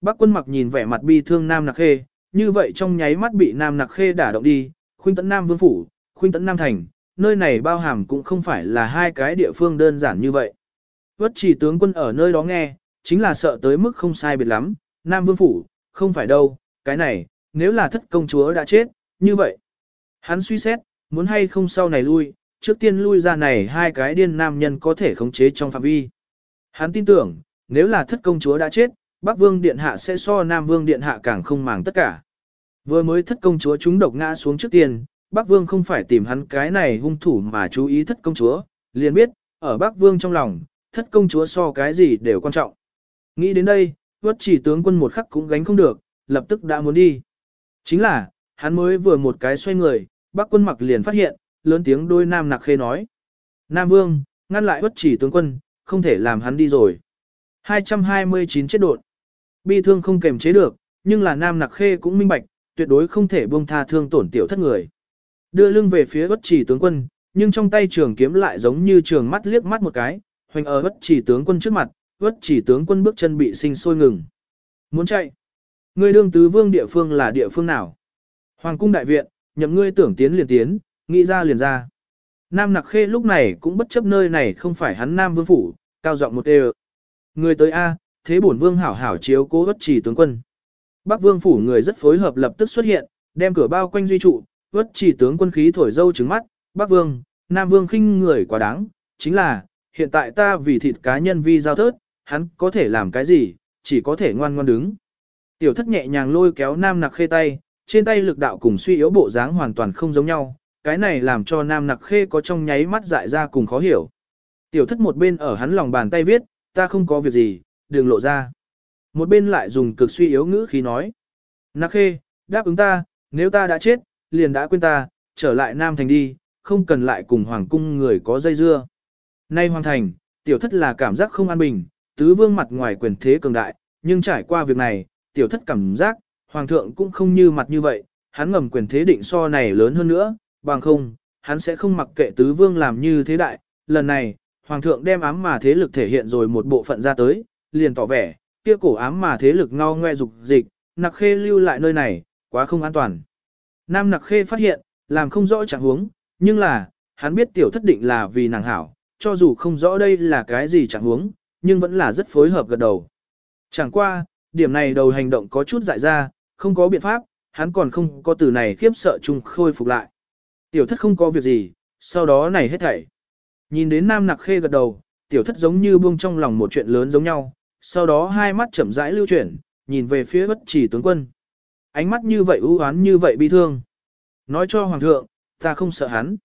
Bác quân mặc nhìn vẻ mặt bi thương Nam Nặc Khê, như vậy trong nháy mắt bị Nam Nặc Khê đả động đi, khuynh tấn Nam Vương Phủ, khuynh tấn Nam Thành, nơi này bao hàm cũng không phải là hai cái địa phương đơn giản như vậy. Vất chỉ tướng quân ở nơi đó nghe, chính là sợ tới mức không sai biệt lắm, Nam Vương Phủ, không phải đâu, cái này, nếu là thất công chúa đã chết, như vậy. Hắn suy xét, muốn hay không sau này lui, trước tiên lui ra này hai cái điên nam nhân có thể khống chế trong phạm vi. Hắn tin tưởng, nếu là thất công chúa đã chết, Bắc Vương Điện Hạ sẽ so Nam Vương Điện Hạ càng không màng tất cả. Vừa mới thất công chúa chúng độc ngã xuống trước tiên, Bắc Vương không phải tìm hắn cái này hung thủ mà chú ý thất công chúa, liền biết, ở Bắc Vương trong lòng, thất công chúa so cái gì đều quan trọng. Nghĩ đến đây, vất chỉ tướng quân một khắc cũng gánh không được, lập tức đã muốn đi. Chính là, hắn mới vừa một cái xoay người, Bắc quân mặc liền phát hiện, lớn tiếng đôi Nam Nặc Khê nói. Nam Vương, ngăn lại bất chỉ tướng quân, không thể làm hắn đi rồi. 229 chết đột. Bi thương không kềm chế được, nhưng là Nam Nặc Khê cũng minh bạch, tuyệt đối không thể buông tha thương tổn tiểu thất người. Đưa lưng về phía bất chỉ tướng quân, nhưng trong tay trường kiếm lại giống như trường mắt liếc mắt một cái, hoành ở bất chỉ tướng quân trước mặt, bất chỉ tướng quân bước chân bị sinh sôi ngừng. Muốn chạy. Ngươi đương tứ vương địa phương là địa phương nào? Hoàng cung đại viện, nhậm ngươi tưởng tiến liền tiến, nghĩ ra liền ra. Nam Nặc Khê lúc này cũng bất chấp nơi này không phải hắn Nam Vương Phủ, cao giọng một đều. Người tới A, thế bổn Vương hảo hảo chiếu cố bất chỉ tướng quân. Bắc Vương Phủ người rất phối hợp lập tức xuất hiện, đem cửa bao quanh duy trụ, bất chỉ tướng quân khí thổi dâu trứng mắt, Bắc Vương, Nam Vương khinh người quá đáng, chính là, hiện tại ta vì thịt cá nhân vi giao thớt, hắn có thể làm cái gì, chỉ có thể ngoan ngoan đứng. Tiểu thất nhẹ nhàng lôi kéo Nam Nặc Khê tay, trên tay lực đạo cùng suy yếu bộ dáng hoàn toàn không giống nhau, cái này làm cho Nam Nặc Khê có trong nháy mắt dại ra cùng khó hiểu. Tiểu thất một bên ở hắn lòng bàn tay viết, ta không có việc gì, đừng lộ ra. Một bên lại dùng cực suy yếu ngữ khí nói. Nạc Khê, đáp ứng ta, nếu ta đã chết, liền đã quên ta, trở lại Nam Thành đi, không cần lại cùng Hoàng cung người có dây dưa. Nay Hoàng Thành, tiểu thất là cảm giác không an bình, tứ vương mặt ngoài quyền thế cường đại, nhưng trải qua việc này, tiểu thất cảm giác, Hoàng thượng cũng không như mặt như vậy, hắn ngầm quyền thế định so này lớn hơn nữa, bằng không, hắn sẽ không mặc kệ tứ vương làm như thế đại. Lần này, Hoàng thượng đem ám mà thế lực thể hiện rồi một bộ phận ra tới, liền tỏ vẻ, kia cổ ám mà thế lực ngao ngoe dục dịch, nặc khê lưu lại nơi này, quá không an toàn. Nam nặc khê phát hiện, làm không rõ trạng huống, nhưng là, hắn biết tiểu thất định là vì nàng hảo, cho dù không rõ đây là cái gì trạng huống, nhưng vẫn là rất phối hợp gật đầu. Chẳng qua, điểm này đầu hành động có chút dại ra, không có biện pháp, hắn còn không có từ này khiếp sợ chung khôi phục lại. Tiểu thất không có việc gì, sau đó này hết thảy. Nhìn đến nam nặc khê gật đầu, tiểu thất giống như buông trong lòng một chuyện lớn giống nhau, sau đó hai mắt chậm rãi lưu chuyển, nhìn về phía bất chỉ tướng quân. Ánh mắt như vậy ưu oán như vậy bi thương. Nói cho hoàng thượng, ta không sợ hắn.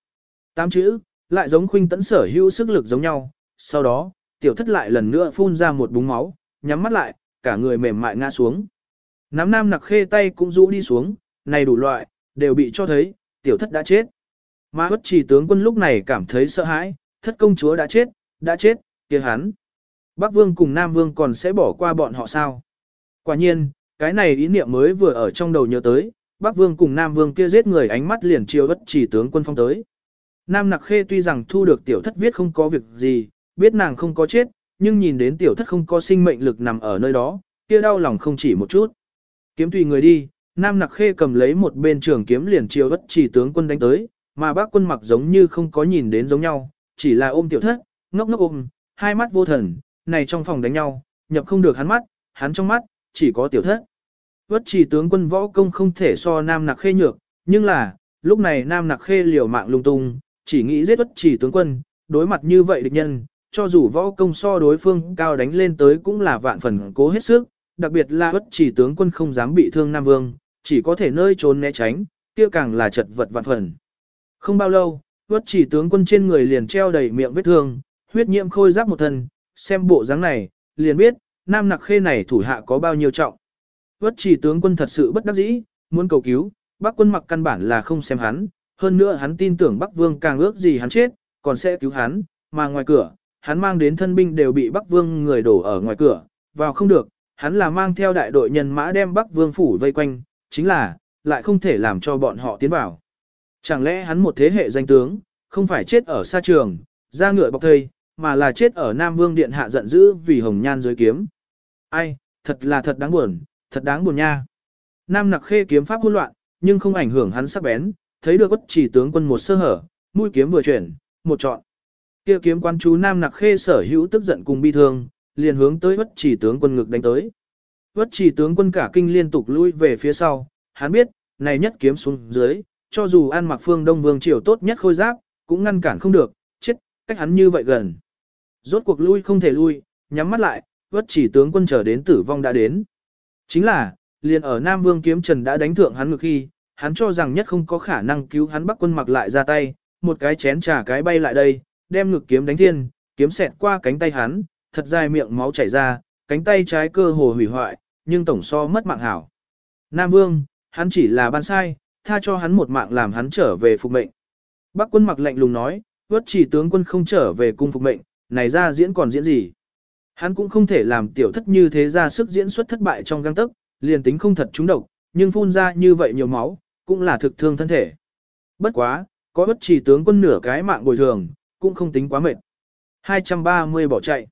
Tám chữ, lại giống khuynh tẫn sở hữu sức lực giống nhau, sau đó, tiểu thất lại lần nữa phun ra một búng máu, nhắm mắt lại, cả người mềm mại ngã xuống. Nắm nam nặc khê tay cũng rũ đi xuống, này đủ loại, đều bị cho thấy, tiểu thất đã chết. Mà bất chỉ tướng quân lúc này cảm thấy sợ hãi, thất công chúa đã chết, đã chết, kia hắn. Bắc vương cùng Nam vương còn sẽ bỏ qua bọn họ sao? Quả nhiên, cái này ý niệm mới vừa ở trong đầu nhớ tới, Bắc vương cùng Nam vương kia giết người ánh mắt liền chiều bất chỉ tướng quân phong tới. Nam nặc khê tuy rằng thu được tiểu thất viết không có việc gì, biết nàng không có chết, nhưng nhìn đến tiểu thất không có sinh mệnh lực nằm ở nơi đó, kia đau lòng không chỉ một chút. Kiếm tùy người đi, Nam Nặc Khê cầm lấy một bên trường kiếm liền chiều bất chỉ tướng quân đánh tới, mà bác quân mặc giống như không có nhìn đến giống nhau, chỉ là ôm tiểu thất, ngốc ngốc ôm, hai mắt vô thần, này trong phòng đánh nhau, nhập không được hắn mắt, hắn trong mắt, chỉ có tiểu thất. Vất chỉ tướng quân võ công không thể so Nam Nặc Khê nhược, nhưng là, lúc này Nam Nặc Khê liều mạng lung tung, chỉ nghĩ giết vất chỉ tướng quân, đối mặt như vậy địch nhân, cho dù võ công so đối phương cao đánh lên tới cũng là vạn phần cố hết sức, đặc biệt là vất chỉ tướng quân không dám bị thương Nam Vương, chỉ có thể nơi trốn né tránh, kia càng là chật vật vạn phần. Không bao lâu, vất chỉ tướng quân trên người liền treo đầy miệng vết thương, huyết nhiễm khôi giáp một thân, xem bộ dáng này, liền biết, Nam Nặc Khê này thủ hạ có bao nhiêu trọng. Bất chỉ tướng quân thật sự bất đắc dĩ, muốn cầu cứu, Bắc quân mặc căn bản là không xem hắn, hơn nữa hắn tin tưởng Bắc Vương càng ước gì hắn chết, còn sẽ cứu hắn, mà ngoài cửa, hắn mang đến thân binh đều bị Bắc Vương người đổ ở ngoài cửa, vào không được, hắn là mang theo đại đội nhân mã đem Bắc Vương phủ vây quanh, chính là, lại không thể làm cho bọn họ tiến vào. Chẳng lẽ hắn một thế hệ danh tướng, không phải chết ở xa trường, ra ngựa bọc thây, mà là chết ở Nam Vương Điện hạ giận dữ vì hồng nhan dưới kiếm. Ai, thật là thật đáng buồn, thật đáng buồn nha. Nam nặc khê kiếm pháp hỗn loạn, nhưng không ảnh hưởng hắn sắc bén, thấy được bất chỉ tướng quân một sơ hở, mũi kiếm vừa chuyển, một chọn. Kia kiếm quan chú Nam nặc khê sở hữu tức giận cùng bi thương, liền hướng tới bất chỉ tướng quân ngực đánh tới. Bất chỉ tướng quân cả kinh liên tục lui về phía sau, hắn biết, này nhất kiếm xuống dưới, cho dù an mặc phương đông vương triều tốt nhất khôi giáp, cũng ngăn cản không được, chết, cách hắn như vậy gần. Rốt cuộc lui không thể lui, nhắm mắt lại, vất chỉ tướng quân chờ đến tử vong đã đến. Chính là, liền ở Nam Vương kiếm trần đã đánh thượng hắn ngược khi, hắn cho rằng nhất không có khả năng cứu hắn bắc quân mặc lại ra tay, một cái chén trà cái bay lại đây, đem ngực kiếm đánh thiên, kiếm xẹt qua cánh tay hắn, thật dài miệng máu chảy ra, cánh tay trái cơ hồ hủy hoại, nhưng tổng so mất mạng hảo. Nam Vương, hắn chỉ là ban sai, tha cho hắn một mạng làm hắn trở về phục mệnh. Bắc quân mặc lạnh lùng nói, vất chỉ tướng quân không trở về cung phục mệnh, này ra diễn còn diễn gì. Hắn cũng không thể làm tiểu thất như thế ra sức diễn xuất thất bại trong găng tức, liền tính không thật trúng độc, nhưng phun ra như vậy nhiều máu, cũng là thực thương thân thể. Bất quá, có bất chỉ tướng quân nửa cái mạng bồi thường, cũng không tính quá mệt. 230 bỏ chạy.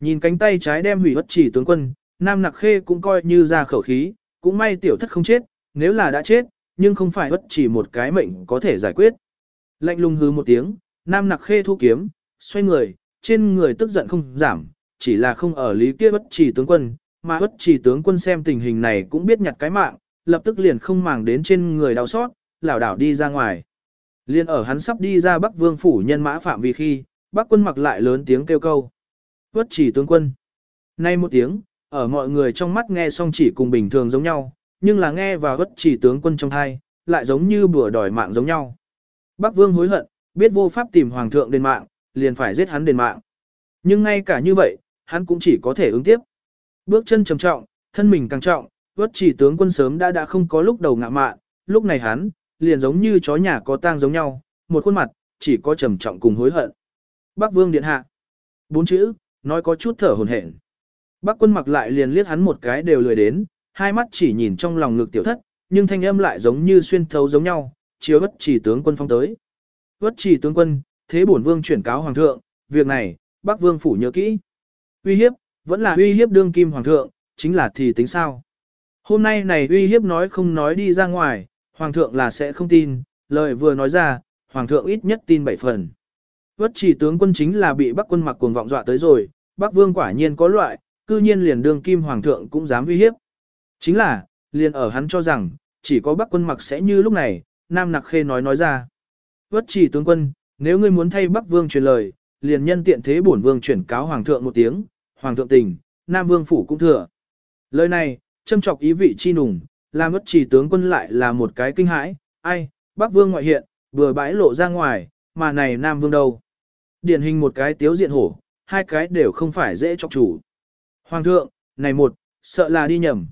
Nhìn cánh tay trái đem hủy bất chỉ tướng quân, Nam Nặc Khê cũng coi như ra khẩu khí, cũng may tiểu thất không chết, nếu là đã chết, nhưng không phải bất chỉ một cái mệnh có thể giải quyết. Lạnh lùng hứ một tiếng, Nam Nặc Khê thu kiếm, xoay người, trên người tức giận không giảm, chỉ là không ở lý kia bất chỉ tướng quân, mà bất chỉ tướng quân xem tình hình này cũng biết nhặt cái mạng, lập tức liền không màng đến trên người đau xót, lảo đảo đi ra ngoài. Liên ở hắn sắp đi ra Bắc Vương phủ nhân mã phạm vì khi, Bắc quân mặc lại lớn tiếng kêu câu. Bất chỉ tướng quân. Nay một tiếng, ở mọi người trong mắt nghe xong chỉ cùng bình thường giống nhau, nhưng là nghe vào bất chỉ tướng quân trong thai, lại giống như bữa đòi mạng giống nhau. Bắc Vương hối hận, biết vô pháp tìm hoàng thượng đền mạng, liền phải giết hắn đền mạng. Nhưng ngay cả như vậy, hắn cũng chỉ có thể ứng tiếp. Bước chân trầm trọng, thân mình càng trọng, vất chỉ tướng quân sớm đã đã không có lúc đầu ngạ mạn, lúc này hắn, liền giống như chó nhà có tang giống nhau, một khuôn mặt, chỉ có trầm trọng cùng hối hận. Bắc vương điện hạ. Bốn chữ, nói có chút thở hồn hển. Bắc quân mặc lại liền liếc hắn một cái đều lười đến, hai mắt chỉ nhìn trong lòng ngực tiểu thất, nhưng thanh âm lại giống như xuyên thấu giống nhau, chiếu vất chỉ tướng quân phong tới. Vất chỉ tướng quân, thế bổn vương chuyển cáo hoàng thượng, việc này, Bắc vương phủ nhớ kỹ. Uy hiếp, vẫn là uy hiếp đương kim hoàng thượng, chính là thì tính sao. Hôm nay này uy hiếp nói không nói đi ra ngoài, hoàng thượng là sẽ không tin, lời vừa nói ra, hoàng thượng ít nhất tin bảy phần. Vất chỉ tướng quân chính là bị bắc quân mặc cuồng vọng dọa tới rồi, bắc vương quả nhiên có loại, cư nhiên liền đương kim hoàng thượng cũng dám uy hiếp. Chính là, liền ở hắn cho rằng, chỉ có bắc quân mặc sẽ như lúc này, nam nặc khê nói nói ra. Vất chỉ tướng quân, nếu ngươi muốn thay bắc vương truyền lời, liền nhân tiện thế bổn vương chuyển cáo hoàng thượng một tiếng, hoàng thượng tình, nam vương phủ cũng thừa. Lời này, châm chọc ý vị chi nùng, làm mất chỉ tướng quân lại là một cái kinh hãi, ai, bắc vương ngoại hiện, vừa bãi lộ ra ngoài, mà này nam vương đâu. Điển hình một cái tiếu diện hổ, hai cái đều không phải dễ chọc chủ. Hoàng thượng, này một, sợ là đi nhầm.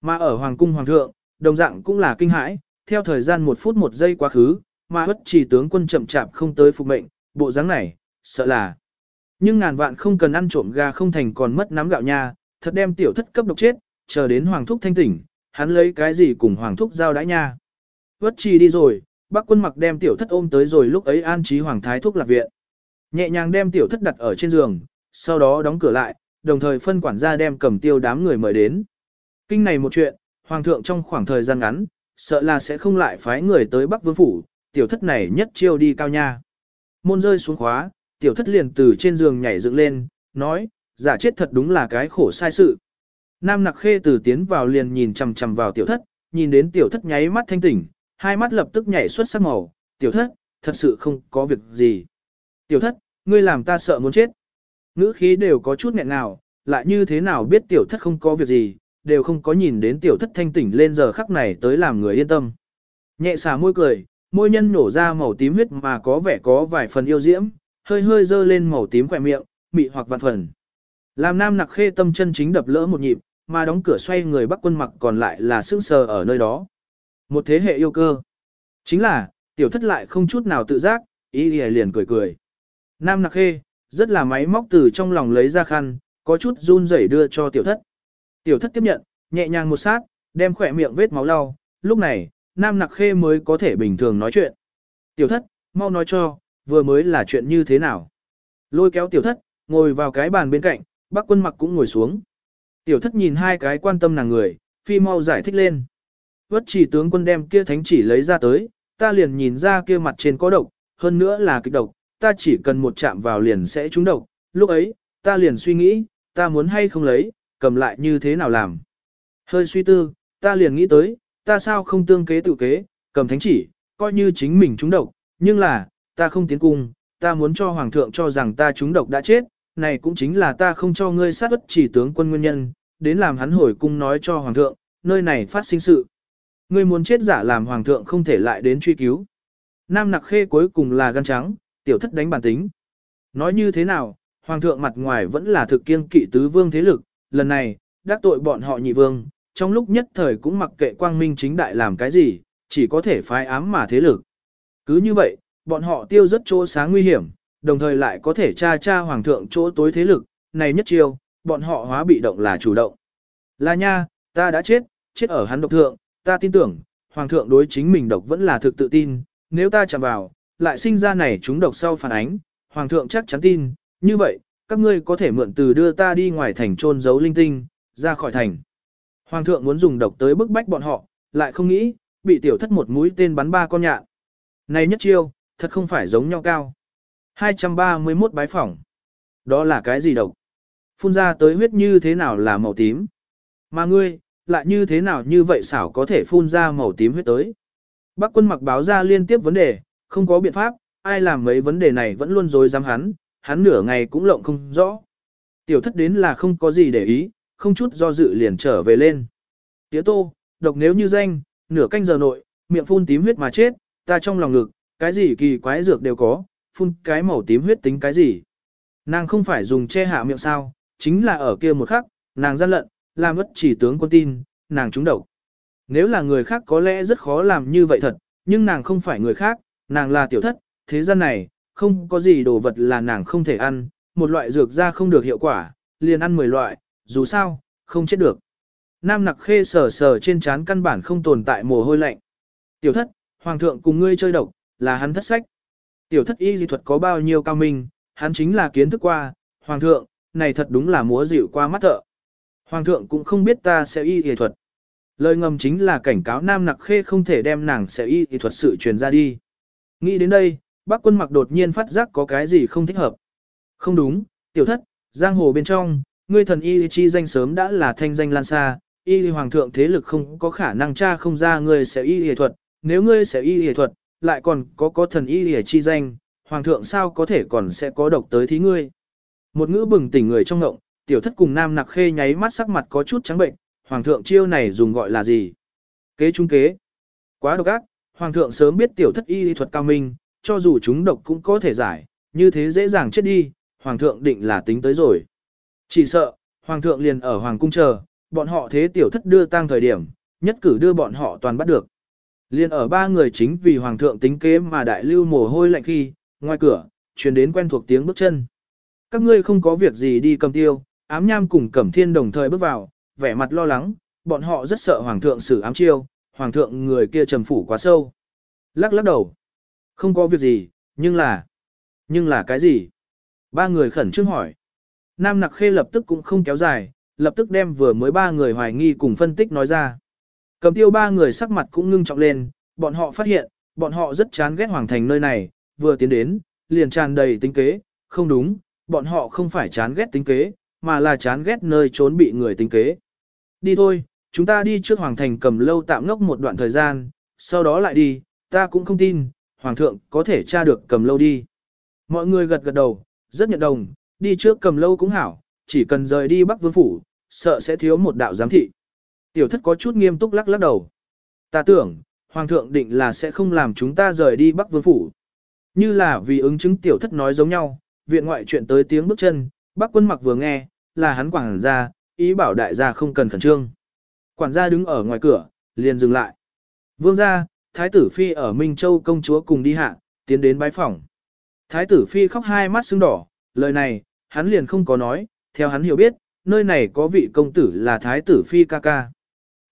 Mà ở hoàng cung hoàng thượng, đồng dạng cũng là kinh hãi, theo thời gian một phút một giây quá khứ, mà bất chỉ tướng quân chậm chạp không tới phục mệnh, bộ dáng này, sợ là. Nhưng ngàn vạn không cần ăn trộm gà không thành còn mất nắm gạo nha, thật đem tiểu thất cấp độc chết, chờ đến hoàng thúc thanh tỉnh, hắn lấy cái gì cùng hoàng thúc giao đãi nha. Vất chỉ đi rồi, bác quân mặc đem tiểu thất ôm tới rồi lúc ấy an trí hoàng thái thúc lạc viện. Nhẹ nhàng đem tiểu thất đặt ở trên giường, sau đó đóng cửa lại, đồng thời phân quản gia đem cầm tiêu đám người mời đến. Kinh này một chuyện, hoàng thượng trong khoảng thời gian ngắn, sợ là sẽ không lại phái người tới Bắc Vương Phủ, tiểu thất này nhất chiêu đi cao nha. Môn rơi xuống khóa, tiểu thất liền từ trên giường nhảy dựng lên, nói, giả chết thật đúng là cái khổ sai sự. Nam nặc khê từ tiến vào liền nhìn chằm chằm vào tiểu thất, nhìn đến tiểu thất nháy mắt thanh tỉnh, hai mắt lập tức nhảy xuất sắc màu, tiểu thất, thật sự không có việc gì. Tiểu thất, ngươi làm ta sợ muốn chết. Ngữ khí đều có chút nghẹn nào, lại như thế nào biết tiểu thất không có việc gì, đều không có nhìn đến tiểu thất thanh tỉnh lên giờ khắc này tới làm người yên tâm. Nhẹ xả môi cười, môi nhân nổ ra màu tím huyết mà có vẻ có vài phần yêu diễm, hơi hơi dơ lên màu tím khỏe miệng, mị hoặc vạn phần. Làm nam nặc khê tâm chân chính đập lỡ một nhịp, mà đóng cửa xoay người bắc quân mặc còn lại là sững sờ ở nơi đó. Một thế hệ yêu cơ. Chính là, tiểu thất lại không chút nào tự giác, ý lìa liền cười cười. Nam nặc khê, rất là máy móc từ trong lòng lấy ra khăn, có chút run rẩy đưa cho tiểu thất. Tiểu thất tiếp nhận, nhẹ nhàng một sát, đem khỏe miệng vết máu lau, lúc này, nam nặc khê mới có thể bình thường nói chuyện. Tiểu thất, mau nói cho, vừa mới là chuyện như thế nào. Lôi kéo tiểu thất, ngồi vào cái bàn bên cạnh, bác quân mặc cũng ngồi xuống. Tiểu thất nhìn hai cái quan tâm nàng người, phi mau giải thích lên. Vất chỉ tướng quân đem kia thánh chỉ lấy ra tới, ta liền nhìn ra kia mặt trên có độc, hơn nữa là kịch độc, ta chỉ cần một chạm vào liền sẽ trúng độc, lúc ấy, ta liền suy nghĩ, ta muốn hay không lấy, cầm lại như thế nào làm. Hơi suy tư, ta liền nghĩ tới, ta sao không tương kế tự kế, cầm thánh chỉ, coi như chính mình trúng độc, nhưng là, ta không tiến cung, ta muốn cho hoàng thượng cho rằng ta trúng độc đã chết, này cũng chính là ta không cho ngươi sát bất chỉ tướng quân nguyên nhân, đến làm hắn hồi cung nói cho hoàng thượng, nơi này phát sinh sự. Ngươi muốn chết giả làm hoàng thượng không thể lại đến truy cứu. Nam nặc khê cuối cùng là gan trắng, tiểu thất đánh bản tính. Nói như thế nào, hoàng thượng mặt ngoài vẫn là thực kiên kỵ tứ vương thế lực, lần này, đắc tội bọn họ nhị vương, trong lúc nhất thời cũng mặc kệ quang minh chính đại làm cái gì, chỉ có thể phái ám mà thế lực. Cứ như vậy, bọn họ tiêu rất chỗ sáng nguy hiểm, đồng thời lại có thể tra tra hoàng thượng chỗ tối thế lực, này nhất chiêu, bọn họ hóa bị động là chủ động. Là nha, ta đã chết, chết ở hắn độc thượng, ta tin tưởng, hoàng thượng đối chính mình độc vẫn là thực tự tin, nếu ta chạm vào, lại sinh ra này chúng độc sau phản ánh, hoàng thượng chắc chắn tin, như vậy, các ngươi có thể mượn từ đưa ta đi ngoài thành trôn giấu linh tinh, ra khỏi thành. Hoàng thượng muốn dùng độc tới bức bách bọn họ, lại không nghĩ, bị tiểu thất một mũi tên bắn ba con nhạn. Này nhất chiêu, thật không phải giống nhau cao. 231 bái phỏng. Đó là cái gì độc? Phun ra tới huyết như thế nào là màu tím? Mà ngươi, lại như thế nào như vậy xảo có thể phun ra màu tím huyết tới? Bác quân mặc báo ra liên tiếp vấn đề, không có biện pháp, ai làm mấy vấn đề này vẫn luôn dối dám hắn, hắn nửa ngày cũng lộng không rõ. Tiểu thất đến là không có gì để ý, không chút do dự liền trở về lên. Tiếu tô, độc nếu như danh, nửa canh giờ nội, miệng phun tím huyết mà chết, ta trong lòng ngực, cái gì kỳ quái dược đều có, phun cái màu tím huyết tính cái gì. Nàng không phải dùng che hạ miệng sao, chính là ở kia một khắc, nàng gian lận, làm mất chỉ tướng quân tin, nàng trúng độc. Nếu là người khác có lẽ rất khó làm như vậy thật, nhưng nàng không phải người khác, nàng là tiểu thất, thế gian này, không có gì đồ vật là nàng không thể ăn, một loại dược ra không được hiệu quả, liền ăn 10 loại, dù sao, không chết được. Nam nặc khê sờ sờ trên trán căn bản không tồn tại mồ hôi lạnh. Tiểu thất, hoàng thượng cùng ngươi chơi độc, là hắn thất sách. Tiểu thất y dị thuật có bao nhiêu cao minh, hắn chính là kiến thức qua, hoàng thượng, này thật đúng là múa dịu qua mắt thợ. Hoàng thượng cũng không biết ta sẽ y y thuật. Lời ngầm chính là cảnh cáo Nam Nặc Khê không thể đem nàng sẽ y y thuật sự truyền ra đi. Nghĩ đến đây, bác quân mặc đột nhiên phát giác có cái gì không thích hợp. Không đúng, tiểu thất, giang hồ bên trong, ngươi thần y chi danh sớm đã là thanh danh lan xa, y hoàng thượng thế lực không có khả năng tra không ra ngươi sẽ y y thuật, nếu ngươi sẽ y y thuật, lại còn có có thần y y chi danh, hoàng thượng sao có thể còn sẽ có độc tới thí ngươi. Một ngữ bừng tỉnh người trong ngộng, tiểu thất cùng nam nặc khê nháy mắt sắc mặt có chút trắng bệnh, hoàng thượng chiêu này dùng gọi là gì? Kế trung kế. Quá độc ác, hoàng thượng sớm biết tiểu thất y y thuật cao minh, cho dù chúng độc cũng có thể giải, như thế dễ dàng chết đi, hoàng thượng định là tính tới rồi. Chỉ sợ, hoàng thượng liền ở hoàng cung chờ, bọn họ thế tiểu thất đưa tang thời điểm, nhất cử đưa bọn họ toàn bắt được. Liên ở ba người chính vì hoàng thượng tính kế mà đại lưu mồ hôi lạnh khi, ngoài cửa, truyền đến quen thuộc tiếng bước chân. Các ngươi không có việc gì đi cầm tiêu, ám nham cùng cẩm thiên đồng thời bước vào, vẻ mặt lo lắng, bọn họ rất sợ hoàng thượng xử ám chiêu, hoàng thượng người kia trầm phủ quá sâu. Lắc lắc đầu. Không có việc gì, nhưng là... Nhưng là cái gì? Ba người khẩn trương hỏi. Nam nặc khê lập tức cũng không kéo dài, lập tức đem vừa mới ba người hoài nghi cùng phân tích nói ra. Cầm tiêu ba người sắc mặt cũng ngưng trọng lên, bọn họ phát hiện, bọn họ rất chán ghét hoàng thành nơi này, vừa tiến đến, liền tràn đầy tính kế, không đúng, bọn họ không phải chán ghét tính kế, mà là chán ghét nơi trốn bị người tính kế. Đi thôi, chúng ta đi trước hoàng thành cầm lâu tạm ngốc một đoạn thời gian, sau đó lại đi, ta cũng không tin, hoàng thượng có thể tra được cầm lâu đi. Mọi người gật gật đầu, rất nhận đồng, đi trước cầm lâu cũng hảo, chỉ cần rời đi Bắc Vương Phủ, sợ sẽ thiếu một đạo giám thị. Tiểu thất có chút nghiêm túc lắc lắc đầu. Ta tưởng, Hoàng thượng định là sẽ không làm chúng ta rời đi Bắc Vương Phủ. Như là vì ứng chứng tiểu thất nói giống nhau, viện ngoại chuyện tới tiếng bước chân, Bắc quân mặc vừa nghe, là hắn quảng ra, ý bảo đại gia không cần khẩn trương. Quản gia đứng ở ngoài cửa, liền dừng lại. Vương gia, Thái tử Phi ở Minh Châu công chúa cùng đi hạ, tiến đến bái phòng. Thái tử Phi khóc hai mắt sưng đỏ, lời này, hắn liền không có nói, theo hắn hiểu biết, nơi này có vị công tử là Thái tử Phi ca ca.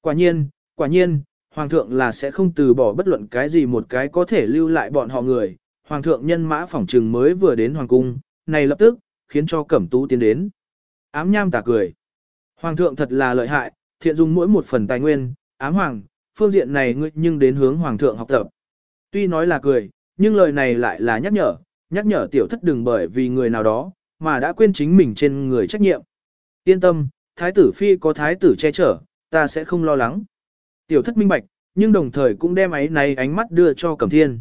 Quả nhiên, quả nhiên, Hoàng thượng là sẽ không từ bỏ bất luận cái gì một cái có thể lưu lại bọn họ người. Hoàng thượng nhân mã phỏng trừng mới vừa đến Hoàng cung, này lập tức, khiến cho Cẩm Tú tiến đến. Ám nham tà cười. Hoàng thượng thật là lợi hại, thiện dùng mỗi một phần tài nguyên, ám hoàng, phương diện này ngươi nhưng đến hướng hoàng thượng học tập. Tuy nói là cười, nhưng lời này lại là nhắc nhở, nhắc nhở tiểu thất đừng bởi vì người nào đó, mà đã quên chính mình trên người trách nhiệm. Yên tâm, thái tử phi có thái tử che chở, ta sẽ không lo lắng. Tiểu thất minh bạch, nhưng đồng thời cũng đem ấy này ánh mắt đưa cho Cẩm Thiên.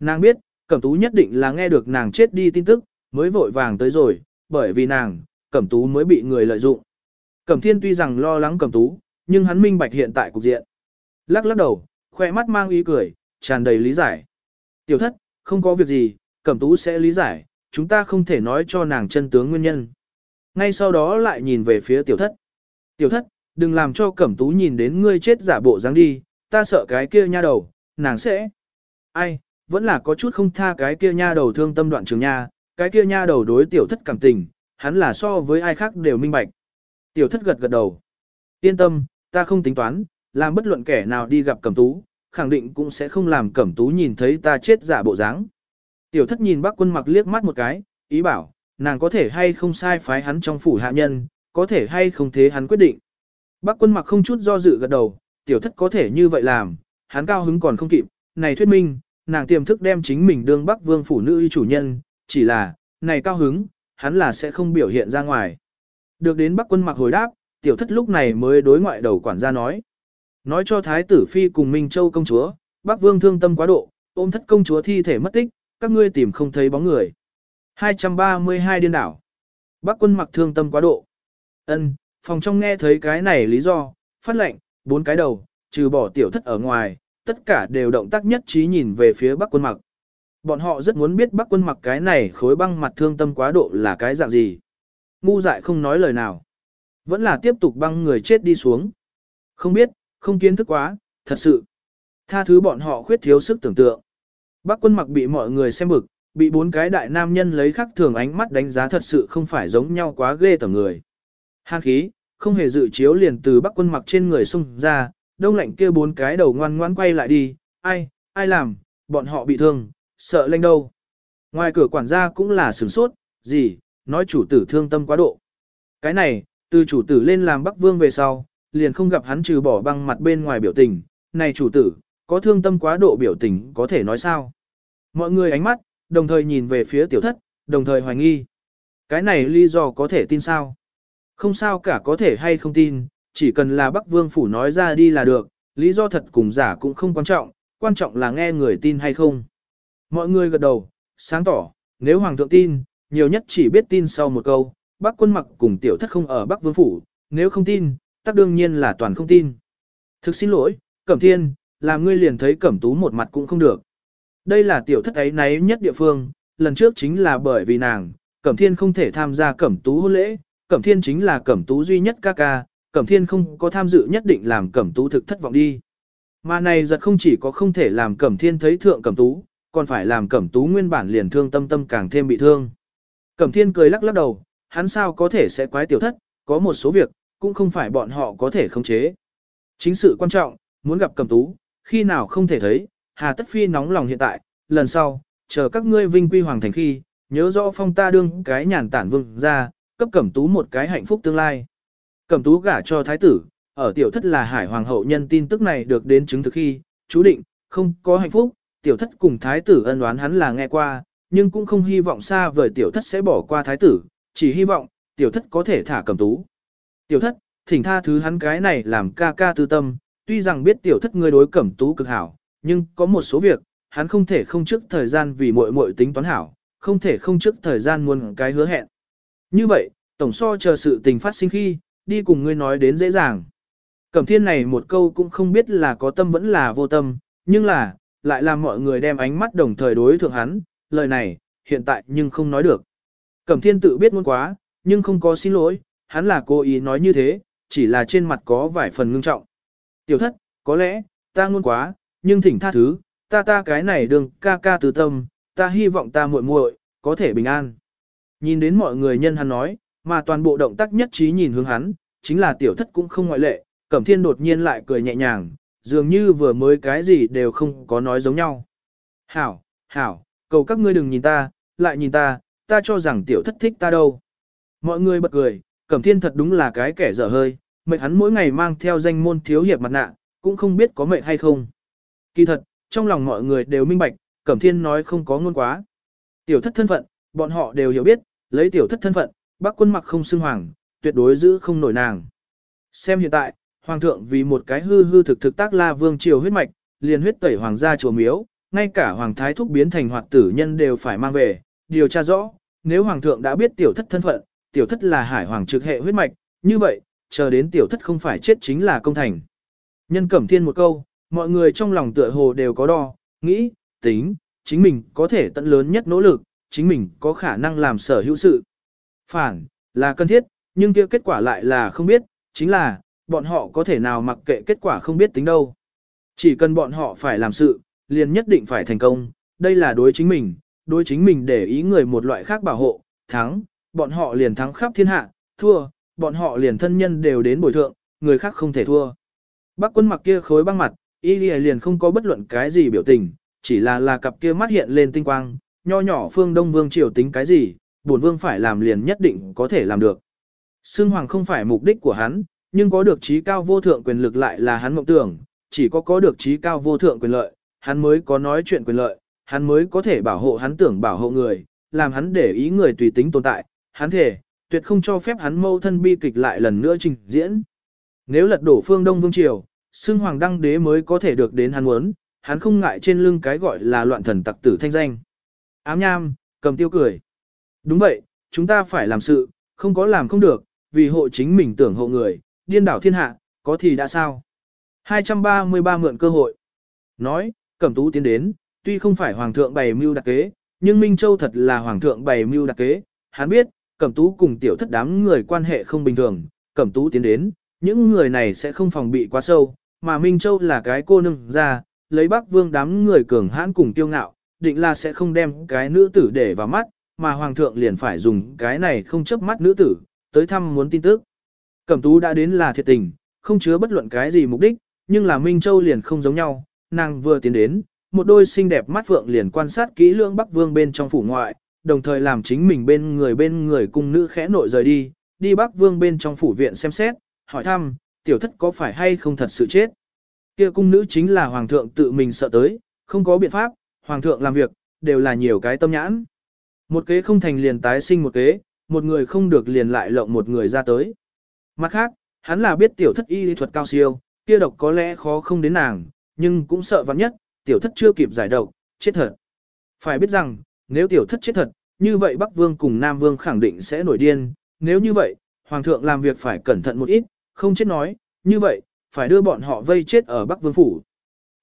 Nàng biết, Cẩm Tú nhất định là nghe được nàng chết đi tin tức, mới vội vàng tới rồi, bởi vì nàng, Cẩm Tú mới bị người lợi dụng. Cẩm Thiên tuy rằng lo lắng Cẩm Tú, nhưng hắn minh bạch hiện tại cục diện. Lắc lắc đầu, khoe mắt mang ý cười, tràn đầy lý giải. Tiểu thất, không có việc gì, Cẩm Tú sẽ lý giải, chúng ta không thể nói cho nàng chân tướng nguyên nhân. Ngay sau đó lại nhìn về phía tiểu thất. Tiểu thất, đừng làm cho Cẩm Tú nhìn đến ngươi chết giả bộ dáng đi, ta sợ cái kia nha đầu, nàng sẽ. Ai, vẫn là có chút không tha cái kia nha đầu thương tâm đoạn trường nha, cái kia nha đầu đối tiểu thất cảm tình, hắn là so với ai khác đều minh bạch. Tiểu thất gật gật đầu. Yên tâm, ta không tính toán, làm bất luận kẻ nào đi gặp Cẩm Tú, khẳng định cũng sẽ không làm Cẩm Tú nhìn thấy ta chết giả bộ dáng. Tiểu thất nhìn bác quân mặc liếc mắt một cái, ý bảo, nàng có thể hay không sai phái hắn trong phủ hạ nhân, có thể hay không thế hắn quyết định. Bác quân mặc không chút do dự gật đầu, tiểu thất có thể như vậy làm, hắn cao hứng còn không kịp, này thuyết minh, nàng tiềm thức đem chính mình đương bắc vương phủ nữ y chủ nhân, chỉ là, này cao hứng, hắn là sẽ không biểu hiện ra ngoài. Được đến bắc quân mặc hồi đáp, tiểu thất lúc này mới đối ngoại đầu quản gia nói. Nói cho thái tử phi cùng Minh Châu công chúa, bắc vương thương tâm quá độ, ôm thất công chúa thi thể mất tích, các ngươi tìm không thấy bóng người. 232 điên đảo. Bắc quân mặc thương tâm quá độ. Ân, phòng trong nghe thấy cái này lý do, phát lệnh, bốn cái đầu, trừ bỏ tiểu thất ở ngoài, tất cả đều động tác nhất trí nhìn về phía Bắc quân mặc. Bọn họ rất muốn biết Bắc quân mặc cái này khối băng mặt thương tâm quá độ là cái dạng gì. Ngu dại không nói lời nào. Vẫn là tiếp tục băng người chết đi xuống. Không biết, không kiến thức quá, thật sự. Tha thứ bọn họ khuyết thiếu sức tưởng tượng. Bắc quân mặc bị mọi người xem bực, bị bốn cái đại nam nhân lấy khắc thường ánh mắt đánh giá thật sự không phải giống nhau quá ghê tởm người. Hàn khí, không hề dự chiếu liền từ bắc quân mặc trên người xung ra, đông lạnh kia bốn cái đầu ngoan ngoan quay lại đi, ai, ai làm, bọn họ bị thương, sợ lanh đâu. Ngoài cửa quản gia cũng là sửng sốt, gì, nói chủ tử thương tâm quá độ. Cái này, từ chủ tử lên làm bắc vương về sau, liền không gặp hắn trừ bỏ băng mặt bên ngoài biểu tình, này chủ tử, có thương tâm quá độ biểu tình có thể nói sao. Mọi người ánh mắt, đồng thời nhìn về phía tiểu thất, đồng thời hoài nghi. Cái này lý do có thể tin sao? Không sao cả có thể hay không tin, chỉ cần là Bắc Vương Phủ nói ra đi là được, lý do thật cùng giả cũng không quan trọng, quan trọng là nghe người tin hay không. Mọi người gật đầu, sáng tỏ, nếu Hoàng thượng tin, nhiều nhất chỉ biết tin sau một câu, Bắc quân mặc cùng tiểu thất không ở Bắc Vương Phủ, nếu không tin, tắc đương nhiên là toàn không tin. Thực xin lỗi, Cẩm Thiên, làm ngươi liền thấy Cẩm Tú một mặt cũng không được. Đây là tiểu thất ấy náy nhất địa phương, lần trước chính là bởi vì nàng, Cẩm Thiên không thể tham gia Cẩm Tú hôn lễ, Cẩm Thiên chính là Cẩm Tú duy nhất ca ca, Cẩm Thiên không có tham dự nhất định làm Cẩm Tú thực thất vọng đi. Mà này giật không chỉ có không thể làm Cẩm Thiên thấy thượng Cẩm Tú, còn phải làm Cẩm Tú nguyên bản liền thương tâm tâm càng thêm bị thương. Cẩm Thiên cười lắc lắc đầu, hắn sao có thể sẽ quái tiểu thất, có một số việc, cũng không phải bọn họ có thể khống chế. Chính sự quan trọng, muốn gặp Cẩm Tú, khi nào không thể thấy, Hà Tất Phi nóng lòng hiện tại, lần sau, chờ các ngươi vinh quy hoàng thành khi, nhớ rõ phong ta đương cái nhàn tản vương ra, cấp Cẩm Tú một cái hạnh phúc tương lai. Cẩm Tú gả cho thái tử, ở tiểu thất là hải hoàng hậu nhân tin tức này được đến chứng thực khi, chú định, không có hạnh phúc, tiểu thất cùng thái tử ân oán hắn là nghe qua, nhưng cũng không hy vọng xa vời tiểu thất sẽ bỏ qua thái tử, chỉ hy vọng, tiểu thất có thể thả Cẩm Tú. Tiểu thất, thỉnh tha thứ hắn cái này làm ca ca tư tâm, tuy rằng biết tiểu thất ngươi đối Cẩm Tú cực hảo, nhưng có một số việc, hắn không thể không trước thời gian vì muội muội tính toán hảo, không thể không trước thời gian muốn cái hứa hẹn. Như vậy, tổng so chờ sự tình phát sinh khi, đi cùng ngươi nói đến dễ dàng. Cẩm thiên này một câu cũng không biết là có tâm vẫn là vô tâm, nhưng là, lại làm mọi người đem ánh mắt đồng thời đối thượng hắn, lời này, hiện tại nhưng không nói được. Cẩm thiên tự biết muốn quá, nhưng không có xin lỗi, hắn là cố ý nói như thế, chỉ là trên mặt có vài phần ngưng trọng. Tiểu thất, có lẽ, ta ngôn quá, nhưng thỉnh tha thứ, ta ta cái này đừng ca ca từ tâm, ta hy vọng ta muội muội có thể bình an. Nhìn đến mọi người nhân hắn nói, mà toàn bộ động tác nhất trí nhìn hướng hắn, chính là tiểu thất cũng không ngoại lệ, Cẩm Thiên đột nhiên lại cười nhẹ nhàng, dường như vừa mới cái gì đều không có nói giống nhau. Hảo, hảo, cầu các ngươi đừng nhìn ta, lại nhìn ta, ta cho rằng tiểu thất thích ta đâu. Mọi người bật cười, Cẩm Thiên thật đúng là cái kẻ dở hơi, mệt hắn mỗi ngày mang theo danh môn thiếu hiệp mặt nạ, cũng không biết có mệt hay không. Kỳ thật, trong lòng mọi người đều minh bạch, Cẩm Thiên nói không có ngôn quá. Tiểu thất thân phận, bọn họ đều hiểu biết, lấy tiểu thất thân phận, bác quân mặc không xưng hoàng, tuyệt đối giữ không nổi nàng. Xem hiện tại, hoàng thượng vì một cái hư hư thực thực tác la vương triều huyết mạch, liền huyết tẩy hoàng gia chùa miếu, ngay cả hoàng thái thúc biến thành hoạt tử nhân đều phải mang về, điều tra rõ, nếu hoàng thượng đã biết tiểu thất thân phận, tiểu thất là hải hoàng trực hệ huyết mạch, như vậy, chờ đến tiểu thất không phải chết chính là công thành. Nhân cẩm thiên một câu, mọi người trong lòng tựa hồ đều có đo, nghĩ, tính, chính mình có thể tận lớn nhất nỗ lực, chính mình có khả năng làm sở hữu sự. Phản, là cần thiết, nhưng kia kết quả lại là không biết, chính là, bọn họ có thể nào mặc kệ kết quả không biết tính đâu. Chỉ cần bọn họ phải làm sự, liền nhất định phải thành công, đây là đối chính mình, đối chính mình để ý người một loại khác bảo hộ, thắng, bọn họ liền thắng khắp thiên hạ, thua, bọn họ liền thân nhân đều đến bồi thượng, người khác không thể thua. Bác quân mặc kia khối băng mặt, y liền không có bất luận cái gì biểu tình, chỉ là là cặp kia mắt hiện lên tinh quang, nho nhỏ phương Đông Vương triều tính cái gì, bổn vương phải làm liền nhất định có thể làm được. Sương Hoàng không phải mục đích của hắn, nhưng có được trí cao vô thượng quyền lực lại là hắn mộng tưởng, chỉ có có được trí cao vô thượng quyền lợi, hắn mới có nói chuyện quyền lợi, hắn mới có thể bảo hộ hắn tưởng bảo hộ người, làm hắn để ý người tùy tính tồn tại, hắn thể, tuyệt không cho phép hắn mâu thân bi kịch lại lần nữa trình diễn. Nếu lật đổ phương Đông Vương Triều, xưng Hoàng Đăng Đế mới có thể được đến hắn muốn, hắn không ngại trên lưng cái gọi là loạn thần tặc tử thanh danh. Ám nham, cầm tiêu cười. Đúng vậy, chúng ta phải làm sự, không có làm không được, vì hộ chính mình tưởng hộ người, điên đảo thiên hạ, có thì đã sao. 233 mượn cơ hội. Nói, cẩm tú tiến đến, tuy không phải hoàng thượng bày mưu đặc kế, nhưng Minh Châu thật là hoàng thượng bày mưu đặc kế. Hắn biết, cẩm tú cùng tiểu thất đám người quan hệ không bình thường, cẩm tú tiến đến, những người này sẽ không phòng bị quá sâu, mà Minh Châu là cái cô nương ra, lấy bắc vương đám người cường hãn cùng tiêu ngạo, định là sẽ không đem cái nữ tử để vào mắt, mà hoàng thượng liền phải dùng cái này không chấp mắt nữ tử, tới thăm muốn tin tức. Cẩm tú đã đến là thiệt tình, không chứa bất luận cái gì mục đích, nhưng là Minh Châu liền không giống nhau, nàng vừa tiến đến, một đôi xinh đẹp mắt phượng liền quan sát kỹ lưỡng Bắc Vương bên trong phủ ngoại, đồng thời làm chính mình bên người bên người cung nữ khẽ nội rời đi, đi Bắc Vương bên trong phủ viện xem xét, hỏi thăm, tiểu thất có phải hay không thật sự chết. Kia cung nữ chính là hoàng thượng tự mình sợ tới, không có biện pháp, hoàng thượng làm việc, đều là nhiều cái tâm nhãn. Một kế không thành liền tái sinh một kế, một người không được liền lại lộng một người ra tới. Mặt khác, hắn là biết tiểu thất y lý thuật cao siêu, kia độc có lẽ khó không đến nàng, nhưng cũng sợ vắng nhất, tiểu thất chưa kịp giải độc, chết thật. Phải biết rằng, nếu tiểu thất chết thật, như vậy Bắc Vương cùng Nam Vương khẳng định sẽ nổi điên, nếu như vậy, Hoàng thượng làm việc phải cẩn thận một ít, không chết nói, như vậy, phải đưa bọn họ vây chết ở Bắc Vương Phủ.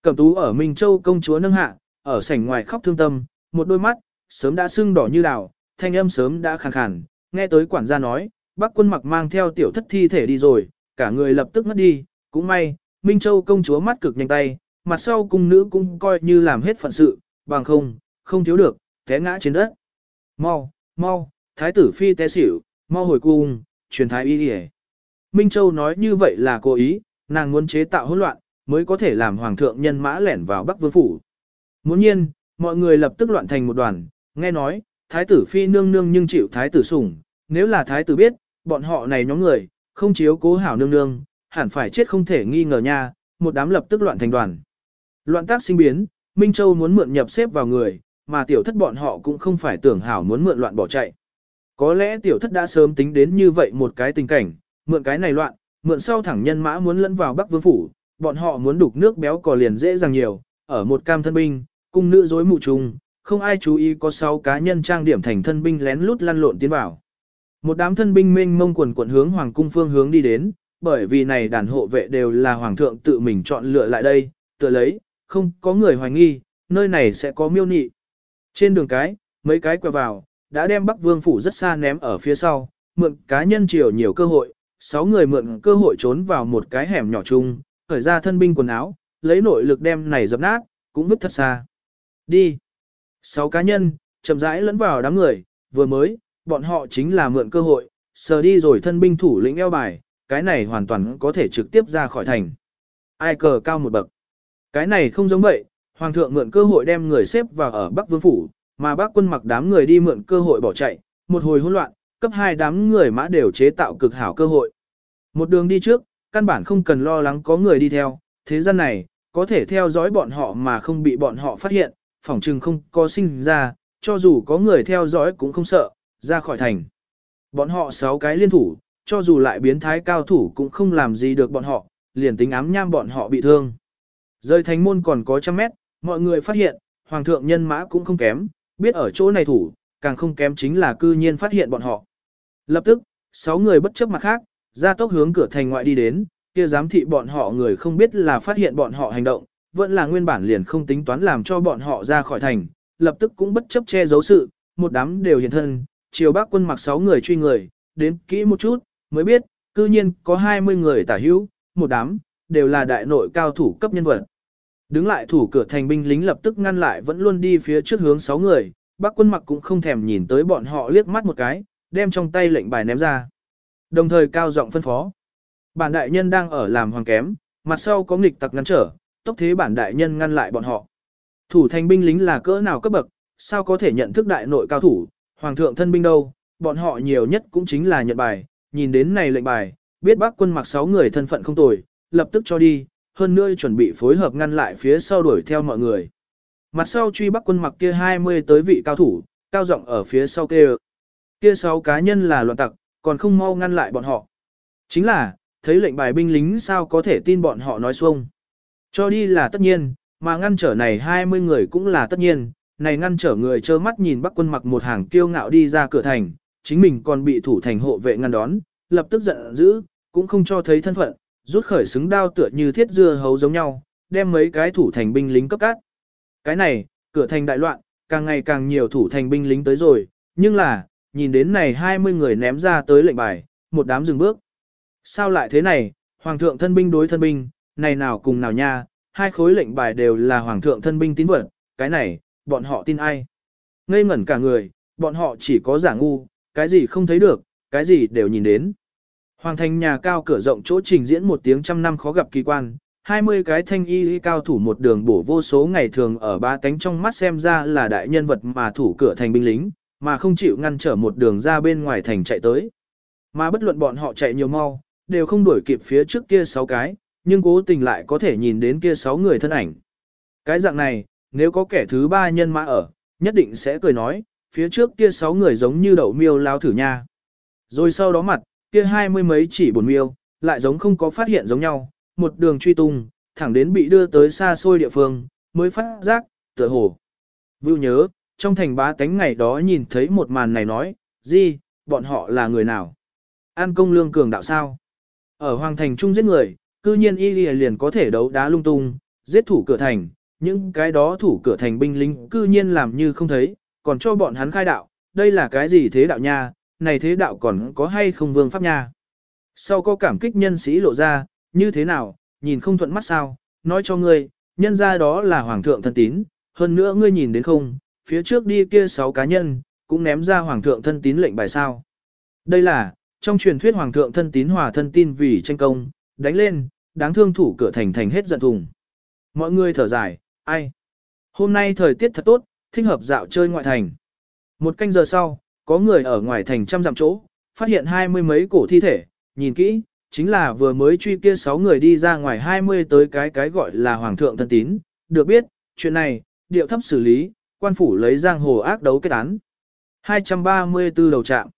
Cẩm tú ở Minh Châu công chúa nâng hạ, ở sảnh ngoài khóc thương tâm, một đôi mắt, sớm đã sưng đỏ như đào, thanh âm sớm đã khàn khàn, nghe tới quản gia nói, bắc quân mặc mang theo tiểu thất thi thể đi rồi, cả người lập tức ngất đi, cũng may, Minh Châu công chúa mắt cực nhanh tay, mặt sau cung nữ cũng coi như làm hết phận sự, bằng không, không thiếu được, té ngã trên đất. Mau, mau, thái tử phi té xỉu, mau hồi cung, truyền thái y đi Minh Châu nói như vậy là cố ý, nàng muốn chế tạo hỗn loạn, mới có thể làm hoàng thượng nhân mã lẻn vào Bắc Vương phủ. Muốn nhiên, mọi người lập tức loạn thành một đoàn, nghe nói, thái tử phi nương nương nhưng chịu thái tử sủng, nếu là thái tử biết, bọn họ này nhóm người, không chiếu cố hảo nương nương, hẳn phải chết không thể nghi ngờ nha, một đám lập tức loạn thành đoàn. Loạn tác sinh biến, Minh Châu muốn mượn nhập xếp vào người, mà tiểu thất bọn họ cũng không phải tưởng hảo muốn mượn loạn bỏ chạy. Có lẽ tiểu thất đã sớm tính đến như vậy một cái tình cảnh, mượn cái này loạn, mượn sau thẳng nhân mã muốn lẫn vào Bắc Vương phủ, bọn họ muốn đục nước béo cò liền dễ dàng nhiều, ở một cam thân binh, cung nữ rối mù trùng, không ai chú ý có sáu cá nhân trang điểm thành thân binh lén lút lăn lộn tiến vào. Một đám thân binh mênh mông quần quần hướng hoàng cung phương hướng đi đến, bởi vì này đàn hộ vệ đều là hoàng thượng tự mình chọn lựa lại đây, tựa lấy, không có người hoài nghi, nơi này sẽ có miêu nị. Trên đường cái, mấy cái quẹo vào, đã đem Bắc Vương phủ rất xa ném ở phía sau, mượn cá nhân chiều nhiều cơ hội, sáu người mượn cơ hội trốn vào một cái hẻm nhỏ chung, khởi ra thân binh quần áo, lấy nội lực đem này dập nát, cũng vứt thật xa. Đi. Sáu cá nhân, chậm rãi lẫn vào đám người, vừa mới, bọn họ chính là mượn cơ hội, sờ đi rồi thân binh thủ lĩnh eo bài, cái này hoàn toàn có thể trực tiếp ra khỏi thành. Ai cờ cao một bậc. Cái này không giống vậy, hoàng thượng mượn cơ hội đem người xếp vào ở Bắc Vương Phủ, mà bác quân mặc đám người đi mượn cơ hội bỏ chạy, một hồi hỗn loạn, cấp hai đám người mã đều chế tạo cực hảo cơ hội. Một đường đi trước, căn bản không cần lo lắng có người đi theo, thế gian này, có thể theo dõi bọn họ mà không bị bọn họ phát hiện, phỏng chừng không có sinh ra, cho dù có người theo dõi cũng không sợ, ra khỏi thành. Bọn họ sáu cái liên thủ, cho dù lại biến thái cao thủ cũng không làm gì được bọn họ, liền tính ám nham bọn họ bị thương. Rơi thành môn còn có trăm mét, mọi người phát hiện, hoàng thượng nhân mã cũng không kém, biết ở chỗ này thủ, càng không kém chính là cư nhiên phát hiện bọn họ. Lập tức, sáu người bất chấp mặt khác, ra tốc hướng cửa thành ngoại đi đến, kia giám thị bọn họ người không biết là phát hiện bọn họ hành động, vẫn là nguyên bản liền không tính toán làm cho bọn họ ra khỏi thành, lập tức cũng bất chấp che giấu sự, một đám đều hiện thân, chiều bác quân mặc sáu người truy người, đến kỹ một chút, mới biết, cư nhiên có 20 người tả hữu, một đám, đều là đại nội cao thủ cấp nhân vật. Đứng lại thủ cửa thành binh lính lập tức ngăn lại vẫn luôn đi phía trước hướng sáu người, bác quân mặc cũng không thèm nhìn tới bọn họ liếc mắt một cái, đem trong tay lệnh bài ném ra. Đồng thời cao giọng phân phó. Bản đại nhân đang ở làm hoàng kém, mặt sau có nghịch tặc ngăn trở, tốc thế bản đại nhân ngăn lại bọn họ. Thủ thành binh lính là cỡ nào cấp bậc, sao có thể nhận thức đại nội cao thủ, hoàng thượng thân binh đâu, bọn họ nhiều nhất cũng chính là nhận bài, nhìn đến này lệnh bài, biết bác quân mặc 6 người thân phận không tồi, lập tức cho đi, hơn nữa chuẩn bị phối hợp ngăn lại phía sau đuổi theo mọi người. Mặt sau truy bắc quân mặc kia 20 tới vị cao thủ, cao giọng ở phía sau kia. Kia 6 cá nhân là loạn tặc, còn không mau ngăn lại bọn họ. Chính là, thấy lệnh bài binh lính sao có thể tin bọn họ nói xuông. Cho đi là tất nhiên, mà ngăn trở này 20 người cũng là tất nhiên, này ngăn trở người trơ mắt nhìn bắc quân mặc một hàng kiêu ngạo đi ra cửa thành, chính mình còn bị thủ thành hộ vệ ngăn đón, lập tức giận dữ, cũng không cho thấy thân phận, rút khởi xứng đao tựa như thiết dưa hấu giống nhau, đem mấy cái thủ thành binh lính cấp cát. Cái này, cửa thành đại loạn, càng ngày càng nhiều thủ thành binh lính tới rồi, nhưng là, nhìn đến này 20 người ném ra tới lệnh bài, một đám dừng bước. Sao lại thế này, hoàng thượng thân binh đối thân binh, này nào cùng nào nha, hai khối lệnh bài đều là hoàng thượng thân binh tín vật, cái này, bọn họ tin ai? Ngây ngẩn cả người, bọn họ chỉ có giả ngu, cái gì không thấy được, cái gì đều nhìn đến. Hoàng thành nhà cao cửa rộng chỗ trình diễn một tiếng trăm năm khó gặp kỳ quan, 20 cái thanh y cao thủ một đường bổ vô số ngày thường ở ba cánh trong mắt xem ra là đại nhân vật mà thủ cửa thành binh lính, mà không chịu ngăn trở một đường ra bên ngoài thành chạy tới. Mà bất luận bọn họ chạy nhiều mau, đều không đuổi kịp phía trước kia 6 cái, nhưng cố tình lại có thể nhìn đến kia 6 người thân ảnh. Cái dạng này, nếu có kẻ thứ ba nhân mã ở, nhất định sẽ cười nói, phía trước kia 6 người giống như đậu miêu lao thử nha. Rồi sau đó mặt, kia hai mươi mấy chỉ buồn miêu, lại giống không có phát hiện giống nhau, một đường truy tung, thẳng đến bị đưa tới xa xôi địa phương, mới phát giác, tựa hồ. Vưu nhớ, trong thành bá tánh ngày đó nhìn thấy một màn này nói, gì, bọn họ là người nào? An công lương cường đạo sao? Ở hoàng thành trung giết người, cư nhiên y liền có thể đấu đá lung tung, giết thủ cửa thành, những cái đó thủ cửa thành binh lính cư nhiên làm như không thấy, còn cho bọn hắn khai đạo, đây là cái gì thế đạo nha, này thế đạo còn có hay không vương pháp nha. Sau có cảm kích nhân sĩ lộ ra, như thế nào, nhìn không thuận mắt sao, nói cho ngươi, nhân ra đó là hoàng thượng thân tín, hơn nữa ngươi nhìn đến không, phía trước đi kia sáu cá nhân, cũng ném ra hoàng thượng thân tín lệnh bài sao. Đây là, trong truyền thuyết hoàng thượng thân tín hòa thân tin vì tranh công, đánh lên, đáng thương thủ cửa thành thành hết giận thùng. Mọi người thở dài, ai? Hôm nay thời tiết thật tốt, thích hợp dạo chơi ngoại thành. Một canh giờ sau, có người ở ngoài thành trăm dặm chỗ, phát hiện hai mươi mấy cổ thi thể, nhìn kỹ, chính là vừa mới truy kia sáu người đi ra ngoài hai mươi tới cái cái gọi là hoàng thượng thân tín, được biết, chuyện này, điệu thấp xử lý, quan phủ lấy giang hồ ác đấu kết án. 234 đầu trạm.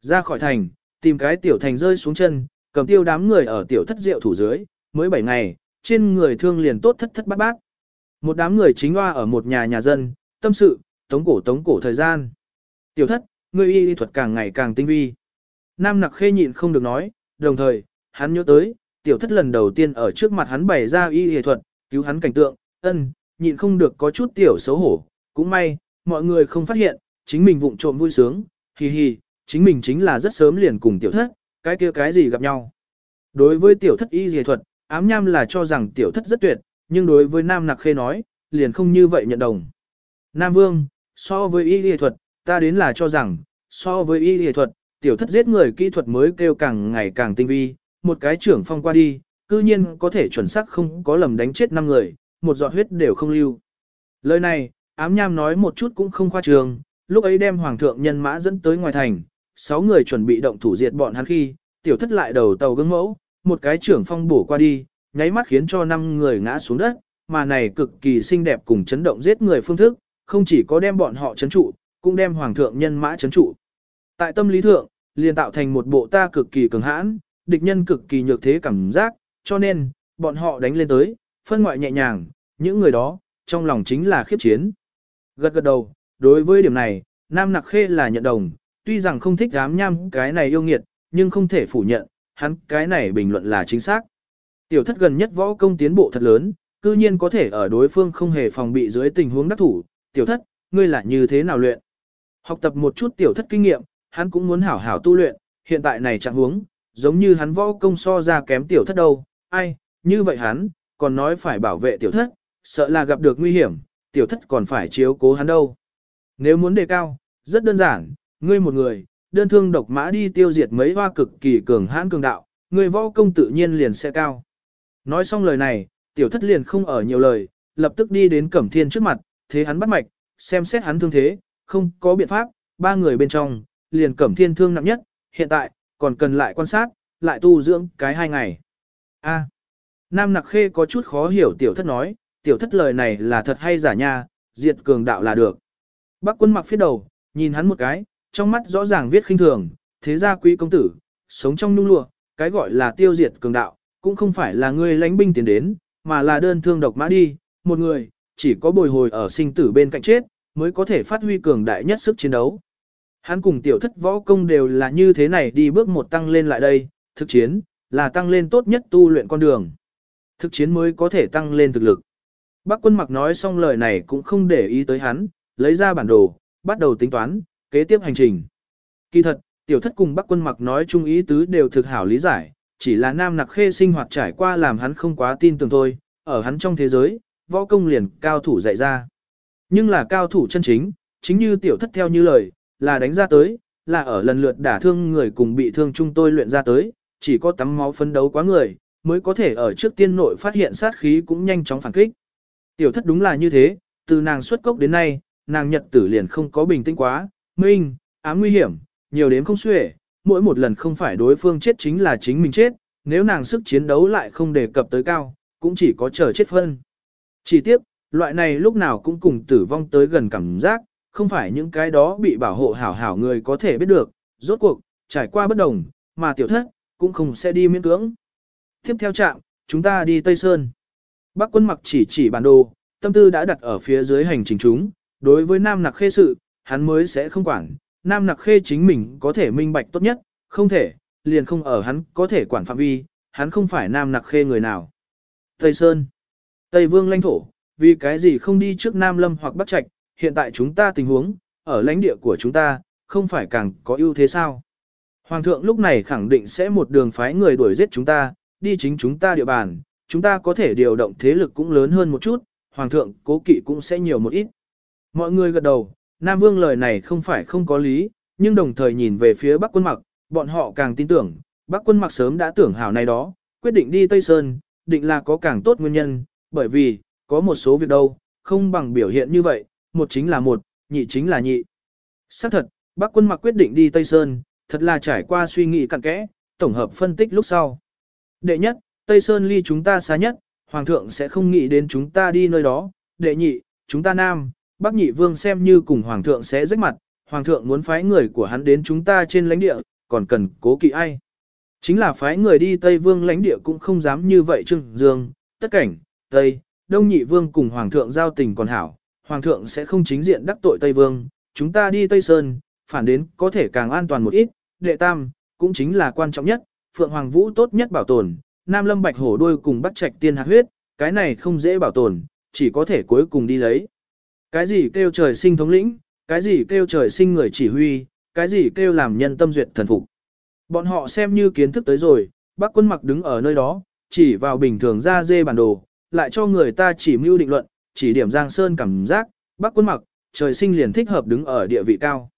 Ra khỏi thành, tìm cái tiểu thành rơi xuống chân, cầm tiêu đám người ở tiểu thất rượu thủ dưới, mới 7 ngày, trên người thương liền tốt thất thất bát bát. Một đám người chính hoa ở một nhà nhà dân, tâm sự, tống cổ tống cổ thời gian. Tiểu thất, ngươi y y thuật càng ngày càng tinh vi. Nam nặc khê nhịn không được nói, đồng thời, hắn nhớ tới, tiểu thất lần đầu tiên ở trước mặt hắn bày ra y y thuật, cứu hắn cảnh tượng, ân, nhịn không được có chút tiểu xấu hổ, cũng may, mọi người không phát hiện, chính mình vụng trộm vui sướng, hì hì, chính mình chính là rất sớm liền cùng tiểu thất, cái kia cái gì gặp nhau. Đối với tiểu thất y y thuật, ám nham là cho rằng tiểu thất rất tuyệt, nhưng đối với Nam Nặc Khê nói, liền không như vậy nhận đồng. Nam Vương, so với y y thuật, ta đến là cho rằng, so với y y thuật, tiểu thất giết người kỹ thuật mới kêu càng ngày càng tinh vi, một cái trưởng phong qua đi, cư nhiên có thể chuẩn xác không có lầm đánh chết năm người, một giọt huyết đều không lưu. Lời này, ám nham nói một chút cũng không khoa trường, lúc ấy đem hoàng thượng nhân mã dẫn tới ngoài thành, sáu người chuẩn bị động thủ diệt bọn hắn khi, tiểu thất lại đầu tàu gương mẫu, một cái trưởng phong bổ qua đi, nháy mắt khiến cho năm người ngã xuống đất, mà này cực kỳ xinh đẹp cùng chấn động giết người phương thức, không chỉ có đem bọn họ chấn trụ, cũng đem hoàng thượng nhân mã chấn trụ. Tại tâm lý thượng, liền tạo thành một bộ ta cực kỳ cường hãn, địch nhân cực kỳ nhược thế cảm giác, cho nên, bọn họ đánh lên tới, phân ngoại nhẹ nhàng, những người đó, trong lòng chính là khiếp chiến. Gật gật đầu, đối với điểm này, Nam Nặc Khê là nhận đồng, tuy rằng không thích dám nham cái này yêu nghiệt, nhưng không thể phủ nhận, hắn cái này bình luận là chính xác. Tiểu thất gần nhất võ công tiến bộ thật lớn, cư nhiên có thể ở đối phương không hề phòng bị dưới tình huống đắc thủ. Tiểu thất, ngươi là như thế nào luyện? Học tập một chút tiểu thất kinh nghiệm, hắn cũng muốn hảo hảo tu luyện, hiện tại này trạng huống, giống như hắn võ công so ra kém tiểu thất đâu, ai, như vậy hắn, còn nói phải bảo vệ tiểu thất, sợ là gặp được nguy hiểm, tiểu thất còn phải chiếu cố hắn đâu. Nếu muốn đề cao, rất đơn giản, ngươi một người, đơn thương độc mã đi tiêu diệt mấy hoa cực kỳ cường hãn cường đạo, ngươi võ công tự nhiên liền sẽ cao. Nói xong lời này, tiểu thất liền không ở nhiều lời, lập tức đi đến Cẩm Thiên trước mặt, thế hắn bắt mạch, xem xét hắn thương thế, không có biện pháp, ba người bên trong, liền Cẩm Thiên thương nặng nhất, hiện tại, còn cần lại quan sát, lại tu dưỡng cái hai ngày. A. Nam Nặc Khê có chút khó hiểu tiểu thất nói, tiểu thất lời này là thật hay giả nha, diệt cường đạo là được. Bác quân mặc phía đầu, nhìn hắn một cái, trong mắt rõ ràng viết khinh thường, thế gia quý công tử, sống trong nung lụa, cái gọi là tiêu diệt cường đạo, cũng không phải là ngươi lãnh binh tiến đến, mà là đơn thương độc mã đi, một người, chỉ có bồi hồi ở sinh tử bên cạnh chết, mới có thể phát huy cường đại nhất sức chiến đấu. Hắn cùng tiểu thất võ công đều là như thế này đi bước một tăng lên lại đây, thực chiến, là tăng lên tốt nhất tu luyện con đường. Thực chiến mới có thể tăng lên thực lực. Bác quân mặc nói xong lời này cũng không để ý tới hắn, lấy ra bản đồ, bắt đầu tính toán, kế tiếp hành trình. Kỳ thật, tiểu thất cùng bác quân mặc nói chung ý tứ đều thực hảo lý giải, chỉ là nam nặc khê sinh hoạt trải qua làm hắn không quá tin tưởng thôi, ở hắn trong thế giới, võ công liền cao thủ dạy ra. Nhưng là cao thủ chân chính, chính như tiểu thất theo như lời, là đánh ra tới, là ở lần lượt đả thương người cùng bị thương chung tôi luyện ra tới, chỉ có tắm máu phấn đấu quá người, mới có thể ở trước tiên nội phát hiện sát khí cũng nhanh chóng phản kích. Tiểu thất đúng là như thế, từ nàng xuất cốc đến nay, nàng nhật tử liền không có bình tĩnh quá, minh, ám nguy hiểm, nhiều đến không xuể, mỗi một lần không phải đối phương chết chính là chính mình chết, nếu nàng sức chiến đấu lại không đề cập tới cao, cũng chỉ có chờ chết phân. Chỉ tiếp, loại này lúc nào cũng cùng tử vong tới gần cảm giác, không phải những cái đó bị bảo hộ hảo hảo người có thể biết được, rốt cuộc, trải qua bất đồng, mà tiểu thất, cũng không sẽ đi miễn cưỡng. Tiếp theo trạm, chúng ta đi Tây Sơn. Bác quân mặc chỉ chỉ bản đồ, tâm tư đã đặt ở phía dưới hành trình chúng, đối với Nam Nặc Khê sự, hắn mới sẽ không quản, Nam Nặc Khê chính mình có thể minh bạch tốt nhất, không thể, liền không ở hắn có thể quản phạm vi, hắn không phải Nam Nặc Khê người nào. Tây Sơn, Tây Vương lãnh thổ, vì cái gì không đi trước Nam Lâm hoặc Bắc Trạch, hiện tại chúng ta tình huống, ở lãnh địa của chúng ta, không phải càng có ưu thế sao? Hoàng thượng lúc này khẳng định sẽ một đường phái người đuổi giết chúng ta, đi chính chúng ta địa bàn, chúng ta có thể điều động thế lực cũng lớn hơn một chút, hoàng thượng cố kỵ cũng sẽ nhiều một ít. Mọi người gật đầu, Nam Vương lời này không phải không có lý, nhưng đồng thời nhìn về phía Bắc quân mặc, bọn họ càng tin tưởng, Bắc quân mặc sớm đã tưởng hảo này đó, quyết định đi Tây Sơn, định là có càng tốt nguyên nhân, bởi vì, có một số việc đâu, không bằng biểu hiện như vậy, một chính là một, nhị chính là nhị. Xác thật, Bắc quân mặc quyết định đi Tây Sơn, thật là trải qua suy nghĩ cặn kẽ, tổng hợp phân tích lúc sau. Đệ nhất, Tây Sơn ly chúng ta xa nhất, Hoàng thượng sẽ không nghĩ đến chúng ta đi nơi đó. Đệ nhị, chúng ta Nam, Bắc nhị vương xem như cùng Hoàng thượng sẽ rách mặt, Hoàng thượng muốn phái người của hắn đến chúng ta trên lãnh địa, còn cần cố kỵ ai. Chính là phái người đi Tây vương lãnh địa cũng không dám như vậy trưng dương, tất cảnh, Tây, Đông nhị vương cùng Hoàng thượng giao tình còn hảo, Hoàng thượng sẽ không chính diện đắc tội Tây vương, chúng ta đi Tây Sơn, phản đến có thể càng an toàn một ít, đệ tam, cũng chính là quan trọng nhất, Phượng Hoàng Vũ tốt nhất bảo tồn, Nam Lâm Bạch Hổ đuôi cùng bắt trạch tiên hạt huyết, cái này không dễ bảo tồn, chỉ có thể cuối cùng đi lấy. Cái gì kêu trời sinh thống lĩnh, cái gì kêu trời sinh người chỉ huy, cái gì kêu làm nhân tâm duyệt thần phục. Bọn họ xem như kiến thức tới rồi, bác quân mặc đứng ở nơi đó, chỉ vào bình thường ra dê bản đồ, lại cho người ta chỉ mưu định luận, chỉ điểm Giang Sơn cảm giác, bác quân mặc, trời sinh liền thích hợp đứng ở địa vị cao.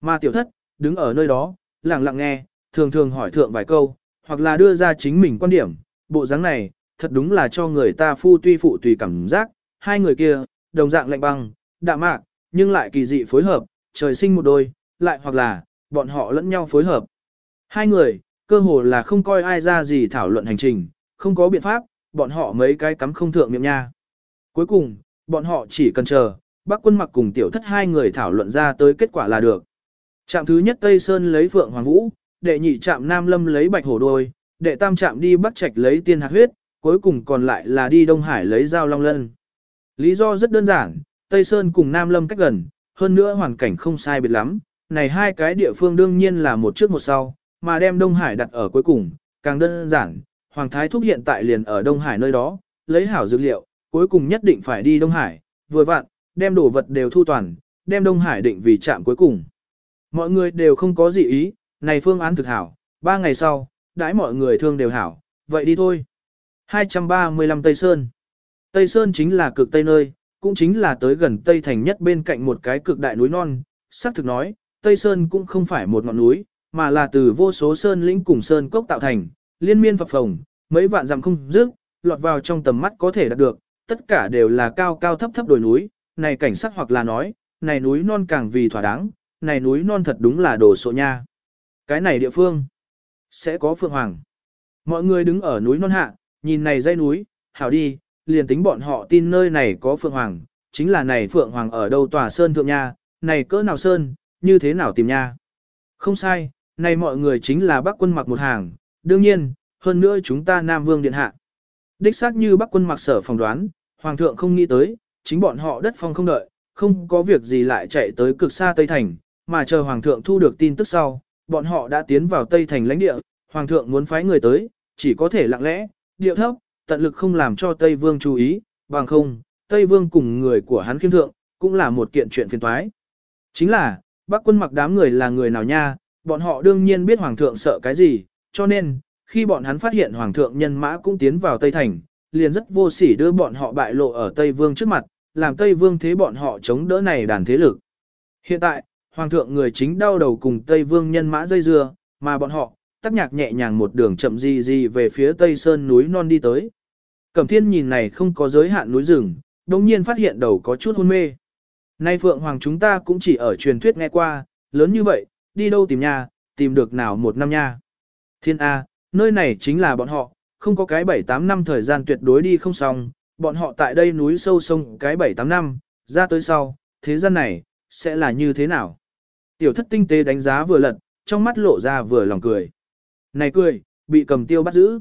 Mà tiểu thất, đứng ở nơi đó, lặng lặng nghe, thường thường hỏi thượng vài câu, hoặc là đưa ra chính mình quan điểm, bộ dáng này, thật đúng là cho người ta phu tuy phụ tùy cảm giác, hai người kia, đồng dạng lạnh băng, đạm mạc, nhưng lại kỳ dị phối hợp, trời sinh một đôi, lại hoặc là, bọn họ lẫn nhau phối hợp. Hai người, cơ hồ là không coi ai ra gì thảo luận hành trình, không có biện pháp, bọn họ mấy cái cắm không thượng miệng nha. Cuối cùng, bọn họ chỉ cần chờ, bác quân mặc cùng tiểu thất hai người thảo luận ra tới kết quả là được. Trạm thứ nhất Tây Sơn lấy Phượng Hoàng Vũ, đệ nhị trạm Nam Lâm lấy Bạch Hổ Đôi, đệ tam trạm đi Bắc Trạch lấy Tiên Hạt Huyết, cuối cùng còn lại là đi Đông Hải lấy Giao Long Lân. Lý do rất đơn giản, Tây Sơn cùng Nam Lâm cách gần, hơn nữa hoàn cảnh không sai biệt lắm, này hai cái địa phương đương nhiên là một trước một sau, mà đem Đông Hải đặt ở cuối cùng, càng đơn giản, Hoàng Thái Thúc hiện tại liền ở Đông Hải nơi đó, lấy hảo dược liệu, cuối cùng nhất định phải đi Đông Hải, vừa vặn, đem đồ vật đều thu toàn, đem Đông Hải định vì trạm cuối cùng. Mọi người đều không có gì ý, này phương án thực hảo, ba ngày sau, đãi mọi người thương đều hảo, vậy đi thôi. 235 Tây Sơn Tây Sơn chính là cực Tây nơi, cũng chính là tới gần Tây Thành nhất bên cạnh một cái cực đại núi non. Sắc thực nói, Tây Sơn cũng không phải một ngọn núi, mà là từ vô số sơn lĩnh cùng sơn cốc tạo thành, liên miên phập phồng, mấy vạn dặm không dứt, lọt vào trong tầm mắt có thể đạt được, tất cả đều là cao cao thấp thấp đồi núi, này cảnh sắc hoặc là nói, này núi non càng vì thỏa đáng, này núi non thật đúng là đồ sộ nha. Cái này địa phương, sẽ có phượng hoàng. Mọi người đứng ở núi non hạ, nhìn này dãy núi, hảo đi, liền tính bọn họ tin nơi này có Phượng Hoàng, chính là này Phượng Hoàng ở đâu tòa sơn thượng nha, này cỡ nào sơn, như thế nào tìm nha. Không sai, này mọi người chính là bác quân mặc một hàng, đương nhiên, hơn nữa chúng ta Nam Vương Điện Hạ. Đích xác như bắc quân mặc sở phòng đoán, Hoàng thượng không nghĩ tới, chính bọn họ đất phong không đợi, không có việc gì lại chạy tới cực xa Tây Thành, mà chờ Hoàng thượng thu được tin tức sau, bọn họ đã tiến vào Tây Thành lãnh địa, Hoàng thượng muốn phái người tới, chỉ có thể lặng lẽ, điệu thấp, tận lực không làm cho Tây Vương chú ý, bằng không, Tây Vương cùng người của hắn khiêm thượng, cũng là một kiện chuyện phiền toái. Chính là, bác quân mặc đám người là người nào nha, bọn họ đương nhiên biết Hoàng thượng sợ cái gì, cho nên, khi bọn hắn phát hiện Hoàng thượng nhân mã cũng tiến vào Tây Thành, liền rất vô sỉ đưa bọn họ bại lộ ở Tây Vương trước mặt, làm Tây Vương thế bọn họ chống đỡ này đàn thế lực. Hiện tại, Hoàng thượng người chính đau đầu cùng Tây Vương nhân mã dây dưa, mà bọn họ, tắc nhạc nhẹ nhàng một đường chậm gì gì về phía Tây Sơn núi non đi tới. Cẩm thiên nhìn này không có giới hạn núi rừng, đồng nhiên phát hiện đầu có chút hôn mê. Nay Phượng Hoàng chúng ta cũng chỉ ở truyền thuyết nghe qua, lớn như vậy, đi đâu tìm nhà, tìm được nào một năm nha. Thiên A, nơi này chính là bọn họ, không có cái 7-8 năm thời gian tuyệt đối đi không xong, bọn họ tại đây núi sâu sông cái 7-8 năm, ra tới sau, thế gian này, sẽ là như thế nào? Tiểu thất tinh tế đánh giá vừa lật, trong mắt lộ ra vừa lòng cười. Này cười, bị cầm tiêu bắt giữ.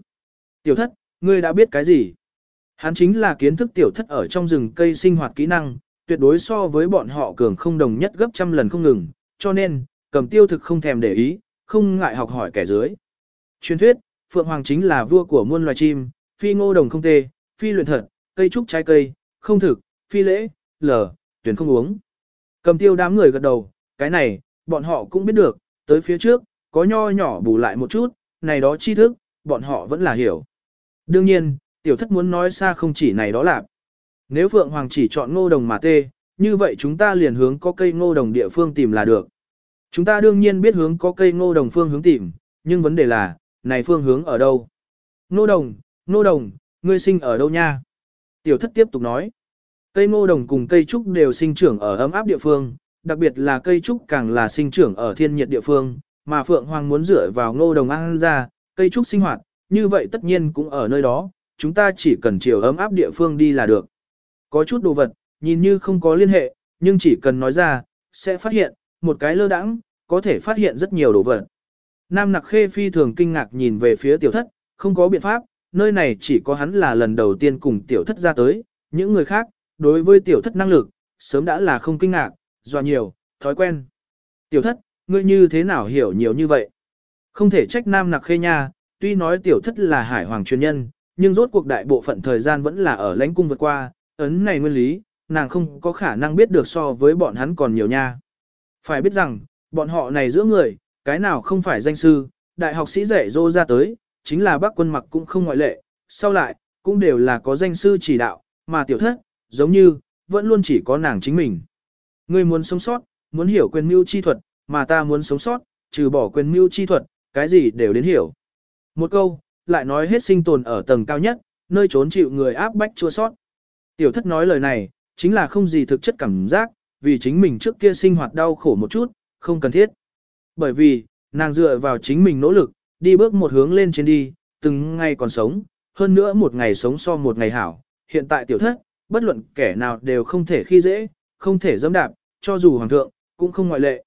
Tiểu thất, ngươi đã biết cái gì? Hắn chính là kiến thức tiểu thất ở trong rừng cây sinh hoạt kỹ năng, tuyệt đối so với bọn họ cường không đồng nhất gấp trăm lần không ngừng, cho nên, cầm tiêu thực không thèm để ý, không ngại học hỏi kẻ dưới. Truyền thuyết, Phượng Hoàng chính là vua của muôn loài chim, phi ngô đồng không tê, phi luyện thật, cây trúc trái cây, không thực, phi lễ, lở, tuyển không uống. Cầm tiêu đám người gật đầu, cái này, bọn họ cũng biết được, tới phía trước, có nho nhỏ bù lại một chút, này đó tri thức, bọn họ vẫn là hiểu. Đương nhiên, tiểu thất muốn nói xa không chỉ này đó là. Nếu Phượng Hoàng chỉ chọn ngô đồng mà tê, như vậy chúng ta liền hướng có cây ngô đồng địa phương tìm là được. Chúng ta đương nhiên biết hướng có cây ngô đồng phương hướng tìm, nhưng vấn đề là, này phương hướng ở đâu? Nô đồng, nô đồng, ngươi sinh ở đâu nha? Tiểu thất tiếp tục nói. Cây ngô đồng cùng cây trúc đều sinh trưởng ở ấm áp địa phương, đặc biệt là cây trúc càng là sinh trưởng ở thiên nhiệt địa phương, mà Phượng Hoàng muốn dựa vào ngô đồng ăn ra, cây trúc sinh hoạt, như vậy tất nhiên cũng ở nơi đó, chúng ta chỉ cần chiều ấm áp địa phương đi là được. Có chút đồ vật, nhìn như không có liên hệ, nhưng chỉ cần nói ra, sẽ phát hiện, một cái lơ đãng, có thể phát hiện rất nhiều đồ vật. Nam Nặc Khê phi thường kinh ngạc nhìn về phía tiểu thất, không có biện pháp, nơi này chỉ có hắn là lần đầu tiên cùng tiểu thất ra tới, những người khác, đối với tiểu thất năng lực, sớm đã là không kinh ngạc, dọa nhiều, thói quen. Tiểu thất, ngươi như thế nào hiểu nhiều như vậy? Không thể trách Nam Nặc Khê nha, tuy nói tiểu thất là hải hoàng truyền nhân, nhưng rốt cuộc đại bộ phận thời gian vẫn là ở lãnh cung vượt qua, ấn này nguyên lý, nàng không có khả năng biết được so với bọn hắn còn nhiều nha. Phải biết rằng, bọn họ này giữa người, cái nào không phải danh sư, đại học sĩ dạy dô ra tới, chính là bác quân mặc cũng không ngoại lệ, sau lại, cũng đều là có danh sư chỉ đạo, mà tiểu thất, giống như, vẫn luôn chỉ có nàng chính mình. Người muốn sống sót, muốn hiểu quyền mưu chi thuật, mà ta muốn sống sót, trừ bỏ quyền mưu chi thuật, cái gì đều đến hiểu. Một câu, lại nói hết sinh tồn ở tầng cao nhất, nơi trốn chịu người áp bách chua sót. Tiểu thất nói lời này, chính là không gì thực chất cảm giác, vì chính mình trước kia sinh hoạt đau khổ một chút, không cần thiết. Bởi vì, nàng dựa vào chính mình nỗ lực, đi bước một hướng lên trên đi, từng ngày còn sống, hơn nữa một ngày sống so một ngày hảo. Hiện tại tiểu thất, bất luận kẻ nào đều không thể khi dễ, không thể dẫm đạp, cho dù hoàng thượng, cũng không ngoại lệ.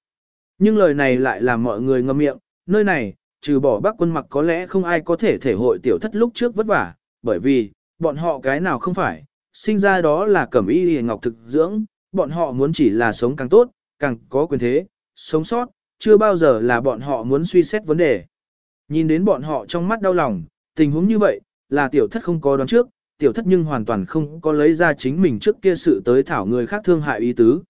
Nhưng lời này lại làm mọi người ngậm miệng, nơi này, trừ bỏ bác quân mặc có lẽ không ai có thể thể hội tiểu thất lúc trước vất vả, bởi vì, bọn họ cái nào không phải, sinh ra đó là cẩm y hề ngọc thực dưỡng, bọn họ muốn chỉ là sống càng tốt, càng có quyền thế, sống sót, chưa bao giờ là bọn họ muốn suy xét vấn đề. Nhìn đến bọn họ trong mắt đau lòng, tình huống như vậy, là tiểu thất không có đoán trước, tiểu thất nhưng hoàn toàn không có lấy ra chính mình trước kia sự tới thảo người khác thương hại ý tứ.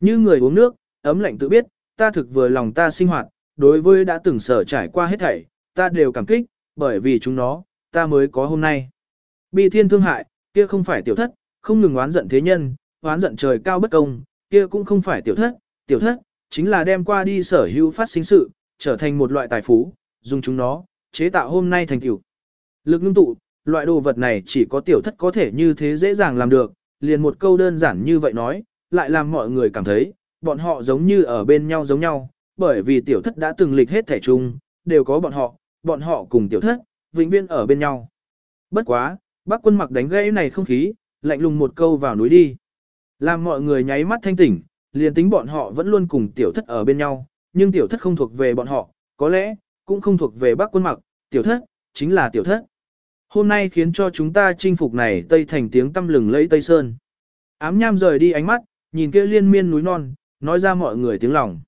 Như người uống nước, ấm lạnh tự biết, ta thực vừa lòng ta sinh hoạt, đối với đã từng sở trải qua hết thảy, ta đều cảm kích, bởi vì chúng nó, ta mới có hôm nay. bị thiên thương hại, kia không phải tiểu thất, không ngừng oán giận thế nhân, oán giận trời cao bất công, kia cũng không phải tiểu thất, tiểu thất, chính là đem qua đi sở hữu phát sinh sự, trở thành một loại tài phú, dùng chúng nó, chế tạo hôm nay thành tiểu. Lực ngưng tụ, loại đồ vật này chỉ có tiểu thất có thể như thế dễ dàng làm được, liền một câu đơn giản như vậy nói, lại làm mọi người cảm thấy, bọn họ giống như ở bên nhau giống nhau, bởi vì tiểu thất đã từng lịch hết thể chung, đều có bọn họ, bọn họ cùng tiểu thất, vĩnh viên ở bên nhau. Bất quá, bác quân mặc đánh gãy này không khí, lạnh lùng một câu vào núi đi. Làm mọi người nháy mắt thanh tỉnh, liền tính bọn họ vẫn luôn cùng tiểu thất ở bên nhau, nhưng tiểu thất không thuộc về bọn họ, có lẽ, cũng không thuộc về bác quân mặc, tiểu thất, chính là tiểu thất. Hôm nay khiến cho chúng ta chinh phục này Tây thành tiếng tâm lừng lẫy Tây Sơn. Ám nham rời đi ánh mắt, nhìn kia liên miên núi non, nói ra mọi người tiếng lòng.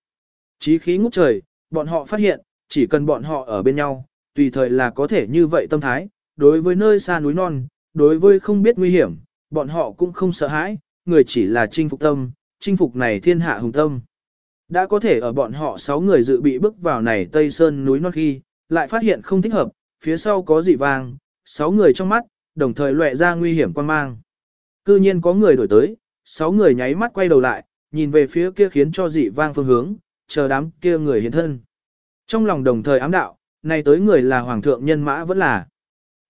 Chí khí ngút trời, bọn họ phát hiện, chỉ cần bọn họ ở bên nhau, tùy thời là có thể như vậy tâm thái, đối với nơi xa núi non, đối với không biết nguy hiểm, bọn họ cũng không sợ hãi, người chỉ là chinh phục tâm, chinh phục này thiên hạ hùng tâm. Đã có thể ở bọn họ 6 người dự bị bước vào này Tây Sơn núi non khi, lại phát hiện không thích hợp, phía sau có dị vang, 6 người trong mắt, đồng thời lệ ra nguy hiểm quan mang. Cư nhiên có người đổi tới, 6 người nháy mắt quay đầu lại, nhìn về phía kia khiến cho dị vang phương hướng, chờ đám kia người hiện thân. Trong lòng đồng thời ám đạo, này tới người là hoàng thượng nhân mã vẫn là.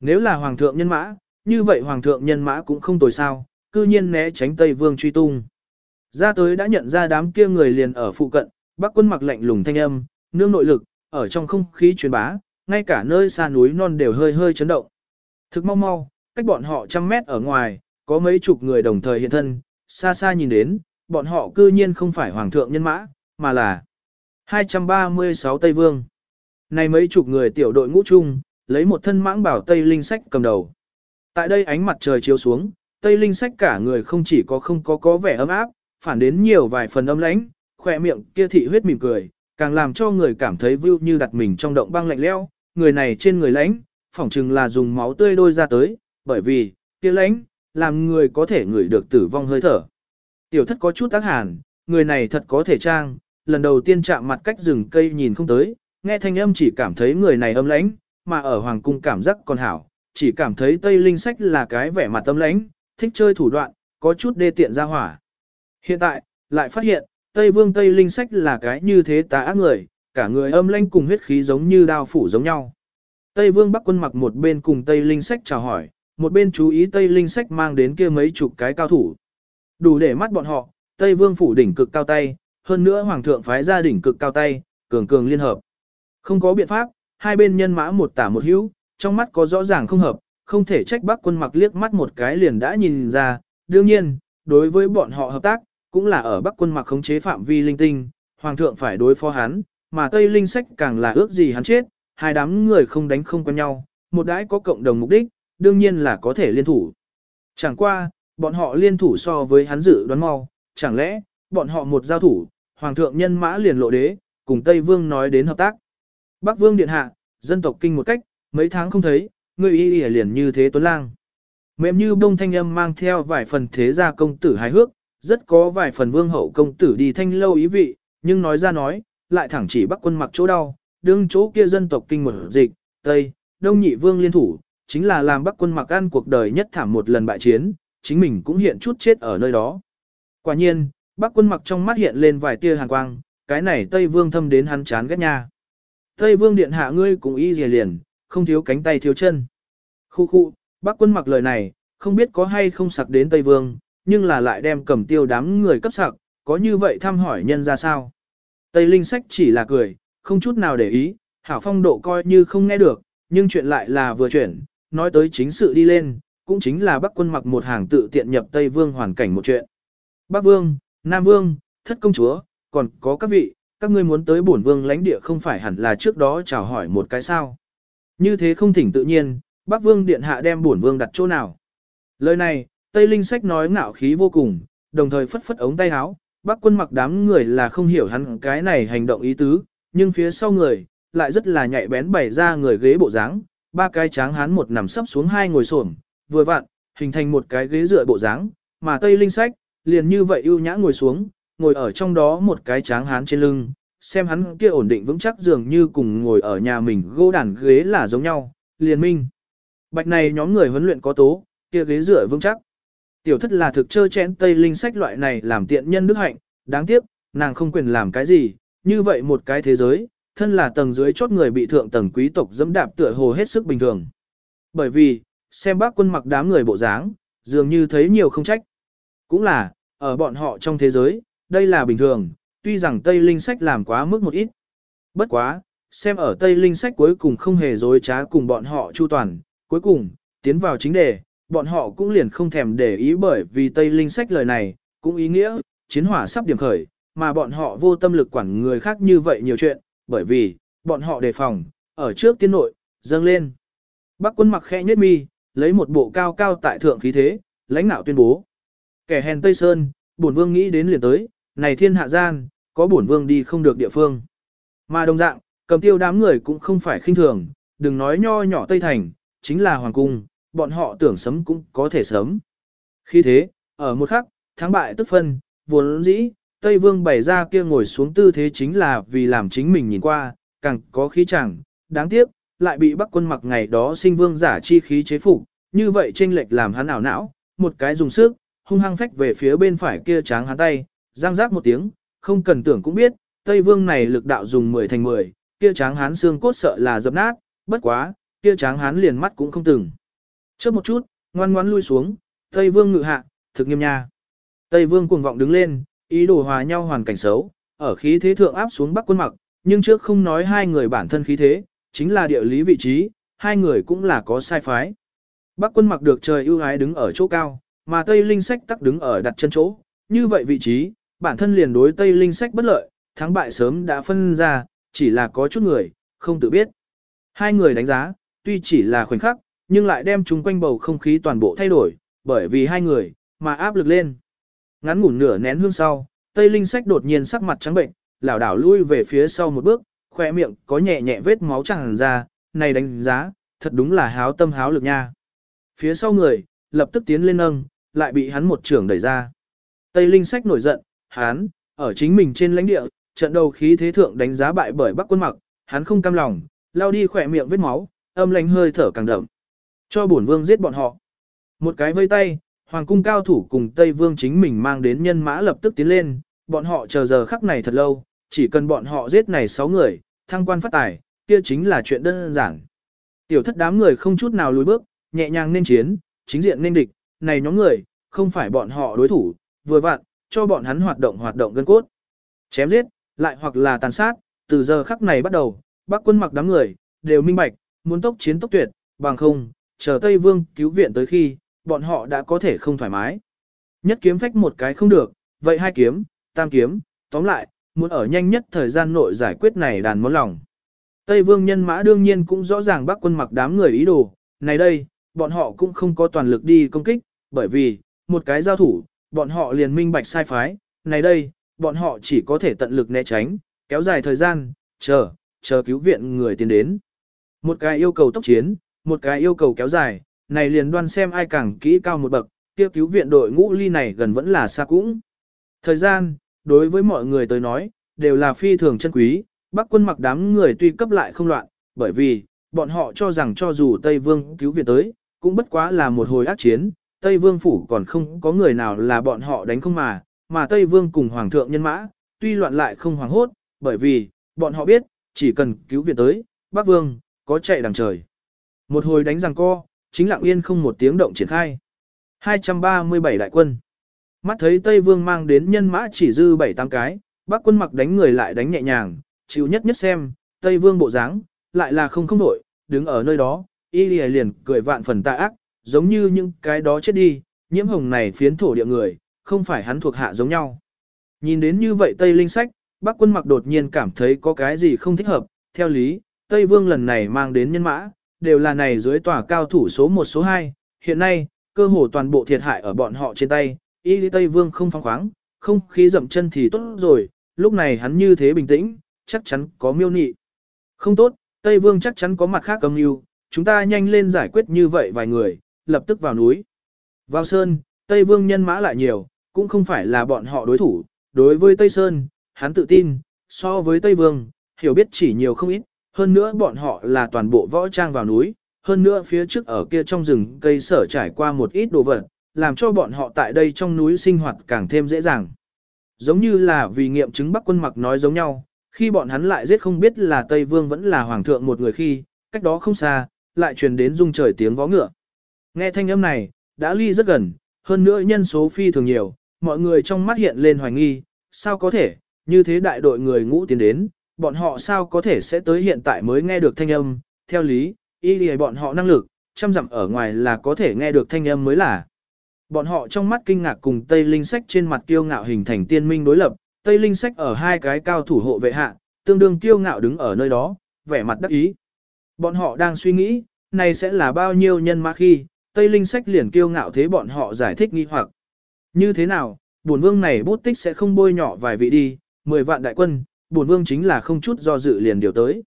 Nếu là hoàng thượng nhân mã, như vậy hoàng thượng nhân mã cũng không tồi sao, cư nhiên né tránh Tây Vương truy tung. Ra tới đã nhận ra đám kia người liền ở phụ cận, bắc quân mặc lạnh lùng thanh âm, nương nội lực, ở trong không khí truyền bá, ngay cả nơi xa núi non đều hơi hơi chấn động. Thực mau mau, cách bọn họ trăm mét ở ngoài, có mấy chục người đồng thời hiện thân, xa xa nhìn đến, bọn họ cư nhiên không phải hoàng thượng nhân mã, mà là 236 Tây Vương. Này mấy chục người tiểu đội ngũ chung, lấy một thân mãng bảo Tây Linh Sách cầm đầu. Tại đây ánh mặt trời chiếu xuống, Tây Linh Sách cả người không chỉ có không có có vẻ ấm áp, phản đến nhiều vài phần âm lãnh, khỏe miệng kia thị huyết mỉm cười, càng làm cho người cảm thấy view như đặt mình trong động băng lạnh lẽo. người này trên người lãnh, phỏng chừng là dùng máu tươi đôi ra tới, bởi vì, kia lãnh, làm người có thể ngửi được tử vong hơi thở. Tiểu thất có chút tác hàn, người này thật có thể trang, lần đầu tiên chạm mặt cách rừng cây nhìn không tới, nghe thanh âm chỉ cảm thấy người này âm lãnh, mà ở hoàng cung cảm giác còn hảo, chỉ cảm thấy Tây Linh Sách là cái vẻ mặt âm lãnh, thích chơi thủ đoạn, có chút đê tiện ra hỏa. Hiện tại, lại phát hiện, Tây Vương Tây Linh Sách là cái như thế tà ác người, cả người âm lanh cùng huyết khí giống như đao phủ giống nhau. Tây Vương Bắc quân mặc một bên cùng Tây Linh Sách chào hỏi, một bên chú ý Tây Linh Sách mang đến kia mấy chục cái cao thủ. Đủ để mắt bọn họ, Tây Vương phủ đỉnh cực cao tay, hơn nữa Hoàng thượng phái gia đỉnh cực cao tay, cường cường liên hợp. Không có biện pháp, hai bên nhân mã một tả một hữu, trong mắt có rõ ràng không hợp, không thể trách Bắc quân mặc liếc mắt một cái liền đã nhìn ra. Đương nhiên, đối với bọn họ hợp tác, cũng là ở Bắc quân mặc khống chế phạm vi linh tinh, Hoàng thượng phải đối phó hắn, mà Tây Linh Sách càng là ước gì hắn chết, hai đám người không đánh không quen nhau, một đãi có cộng đồng mục đích, đương nhiên là có thể liên thủ. Chẳng qua, bọn họ liên thủ so với hắn dự đoán mau, chẳng lẽ, bọn họ một giao thủ, Hoàng thượng nhân mã liền lộ đế, cùng Tây Vương nói đến hợp tác. Bắc Vương Điện Hạ, dân tộc kinh một cách, mấy tháng không thấy, người y y liền như thế tuấn lang. Mềm như bông thanh âm mang theo vài phần thế gia công tử hài hước, rất có vài phần vương hậu công tử đi thanh lâu ý vị, nhưng nói ra nói, lại thẳng chỉ bắc quân mặc chỗ đau, đương chỗ kia dân tộc kinh một dịch, Tây, Đông nhị vương liên thủ, chính là làm bắc quân mặc ăn cuộc đời nhất thảm một lần bại chiến, chính mình cũng hiện chút chết ở nơi đó. Quả nhiên, bắc quân mặc trong mắt hiện lên vài tia hàn quang, cái này Tây vương thâm đến hắn chán ghét nha. Tây vương điện hạ ngươi cũng y dìa liền, không thiếu cánh tay thiếu chân. Khu khu, bác quân mặc lời này, không biết có hay không sặc đến Tây Vương, nhưng là lại đem cầm tiêu đám người cấp sặc, có như vậy thăm hỏi nhân ra sao. Tây Linh Sách chỉ là cười, không chút nào để ý, hảo phong độ coi như không nghe được, nhưng chuyện lại là vừa chuyển, nói tới chính sự đi lên, cũng chính là Bắc quân mặc một hàng tự tiện nhập Tây Vương hoàn cảnh một chuyện. Bắc Vương, Nam Vương, Thất Công Chúa, còn có các vị, các ngươi muốn tới bổn vương lãnh địa không phải hẳn là trước đó chào hỏi một cái sao. Như thế không thỉnh tự nhiên, Bắc Vương Điện Hạ đem bổn vương đặt chỗ nào. Lời này, Tây Linh Sách nói ngạo khí vô cùng, đồng thời phất phất ống tay áo, bác quân mặc đám người là không hiểu hắn cái này hành động ý tứ, nhưng phía sau người, lại rất là nhạy bén bày ra người ghế bộ dáng, ba cái tráng hán một nằm sấp xuống hai ngồi xổm, vừa vặn, hình thành một cái ghế dựa bộ dáng, mà Tây Linh Sách, liền như vậy ưu nhã ngồi xuống, ngồi ở trong đó một cái tráng hán trên lưng, xem hắn kia ổn định vững chắc dường như cùng ngồi ở nhà mình gỗ đàn ghế là giống nhau, liền minh. Bạch này nhóm người huấn luyện có tố, kia ghế dựa vững chắc. Tiểu thất là thực chơ chẽn Tây Linh Sách loại này làm tiện nhân đức hạnh, đáng tiếc, nàng không quyền làm cái gì, như vậy một cái thế giới, thân là tầng dưới chốt người bị thượng tầng quý tộc dẫm đạp tựa hồ hết sức bình thường. Bởi vì, xem bác quân mặc đám người bộ dáng, dường như thấy nhiều không trách. Cũng là, ở bọn họ trong thế giới, đây là bình thường, tuy rằng Tây Linh Sách làm quá mức một ít. Bất quá, xem ở Tây Linh Sách cuối cùng không hề dối trá cùng bọn họ chu toàn, cuối cùng, tiến vào chính đề, bọn họ cũng liền không thèm để ý bởi vì Tây Linh Sách lời này, cũng ý nghĩa, chiến hỏa sắp điểm khởi, mà bọn họ vô tâm lực quản người khác như vậy nhiều chuyện, bởi vì, bọn họ đề phòng, ở trước tiên nội, dâng lên. Bắc quân mặc khẽ nhất mi, lấy một bộ cao cao tại thượng khí thế, lãnh đạo tuyên bố. Kẻ hèn Tây Sơn, bổn vương nghĩ đến liền tới, này thiên hạ gian, có bổn vương đi không được địa phương. Mà đồng dạng, cầm tiêu đám người cũng không phải khinh thường, đừng nói nho nhỏ Tây Thành, chính là Hoàng Cung, bọn họ tưởng sấm cũng có thể sớm. Khi thế, ở một khắc, thắng bại tức phân, vốn dĩ, Tây Vương bày ra kia ngồi xuống tư thế chính là vì làm chính mình nhìn qua, càng có khí chẳng, đáng tiếc, lại bị Bắc quân mặc ngày đó sinh vương giả chi khí chế phục, như vậy chênh lệch làm hắn ảo não, một cái dùng sức, hung hăng phách về phía bên phải kia tráng hắn tay, giang giác một tiếng, không cần tưởng cũng biết, Tây Vương này lực đạo dùng 10 thành 10, kia tráng hán xương cốt sợ là dập nát, bất quá, kia tráng hán liền mắt cũng không từng. Chớp một chút, ngoan ngoãn lui xuống, Tây Vương ngự hạ, thực nghiêm nha. Tây Vương cuồng vọng đứng lên, ý đồ hòa nhau hoàn cảnh xấu, ở khí thế thượng áp xuống Bắc quân mặc, nhưng trước không nói hai người bản thân khí thế, chính là địa lý vị trí, hai người cũng là có sai phái. Bắc quân mặc được trời ưu ái đứng ở chỗ cao, mà Tây Linh Sách tắc đứng ở đặt chân chỗ, như vậy vị trí, bản thân liền đối Tây Linh Sách bất lợi, thắng bại sớm đã phân ra, chỉ là có chút người, không tự biết. Hai người đánh giá, tuy chỉ là khoảnh khắc, nhưng lại đem chúng quanh bầu không khí toàn bộ thay đổi, bởi vì hai người, mà áp lực lên. Ngắn ngủn nửa nén hương sau, Tây Linh Sách đột nhiên sắc mặt trắng bệnh, lảo đảo lui về phía sau một bước, khỏe miệng có nhẹ nhẹ vết máu tràn ra, này đánh giá, thật đúng là háo tâm háo lực nha. Phía sau người, lập tức tiến lên nâng, lại bị hắn một trưởng đẩy ra. Tây Linh Sách nổi giận, hắn, ở chính mình trên lãnh địa, trận đầu khí thế thượng đánh giá bại bởi Bắc quân mặc, hắn không cam lòng, lao đi khỏe miệng vết máu, âm lãnh hơi thở càng đậm. Cho bổn vương giết bọn họ. Một cái vây tay, hoàng cung cao thủ cùng Tây Vương chính mình mang đến nhân mã lập tức tiến lên, bọn họ chờ giờ khắc này thật lâu, chỉ cần bọn họ giết này 6 người, thăng quan phát tài, kia chính là chuyện đơn giản. Tiểu thất đám người không chút nào lùi bước, nhẹ nhàng nên chiến, chính diện nên địch, này nhóm người, không phải bọn họ đối thủ, vừa vặn, cho bọn hắn hoạt động hoạt động gân cốt. Chém giết, lại hoặc là tàn sát, từ giờ khắc này bắt đầu, bác quân mặc đám người, đều minh bạch, muốn tốc chiến tốc tuyệt, bằng không, chờ Tây Vương cứu viện tới khi, bọn họ đã có thể không thoải mái. Nhất kiếm phách một cái không được, vậy hai kiếm, tam kiếm, tóm lại, muốn ở nhanh nhất thời gian nội giải quyết này đàn món lòng. Tây Vương nhân mã đương nhiên cũng rõ ràng bác quân mặc đám người ý đồ, này đây, bọn họ cũng không có toàn lực đi công kích, bởi vì, một cái giao thủ, bọn họ liền minh bạch sai phái, này đây, bọn họ chỉ có thể tận lực né tránh, kéo dài thời gian, chờ, chờ cứu viện người tiến đến. Một cái yêu cầu tốc chiến, một cái yêu cầu kéo dài, này liền đoan xem ai càng kỹ cao một bậc, kia cứu viện đội ngũ ly này gần vẫn là xa cũng. Thời gian, đối với mọi người tới nói, đều là phi thường chân quý, Bắc quân mặc đám người tuy cấp lại không loạn, bởi vì, bọn họ cho rằng cho dù Tây Vương cứu viện tới, cũng bất quá là một hồi ác chiến, Tây Vương phủ còn không có người nào là bọn họ đánh không mà, mà Tây Vương cùng Hoàng thượng nhân mã, tuy loạn lại không hoàng hốt, bởi vì, bọn họ biết, chỉ cần cứu viện tới, Bắc Vương, có chạy đằng trời. Một hồi đánh rằng co, chính lặng yên không một tiếng động triển khai. 237 đại quân. Mắt thấy Tây Vương mang đến nhân mã chỉ dư 7-8 cái, Bắc quân mặc đánh người lại đánh nhẹ nhàng, chịu nhất nhất xem, Tây Vương bộ dáng, lại là không không nổi, đứng ở nơi đó, y lì liền cười vạn phần tà ác, giống như những cái đó chết đi, nhiễm hồng này phiến thổ địa người, không phải hắn thuộc hạ giống nhau. Nhìn đến như vậy Tây Linh Sách, bác quân mặc đột nhiên cảm thấy có cái gì không thích hợp, theo lý, Tây Vương lần này mang đến nhân mã, đều là này dưới tòa cao thủ số 1 số 2, hiện nay, cơ hồ toàn bộ thiệt hại ở bọn họ trên tay, y lý Tây Vương không phóng khoáng, không khí dậm chân thì tốt rồi, lúc này hắn như thế bình tĩnh, chắc chắn có miêu nị. Không tốt, Tây Vương chắc chắn có mặt khác cầm yêu, chúng ta nhanh lên giải quyết như vậy vài người, lập tức vào núi. Vào sơn, Tây Vương nhân mã lại nhiều, cũng không phải là bọn họ đối thủ, đối với Tây Sơn, hắn tự tin, so với Tây Vương, hiểu biết chỉ nhiều không ít, hơn nữa bọn họ là toàn bộ võ trang vào núi, hơn nữa phía trước ở kia trong rừng cây sở trải qua một ít đồ vật, làm cho bọn họ tại đây trong núi sinh hoạt càng thêm dễ dàng. Giống như là vì nghiệm chứng Bắc quân mặc nói giống nhau, khi bọn hắn lại giết không biết là Tây Vương vẫn là Hoàng thượng một người khi, cách đó không xa, lại truyền đến rung trời tiếng vó ngựa. Nghe thanh âm này, đã ly rất gần, hơn nữa nhân số phi thường nhiều, mọi người trong mắt hiện lên hoài nghi, sao có thể, như thế đại đội người ngũ tiến đến, bọn họ sao có thể sẽ tới hiện tại mới nghe được thanh âm, theo lý, y lì bọn họ năng lực, trăm dặm ở ngoài là có thể nghe được thanh âm mới là. Bọn họ trong mắt kinh ngạc cùng Tây Linh Sách trên mặt kiêu ngạo hình thành tiên minh đối lập, Tây Linh Sách ở hai cái cao thủ hộ vệ hạ, tương đương kiêu ngạo đứng ở nơi đó, vẻ mặt đắc ý. Bọn họ đang suy nghĩ, này sẽ là bao nhiêu nhân mã khi, Tây Linh Sách liền kiêu ngạo thế bọn họ giải thích nghi hoặc. Như thế nào, buồn vương này bút tích sẽ không bôi nhỏ vài vị đi, 10 vạn đại quân, bổn vương chính là không chút do dự liền điều tới.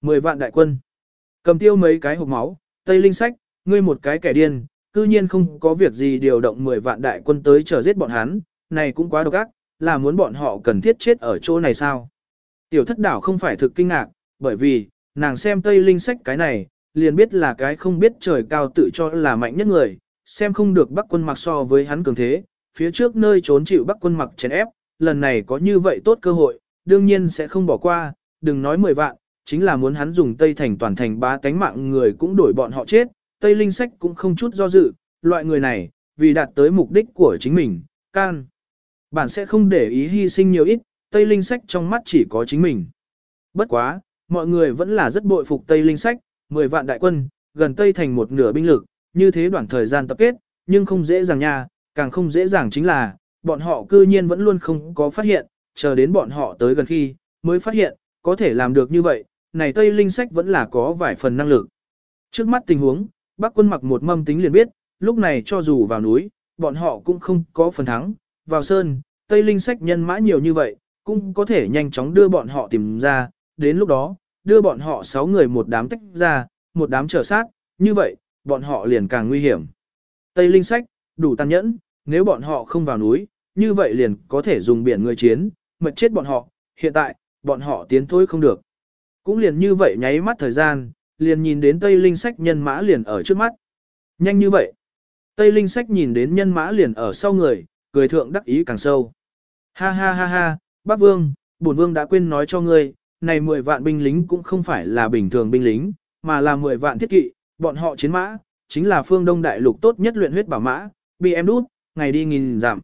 10 vạn đại quân. Cầm tiêu mấy cái hộp máu, Tây Linh Sách, ngươi một cái kẻ điên, cư nhiên không có việc gì điều động 10 vạn đại quân tới chờ giết bọn hắn, này cũng quá độc ác, là muốn bọn họ cần thiết chết ở chỗ này sao? Tiểu thất đảo không phải thực kinh ngạc, bởi vì, nàng xem Tây Linh Sách cái này, liền biết là cái không biết trời cao tự cho là mạnh nhất người, xem không được bắc quân mặc so với hắn cường thế, phía trước nơi trốn chịu bắc quân mặc chèn ép, lần này có như vậy tốt cơ hội, đương nhiên sẽ không bỏ qua, đừng nói 10 vạn, chính là muốn hắn dùng Tây Thành toàn thành ba cánh mạng người cũng đổi bọn họ chết, Tây Linh Sách cũng không chút do dự, loại người này, vì đạt tới mục đích của chính mình, can. Bạn sẽ không để ý hy sinh nhiều ít, Tây Linh Sách trong mắt chỉ có chính mình. Bất quá, mọi người vẫn là rất bội phục Tây Linh Sách, 10 vạn đại quân, gần Tây thành một nửa binh lực, như thế đoạn thời gian tập kết, nhưng không dễ dàng nha, càng không dễ dàng chính là, bọn họ cư nhiên vẫn luôn không có phát hiện, chờ đến bọn họ tới gần khi, mới phát hiện, có thể làm được như vậy, này Tây Linh Sách vẫn là có vài phần năng lực. Trước mắt tình huống, bác quân mặc một mâm tính liền biết, lúc này cho dù vào núi, bọn họ cũng không có phần thắng, vào sơn, Tây Linh Sách nhân mã nhiều như vậy, cũng có thể nhanh chóng đưa bọn họ tìm ra, đến lúc đó, đưa bọn họ 6 người một đám tách ra, một đám trở sát, như vậy, bọn họ liền càng nguy hiểm. Tây Linh Sách, đủ tàn nhẫn, nếu bọn họ không vào núi, như vậy liền có thể dùng biển người chiến, mệt chết bọn họ, hiện tại, bọn họ tiến thôi không được. Cũng liền như vậy nháy mắt thời gian, liền nhìn đến Tây Linh Sách nhân mã liền ở trước mắt. Nhanh như vậy. Tây Linh Sách nhìn đến nhân mã liền ở sau người, cười thượng đắc ý càng sâu. Ha ha ha ha, bác vương, bổn vương đã quên nói cho ngươi, này 10 vạn binh lính cũng không phải là bình thường binh lính, mà là 10 vạn thiết kỵ, bọn họ chiến mã, chính là phương đông đại lục tốt nhất luyện huyết bảo mã, bị em đút, ngày đi nghìn giảm.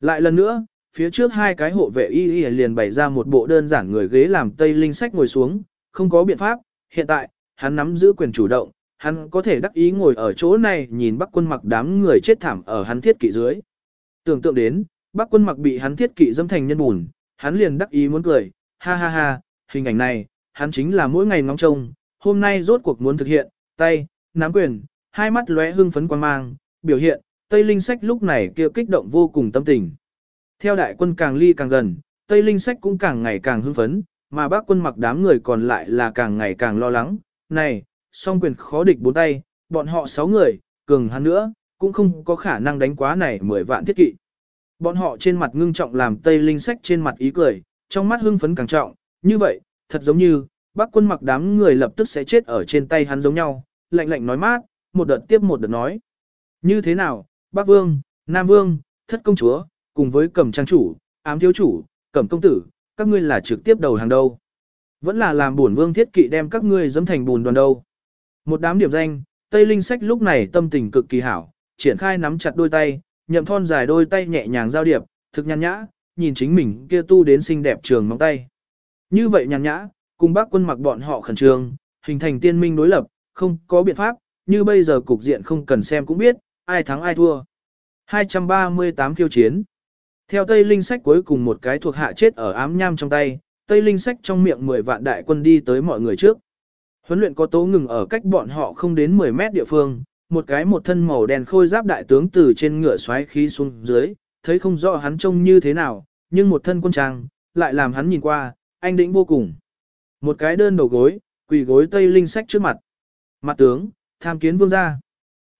Lại lần nữa, phía trước hai cái hộ vệ y y liền bày ra một bộ đơn giản người ghế làm tây linh sách ngồi xuống, không có biện pháp, hiện tại, hắn nắm giữ quyền chủ động, hắn có thể đắc ý ngồi ở chỗ này nhìn bắc quân mặc đám người chết thảm ở hắn thiết kỵ dưới. Tưởng tượng đến, bắc quân mặc bị hắn thiết kỵ dâm thành nhân bùn, hắn liền đắc ý muốn cười, ha ha ha, hình ảnh này, hắn chính là mỗi ngày ngóng trông, hôm nay rốt cuộc muốn thực hiện, tay, nắm quyền, hai mắt lóe hưng phấn quan mang, biểu hiện, Tây Linh Sách lúc này kia kích động vô cùng tâm tình. Theo đại quân càng ly càng gần, Tây Linh Sách cũng càng ngày càng hưng phấn, mà bác quân mặc đám người còn lại là càng ngày càng lo lắng. Này, song quyền khó địch bốn tay, bọn họ sáu người, cường hắn nữa, cũng không có khả năng đánh quá này mười vạn thiết kỵ. Bọn họ trên mặt ngưng trọng làm Tây Linh Sách trên mặt ý cười, trong mắt hưng phấn càng trọng, như vậy, thật giống như, bác quân mặc đám người lập tức sẽ chết ở trên tay hắn giống nhau, lạnh lạnh nói mát, một đợt tiếp một đợt nói. Như thế nào, bác vương, nam vương, thất công chúa, cùng với cẩm trang chủ, ám thiếu chủ, cẩm công tử, các ngươi là trực tiếp đầu hàng đâu. Vẫn là làm buồn vương thiết kỵ đem các ngươi dẫm thành bùn đoàn đâu. Một đám điểm danh, Tây Linh Sách lúc này tâm tình cực kỳ hảo, triển khai nắm chặt đôi tay, nhậm thon dài đôi tay nhẹ nhàng giao điệp, thực nhàn nhã, nhìn chính mình kia tu đến xinh đẹp trường móng tay. Như vậy nhàn nhã, cùng bác quân mặc bọn họ khẩn trương, hình thành tiên minh đối lập, không có biện pháp, như bây giờ cục diện không cần xem cũng biết, ai thắng ai thua. 238 khiêu chiến. Theo Tây Linh sách cuối cùng một cái thuộc hạ chết ở ám nham trong tay, Tây Linh sách trong miệng 10 vạn đại quân đi tới mọi người trước. Huấn luyện có tố ngừng ở cách bọn họ không đến 10 mét địa phương, một cái một thân màu đen khôi giáp đại tướng từ trên ngựa xoáy khí xuống dưới, thấy không rõ hắn trông như thế nào, nhưng một thân quân trang, lại làm hắn nhìn qua, anh đĩnh vô cùng. Một cái đơn đầu gối, quỳ gối Tây Linh sách trước mặt. Mặt tướng, tham kiến vương gia.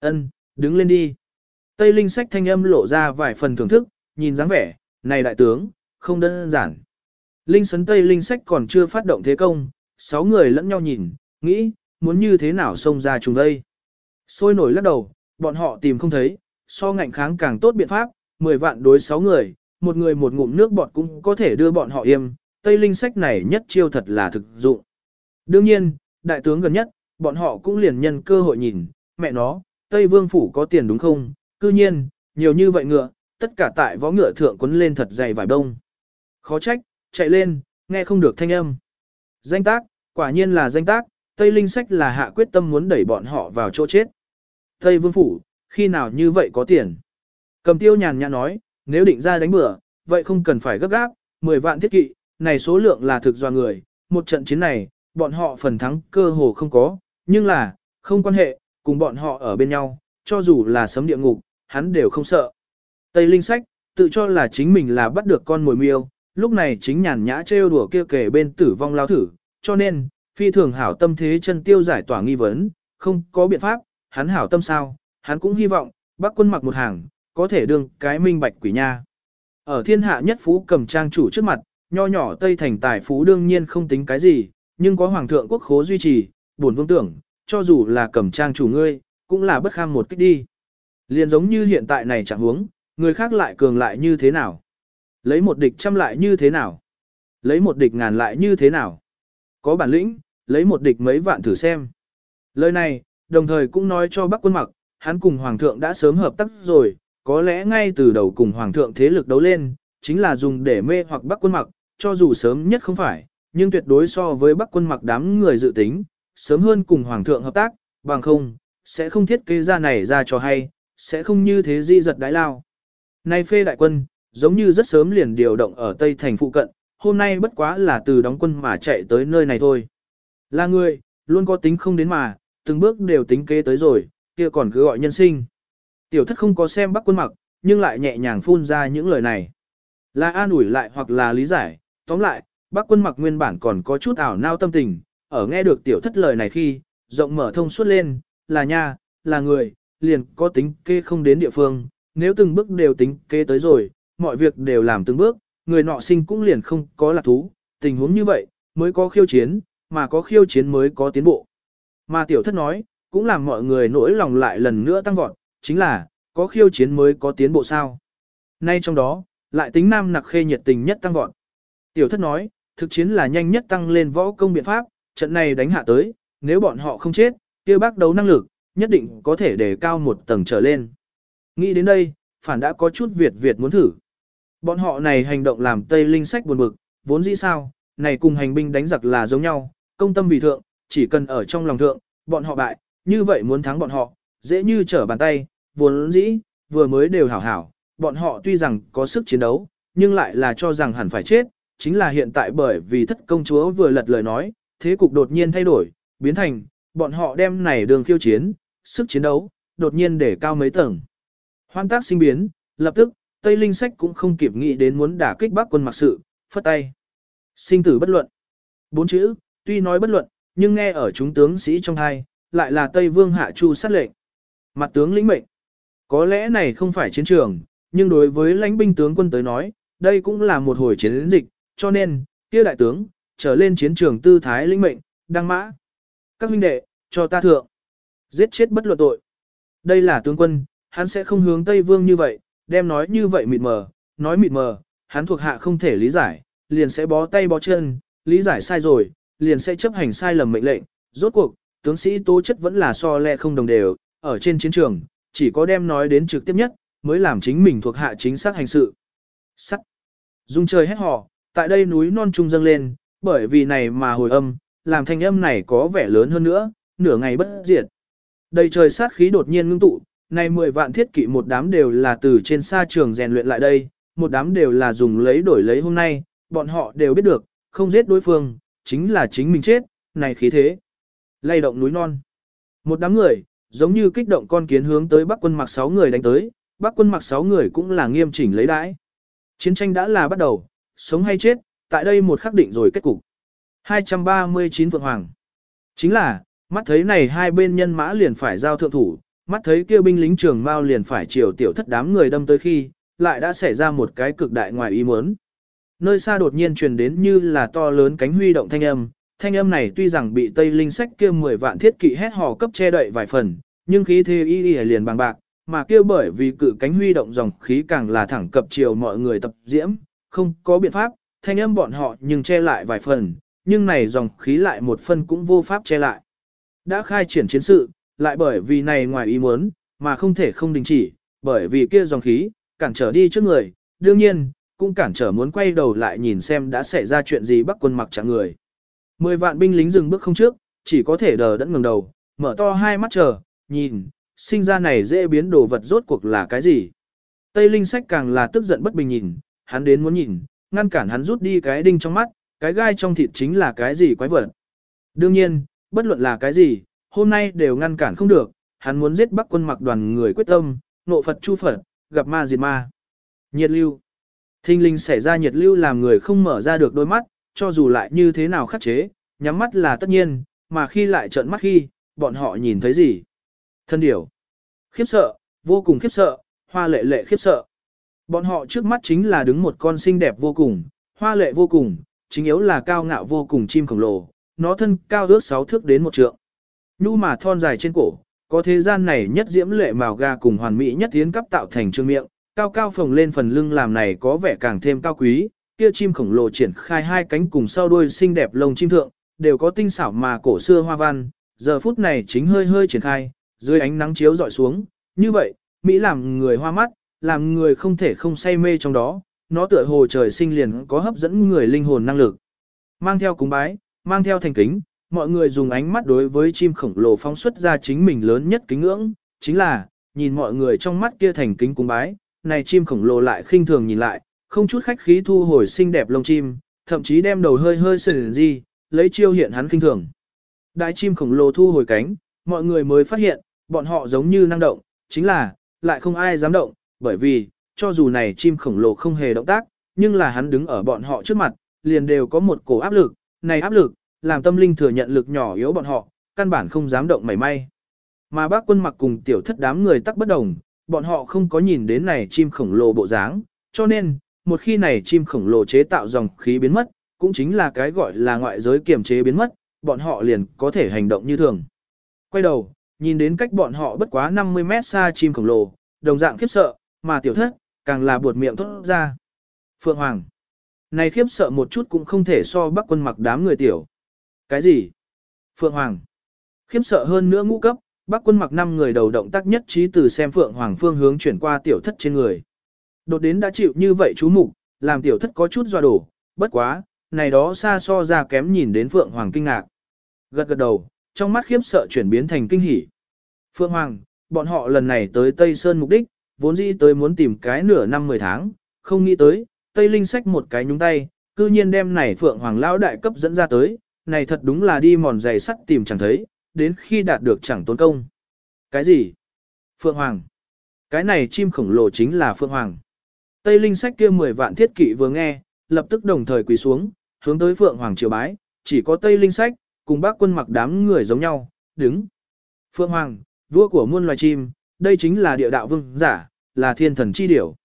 Ân, đứng lên đi. Tây Linh sách thanh âm lộ ra vài phần thưởng thức, nhìn dáng vẻ, này đại tướng, không đơn giản. Linh sấn Tây Linh sách còn chưa phát động thế công, sáu người lẫn nhau nhìn, nghĩ, muốn như thế nào xông ra chúng đây. Sôi nổi lắc đầu, bọn họ tìm không thấy, so ngạnh kháng càng tốt biện pháp, 10 vạn đối 6 người, một người một ngụm nước bọt cũng có thể đưa bọn họ im, Tây Linh sách này nhất chiêu thật là thực dụng. Đương nhiên, đại tướng gần nhất, bọn họ cũng liền nhân cơ hội nhìn, mẹ nó, Tây Vương Phủ có tiền đúng không? Cư nhiên, nhiều như vậy ngựa, tất cả tại võ ngựa thượng quấn lên thật dày vải đông. Khó trách, chạy lên, nghe không được thanh âm. Danh tác, quả nhiên là danh tác, Tây Linh Sách là hạ quyết tâm muốn đẩy bọn họ vào chỗ chết. Tây Vương Phủ, khi nào như vậy có tiền? Cầm tiêu nhàn nhã nói, nếu định ra đánh bữa, vậy không cần phải gấp gáp, 10 vạn thiết kỵ, này số lượng là thực do người, một trận chiến này, bọn họ phần thắng cơ hồ không có, nhưng là, không quan hệ, cùng bọn họ ở bên nhau, cho dù là sấm địa ngục, hắn đều không sợ. Tây Linh Sách, tự cho là chính mình là bắt được con mồi miêu, lúc này chính nhàn nhã trêu đùa kia kể bên tử vong lao thử, cho nên, phi thường hảo tâm thế chân tiêu giải tỏa nghi vấn, không có biện pháp, hắn hảo tâm sao, hắn cũng hy vọng, bác quân mặc một hàng, có thể đương cái minh bạch quỷ nha. Ở thiên hạ nhất phú cầm trang chủ trước mặt, nho nhỏ Tây Thành tài phú đương nhiên không tính cái gì, nhưng có hoàng thượng quốc khố duy trì, buồn vương tưởng, cho dù là cầm trang chủ ngươi, cũng là bất kham một cách đi. Liền giống như hiện tại này chẳng huống, người khác lại cường lại như thế nào? Lấy một địch trăm lại như thế nào? Lấy một địch ngàn lại như thế nào? Có bản lĩnh, lấy một địch mấy vạn thử xem. Lời này, đồng thời cũng nói cho Bắc quân mặc, hắn cùng Hoàng thượng đã sớm hợp tác rồi, có lẽ ngay từ đầu cùng Hoàng thượng thế lực đấu lên, chính là dùng để mê hoặc Bắc quân mặc, cho dù sớm nhất không phải, nhưng tuyệt đối so với Bắc quân mặc đám người dự tính, sớm hơn cùng Hoàng thượng hợp tác, bằng không, sẽ không thiết kế ra này ra cho hay, sẽ không như thế di giật đái lao. Nay phê đại quân, giống như rất sớm liền điều động ở Tây Thành phụ cận, hôm nay bất quá là từ đóng quân mà chạy tới nơi này thôi. Là người, luôn có tính không đến mà, từng bước đều tính kế tới rồi, kia còn cứ gọi nhân sinh. Tiểu thất không có xem bắc quân mặc, nhưng lại nhẹ nhàng phun ra những lời này. Là an ủi lại hoặc là lý giải, tóm lại, bắc quân mặc nguyên bản còn có chút ảo nao tâm tình, ở nghe được tiểu thất lời này khi, rộng mở thông suốt lên, là nha, là người, liền có tính kê không đến địa phương, nếu từng bước đều tính kế tới rồi, mọi việc đều làm từng bước, người nọ sinh cũng liền không có lạc thú, tình huống như vậy, mới có khiêu chiến, mà có khiêu chiến mới có tiến bộ. Mà tiểu thất nói, cũng làm mọi người nỗi lòng lại lần nữa tăng vọt, chính là, có khiêu chiến mới có tiến bộ sao. Nay trong đó, lại tính nam nặc khê nhiệt tình nhất tăng vọt. Tiểu thất nói, thực chiến là nhanh nhất tăng lên võ công biện pháp, trận này đánh hạ tới, nếu bọn họ không chết, kia bác đấu năng lực, nhất định có thể đề cao một tầng trở lên. Nghĩ đến đây, phản đã có chút Việt Việt muốn thử. Bọn họ này hành động làm Tây Linh sách buồn bực, vốn dĩ sao, này cùng hành binh đánh giặc là giống nhau, công tâm vì thượng, chỉ cần ở trong lòng thượng, bọn họ bại, như vậy muốn thắng bọn họ, dễ như trở bàn tay, vốn dĩ, vừa mới đều hảo hảo, bọn họ tuy rằng có sức chiến đấu, nhưng lại là cho rằng hẳn phải chết, chính là hiện tại bởi vì thất công chúa vừa lật lời nói, thế cục đột nhiên thay đổi, biến thành, bọn họ đem này đường khiêu chiến, sức chiến đấu, đột nhiên để cao mấy tầng. Hoan tác sinh biến, lập tức, Tây Linh Sách cũng không kịp nghĩ đến muốn đả kích bác quân mặc sự, phất tay. Sinh tử bất luận. Bốn chữ, tuy nói bất luận, nhưng nghe ở chúng tướng sĩ trong hai, lại là Tây Vương Hạ Chu sát lệnh. Mặt tướng lĩnh mệnh. Có lẽ này không phải chiến trường, nhưng đối với lãnh binh tướng quân tới nói, đây cũng là một hồi chiến dịch, cho nên, kia đại tướng, trở lên chiến trường tư thái lĩnh mệnh, đăng mã. Các huynh đệ, cho ta thượng. Giết chết bất luận tội. Đây là tướng quân, hắn sẽ không hướng Tây Vương như vậy, đem nói như vậy mịt mờ, nói mịt mờ, hắn thuộc hạ không thể lý giải, liền sẽ bó tay bó chân, lý giải sai rồi, liền sẽ chấp hành sai lầm mệnh lệnh. Rốt cuộc, tướng sĩ tố chất vẫn là so le không đồng đều, ở trên chiến trường, chỉ có đem nói đến trực tiếp nhất, mới làm chính mình thuộc hạ chính xác hành sự. Sắt. Dung trời hét hò, tại đây núi non trung dâng lên, bởi vì này mà hồi âm, làm thanh âm này có vẻ lớn hơn nữa, nửa ngày bất diệt. Đầy trời sát khí đột nhiên ngưng tụ, này 10 vạn thiết kỵ một đám đều là từ trên xa trường rèn luyện lại đây, một đám đều là dùng lấy đổi lấy hôm nay, bọn họ đều biết được, không giết đối phương, chính là chính mình chết, này khí thế. Lay động núi non. Một đám người, giống như kích động con kiến hướng tới Bắc quân mặc 6 người đánh tới, Bắc quân mặc 6 người cũng là nghiêm chỉnh lấy đãi. Chiến tranh đã là bắt đầu, sống hay chết, tại đây một khắc định rồi kết cục. 239 Phượng Hoàng. Chính là, mắt thấy này hai bên nhân mã liền phải giao thượng thủ, mắt thấy kia binh lính trường mao liền phải chiều tiểu thất đám người đâm tới khi, lại đã xảy ra một cái cực đại ngoài ý muốn. Nơi xa đột nhiên truyền đến như là to lớn cánh huy động thanh âm, thanh âm này tuy rằng bị Tây Linh sách kia 10 vạn thiết kỵ hét hò cấp che đậy vài phần, nhưng khí thế y y liền bằng bạc, mà kia bởi vì cự cánh huy động dòng khí càng là thẳng cập chiều mọi người tập diễm, không có biện pháp, thanh âm bọn họ nhưng che lại vài phần, nhưng này dòng khí lại một phân cũng vô pháp che lại. Đã khai triển chiến sự, lại bởi vì này ngoài ý muốn, mà không thể không đình chỉ, bởi vì kia dòng khí, cản trở đi trước người, đương nhiên, cũng cản trở muốn quay đầu lại nhìn xem đã xảy ra chuyện gì bắc quân mặc chẳng người. Mười vạn binh lính dừng bước không trước, chỉ có thể đờ đẫn ngẩng đầu, mở to hai mắt chờ, nhìn, sinh ra này dễ biến đồ vật rốt cuộc là cái gì. Tây Linh sách càng là tức giận bất bình nhìn, hắn đến muốn nhìn, ngăn cản hắn rút đi cái đinh trong mắt, cái gai trong thịt chính là cái gì quái vật. Đương nhiên, bất luận là cái gì, hôm nay đều ngăn cản không được, hắn muốn giết bắc quân mặc đoàn người quyết tâm, nộ Phật chu Phật, gặp ma diệt ma. Nhiệt lưu. Thinh linh xảy ra nhiệt lưu làm người không mở ra được đôi mắt, cho dù lại như thế nào khắc chế, nhắm mắt là tất nhiên, mà khi lại trợn mắt khi, bọn họ nhìn thấy gì? Thân điểu. Khiếp sợ, vô cùng khiếp sợ, hoa lệ lệ khiếp sợ. Bọn họ trước mắt chính là đứng một con xinh đẹp vô cùng, hoa lệ vô cùng, chính yếu là cao ngạo vô cùng chim khổng lồ, nó thân cao ước 6 thước đến một trượng. Nhu mà thon dài trên cổ, có thế gian này nhất diễm lệ màu ga cùng hoàn mỹ nhất tiến cấp tạo thành trương miệng, cao cao phồng lên phần lưng làm này có vẻ càng thêm cao quý, kia chim khổng lồ triển khai hai cánh cùng sau đuôi xinh đẹp lông chim thượng, đều có tinh xảo mà cổ xưa hoa văn, giờ phút này chính hơi hơi triển khai, dưới ánh nắng chiếu dọi xuống, như vậy, Mỹ làm người hoa mắt, làm người không thể không say mê trong đó, nó tựa hồ trời sinh liền có hấp dẫn người linh hồn năng lực. Mang theo cúng bái, mang theo thành kính, mọi người dùng ánh mắt đối với chim khổng lồ phóng xuất ra chính mình lớn nhất kính ngưỡng, chính là, nhìn mọi người trong mắt kia thành kính cung bái, này chim khổng lồ lại khinh thường nhìn lại, không chút khách khí thu hồi xinh đẹp lông chim, thậm chí đem đầu hơi hơi sườn gì, lấy chiêu hiện hắn khinh thường. Đại chim khổng lồ thu hồi cánh, mọi người mới phát hiện, bọn họ giống như năng động, chính là, lại không ai dám động, bởi vì, cho dù này chim khổng lồ không hề động tác, nhưng là hắn đứng ở bọn họ trước mặt, liền đều có một cổ áp lực, này áp lực, làm tâm linh thừa nhận lực nhỏ yếu bọn họ, căn bản không dám động mảy may. Mà bác quân mặc cùng tiểu thất đám người tắc bất đồng, bọn họ không có nhìn đến này chim khổng lồ bộ dáng, cho nên, một khi này chim khổng lồ chế tạo dòng khí biến mất, cũng chính là cái gọi là ngoại giới kiềm chế biến mất, bọn họ liền có thể hành động như thường. Quay đầu, nhìn đến cách bọn họ bất quá 50 mét xa chim khổng lồ, đồng dạng khiếp sợ, mà tiểu thất, càng là buột miệng thốt ra. Phượng Hoàng. Này khiếp sợ một chút cũng không thể so bắc quân mặc đám người tiểu. Cái gì? Phượng Hoàng. khiếm sợ hơn nữa ngũ cấp, bắc quân mặc năm người đầu động tác nhất trí từ xem Phượng Hoàng phương hướng chuyển qua tiểu thất trên người. Đột đến đã chịu như vậy chú mục, làm tiểu thất có chút dọa đổ, bất quá, này đó xa so ra kém nhìn đến Phượng Hoàng kinh ngạc. Gật gật đầu, trong mắt khiếp sợ chuyển biến thành kinh hỉ. Phượng Hoàng, bọn họ lần này tới Tây Sơn mục đích, vốn dĩ tới muốn tìm cái nửa năm 10 tháng, không nghĩ tới, Tây Linh sách một cái nhúng tay, cư nhiên đem này Phượng Hoàng lão đại cấp dẫn ra tới, này thật đúng là đi mòn giày sắt tìm chẳng thấy, đến khi đạt được chẳng tốn công. Cái gì? Phượng Hoàng. Cái này chim khổng lồ chính là Phượng Hoàng. Tây Linh sách kia 10 vạn thiết kỵ vừa nghe, lập tức đồng thời quỳ xuống, hướng tới Phượng Hoàng triều bái, chỉ có Tây Linh sách, cùng bác quân mặc đám người giống nhau, đứng. Phượng Hoàng, vua của muôn loài chim, đây chính là địa đạo vương giả, là thiên thần chi điểu.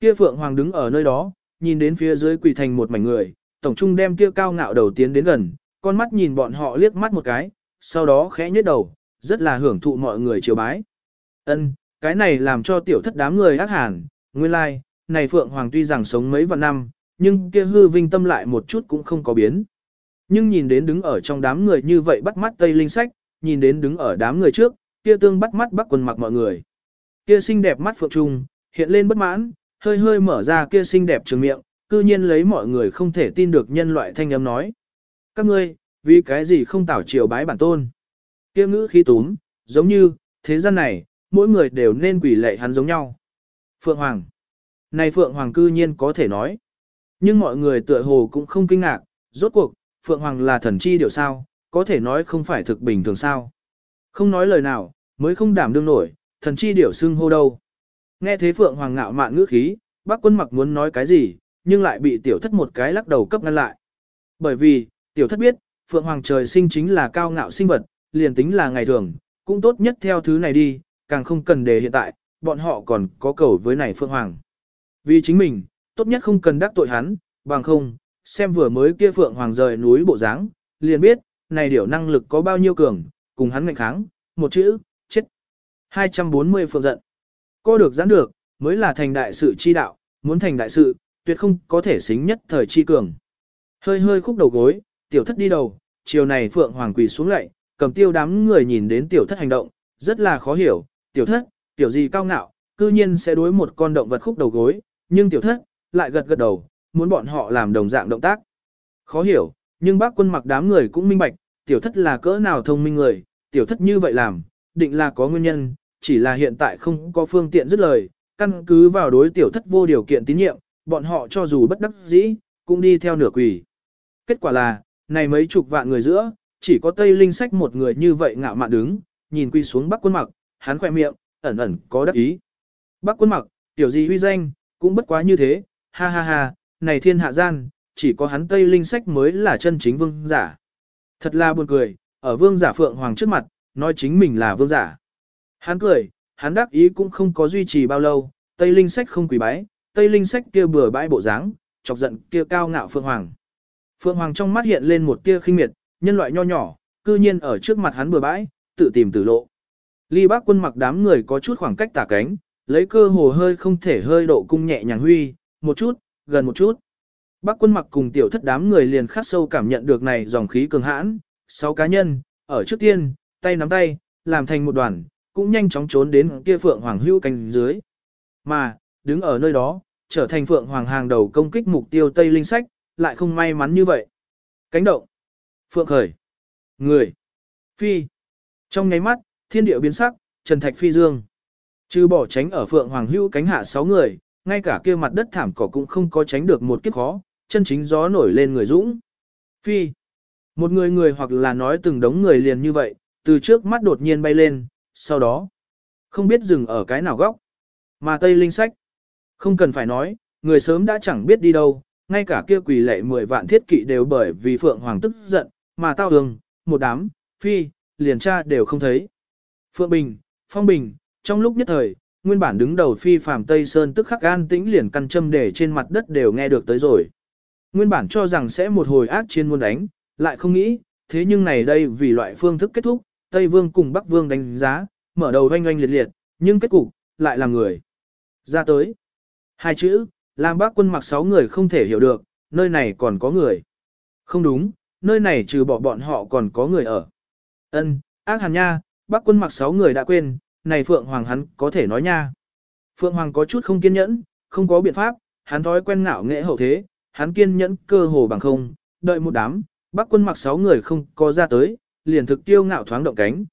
Kia Phượng Hoàng đứng ở nơi đó, nhìn đến phía dưới quỳ thành một mảnh người, tổng trung đem kia cao ngạo đầu tiến đến gần, con mắt nhìn bọn họ liếc mắt một cái, sau đó khẽ nhếch đầu, rất là hưởng thụ mọi người chiều bái. Ân, cái này làm cho tiểu thất đám người ác hẳn, nguyên lai, like, này Phượng Hoàng tuy rằng sống mấy vạn năm, nhưng kia hư vinh tâm lại một chút cũng không có biến. Nhưng nhìn đến đứng ở trong đám người như vậy bắt mắt Tây Linh Sách, nhìn đến đứng ở đám người trước, kia tương bắt mắt bắc quần mặc mọi người. Kia xinh đẹp mắt Phượng Trung, hiện lên bất mãn, hơi hơi mở ra kia xinh đẹp trường miệng, cư nhiên lấy mọi người không thể tin được nhân loại thanh âm nói. Các ngươi, vì cái gì không tảo triều bái bản tôn? Kia ngữ khí túm, giống như, thế gian này, mỗi người đều nên quỷ lệ hắn giống nhau. Phượng Hoàng. Này Phượng Hoàng cư nhiên có thể nói. Nhưng mọi người tựa hồ cũng không kinh ngạc, rốt cuộc, Phượng Hoàng là thần chi điều sao, có thể nói không phải thực bình thường sao. Không nói lời nào, mới không đảm đương nổi, thần chi điểu xưng hô đâu. Nghe thế Phượng Hoàng ngạo mạn ngữ khí, bác quân mặc muốn nói cái gì, nhưng lại bị tiểu thất một cái lắc đầu cấp ngăn lại. Bởi vì, tiểu thất biết, Phượng Hoàng trời sinh chính là cao ngạo sinh vật, liền tính là ngày thường, cũng tốt nhất theo thứ này đi, càng không cần để hiện tại, bọn họ còn có cầu với này Phượng Hoàng. Vì chính mình, tốt nhất không cần đắc tội hắn, bằng không, xem vừa mới kia Phượng Hoàng rời núi bộ dáng, liền biết, này điều năng lực có bao nhiêu cường, cùng hắn ngạnh kháng, một chữ, chết. 240 Phượng giận. Có được giãn được, mới là thành đại sự chi đạo, muốn thành đại sự, tuyệt không có thể xính nhất thời chi cường. Hơi hơi khúc đầu gối, tiểu thất đi đầu, chiều này Phượng Hoàng quỳ xuống lạy, cầm tiêu đám người nhìn đến tiểu thất hành động, rất là khó hiểu, tiểu thất, tiểu gì cao ngạo, cư nhiên sẽ đối một con động vật khúc đầu gối, nhưng tiểu thất, lại gật gật đầu, muốn bọn họ làm đồng dạng động tác. Khó hiểu, nhưng bác quân mặc đám người cũng minh bạch, tiểu thất là cỡ nào thông minh người, tiểu thất như vậy làm, định là có nguyên nhân, chỉ là hiện tại không có phương tiện dứt lời, căn cứ vào đối tiểu thất vô điều kiện tín nhiệm, bọn họ cho dù bất đắc dĩ, cũng đi theo nửa quỷ. Kết quả là, này mấy chục vạn người giữa, chỉ có Tây Linh Sách một người như vậy ngạo mạn đứng, nhìn quy xuống Bắc Quân Mặc, hắn khỏe miệng, ẩn ẩn có đắc ý. Bắc Quân Mặc, tiểu gì huy danh, cũng bất quá như thế, ha ha ha, này thiên hạ gian, chỉ có hắn Tây Linh Sách mới là chân chính vương giả. Thật là buồn cười, ở vương giả Phượng Hoàng trước mặt, nói chính mình là vương giả. Hắn cười, hắn đắc ý cũng không có duy trì bao lâu, Tây Linh Sách không quỳ bái, Tây Linh Sách kia bừa bãi bộ dáng, chọc giận kia cao ngạo Phượng Hoàng. Phượng Hoàng trong mắt hiện lên một tia khinh miệt, nhân loại nho nhỏ, cư nhiên ở trước mặt hắn bừa bãi, tự tìm tử lộ. Ly bác quân mặc đám người có chút khoảng cách tả cánh, lấy cơ hồ hơi không thể hơi độ cung nhẹ nhàng huy, một chút, gần một chút. Bác quân mặc cùng tiểu thất đám người liền khắc sâu cảm nhận được này dòng khí cường hãn, sáu cá nhân, ở trước tiên, tay nắm tay, làm thành một đoàn, cũng nhanh chóng trốn đến kia phượng hoàng hưu cánh dưới. Mà, đứng ở nơi đó, trở thành phượng hoàng hàng đầu công kích mục tiêu Tây Linh Sách, lại không may mắn như vậy. Cánh động, phượng khởi, người, phi. Trong nháy mắt, thiên địa biến sắc, trần thạch phi dương. Trừ bỏ tránh ở phượng hoàng hưu cánh hạ sáu người, ngay cả kia mặt đất thảm cỏ cũng không có tránh được một kiếp khó, chân chính gió nổi lên người dũng. Phi. Một người người hoặc là nói từng đống người liền như vậy, từ trước mắt đột nhiên bay lên, sau đó, không biết dừng ở cái nào góc. Mà Tây Linh Sách, không cần phải nói, người sớm đã chẳng biết đi đâu, ngay cả kia quỷ lệ 10 vạn thiết kỵ đều bởi vì Phượng Hoàng tức giận, mà tao hương, một đám, phi, liền tra đều không thấy. Phượng Bình, Phong Bình, trong lúc nhất thời, nguyên bản đứng đầu phi phàm Tây Sơn tức khắc an tĩnh liền căn châm để trên mặt đất đều nghe được tới rồi. Nguyên bản cho rằng sẽ một hồi ác chiến muôn đánh, lại không nghĩ, thế nhưng này đây vì loại phương thức kết thúc, Tây Vương cùng Bắc Vương đánh giá, mở đầu oanh oanh liệt liệt, nhưng kết cục, lại là người. Ra tới. Hai chữ, làm bác quân mặc sáu người không thể hiểu được, nơi này còn có người. Không đúng, nơi này trừ bỏ bọn họ còn có người ở. Ân, ác hàn nha, bác quân mặc sáu người đã quên, này Phượng Hoàng hắn có thể nói nha. Phượng Hoàng có chút không kiên nhẫn, không có biện pháp, hắn thói quen ngạo nghệ hậu thế, hắn kiên nhẫn cơ hồ bằng không, đợi một đám, bác quân mặc sáu người không có ra tới, liền thực tiêu ngạo thoáng động cánh.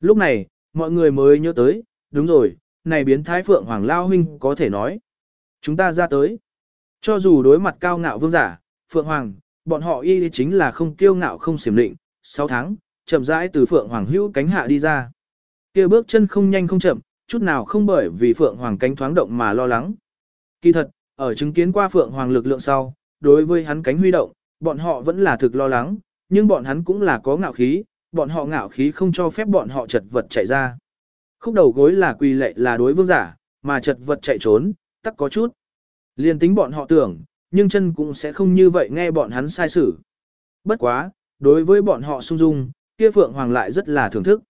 Lúc này, mọi người mới nhớ tới, đúng rồi, này biến thái Phượng Hoàng Lao Huynh có thể nói. Chúng ta ra tới. Cho dù đối mặt cao ngạo vương giả, Phượng Hoàng, bọn họ y chính là không kiêu ngạo không xiểm định, 6 tháng, chậm rãi từ Phượng Hoàng hữu cánh hạ đi ra. kia bước chân không nhanh không chậm, chút nào không bởi vì Phượng Hoàng cánh thoáng động mà lo lắng. Kỳ thật, ở chứng kiến qua Phượng Hoàng lực lượng sau, đối với hắn cánh huy động, bọn họ vẫn là thực lo lắng, nhưng bọn hắn cũng là có ngạo khí, bọn họ ngạo khí không cho phép bọn họ chật vật chạy ra. Khúc đầu gối là quy lệ là đối vương giả, mà chật vật chạy trốn, tắc có chút. Liên tính bọn họ tưởng, nhưng chân cũng sẽ không như vậy nghe bọn hắn sai xử. Bất quá, đối với bọn họ sung dung, kia Phượng Hoàng lại rất là thưởng thức.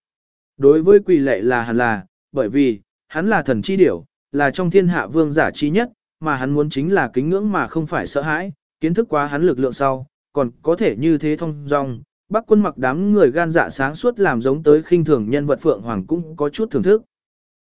Đối với quỳ lệ là hẳn là, bởi vì, hắn là thần chi điểu, là trong thiên hạ vương giả chi nhất, mà hắn muốn chính là kính ngưỡng mà không phải sợ hãi, kiến thức quá hắn lực lượng sau, còn có thể như thế thông dong. Bắc quân mặc đám người gan dạ sáng suốt làm giống tới khinh thường nhân vật Phượng Hoàng cũng có chút thưởng thức.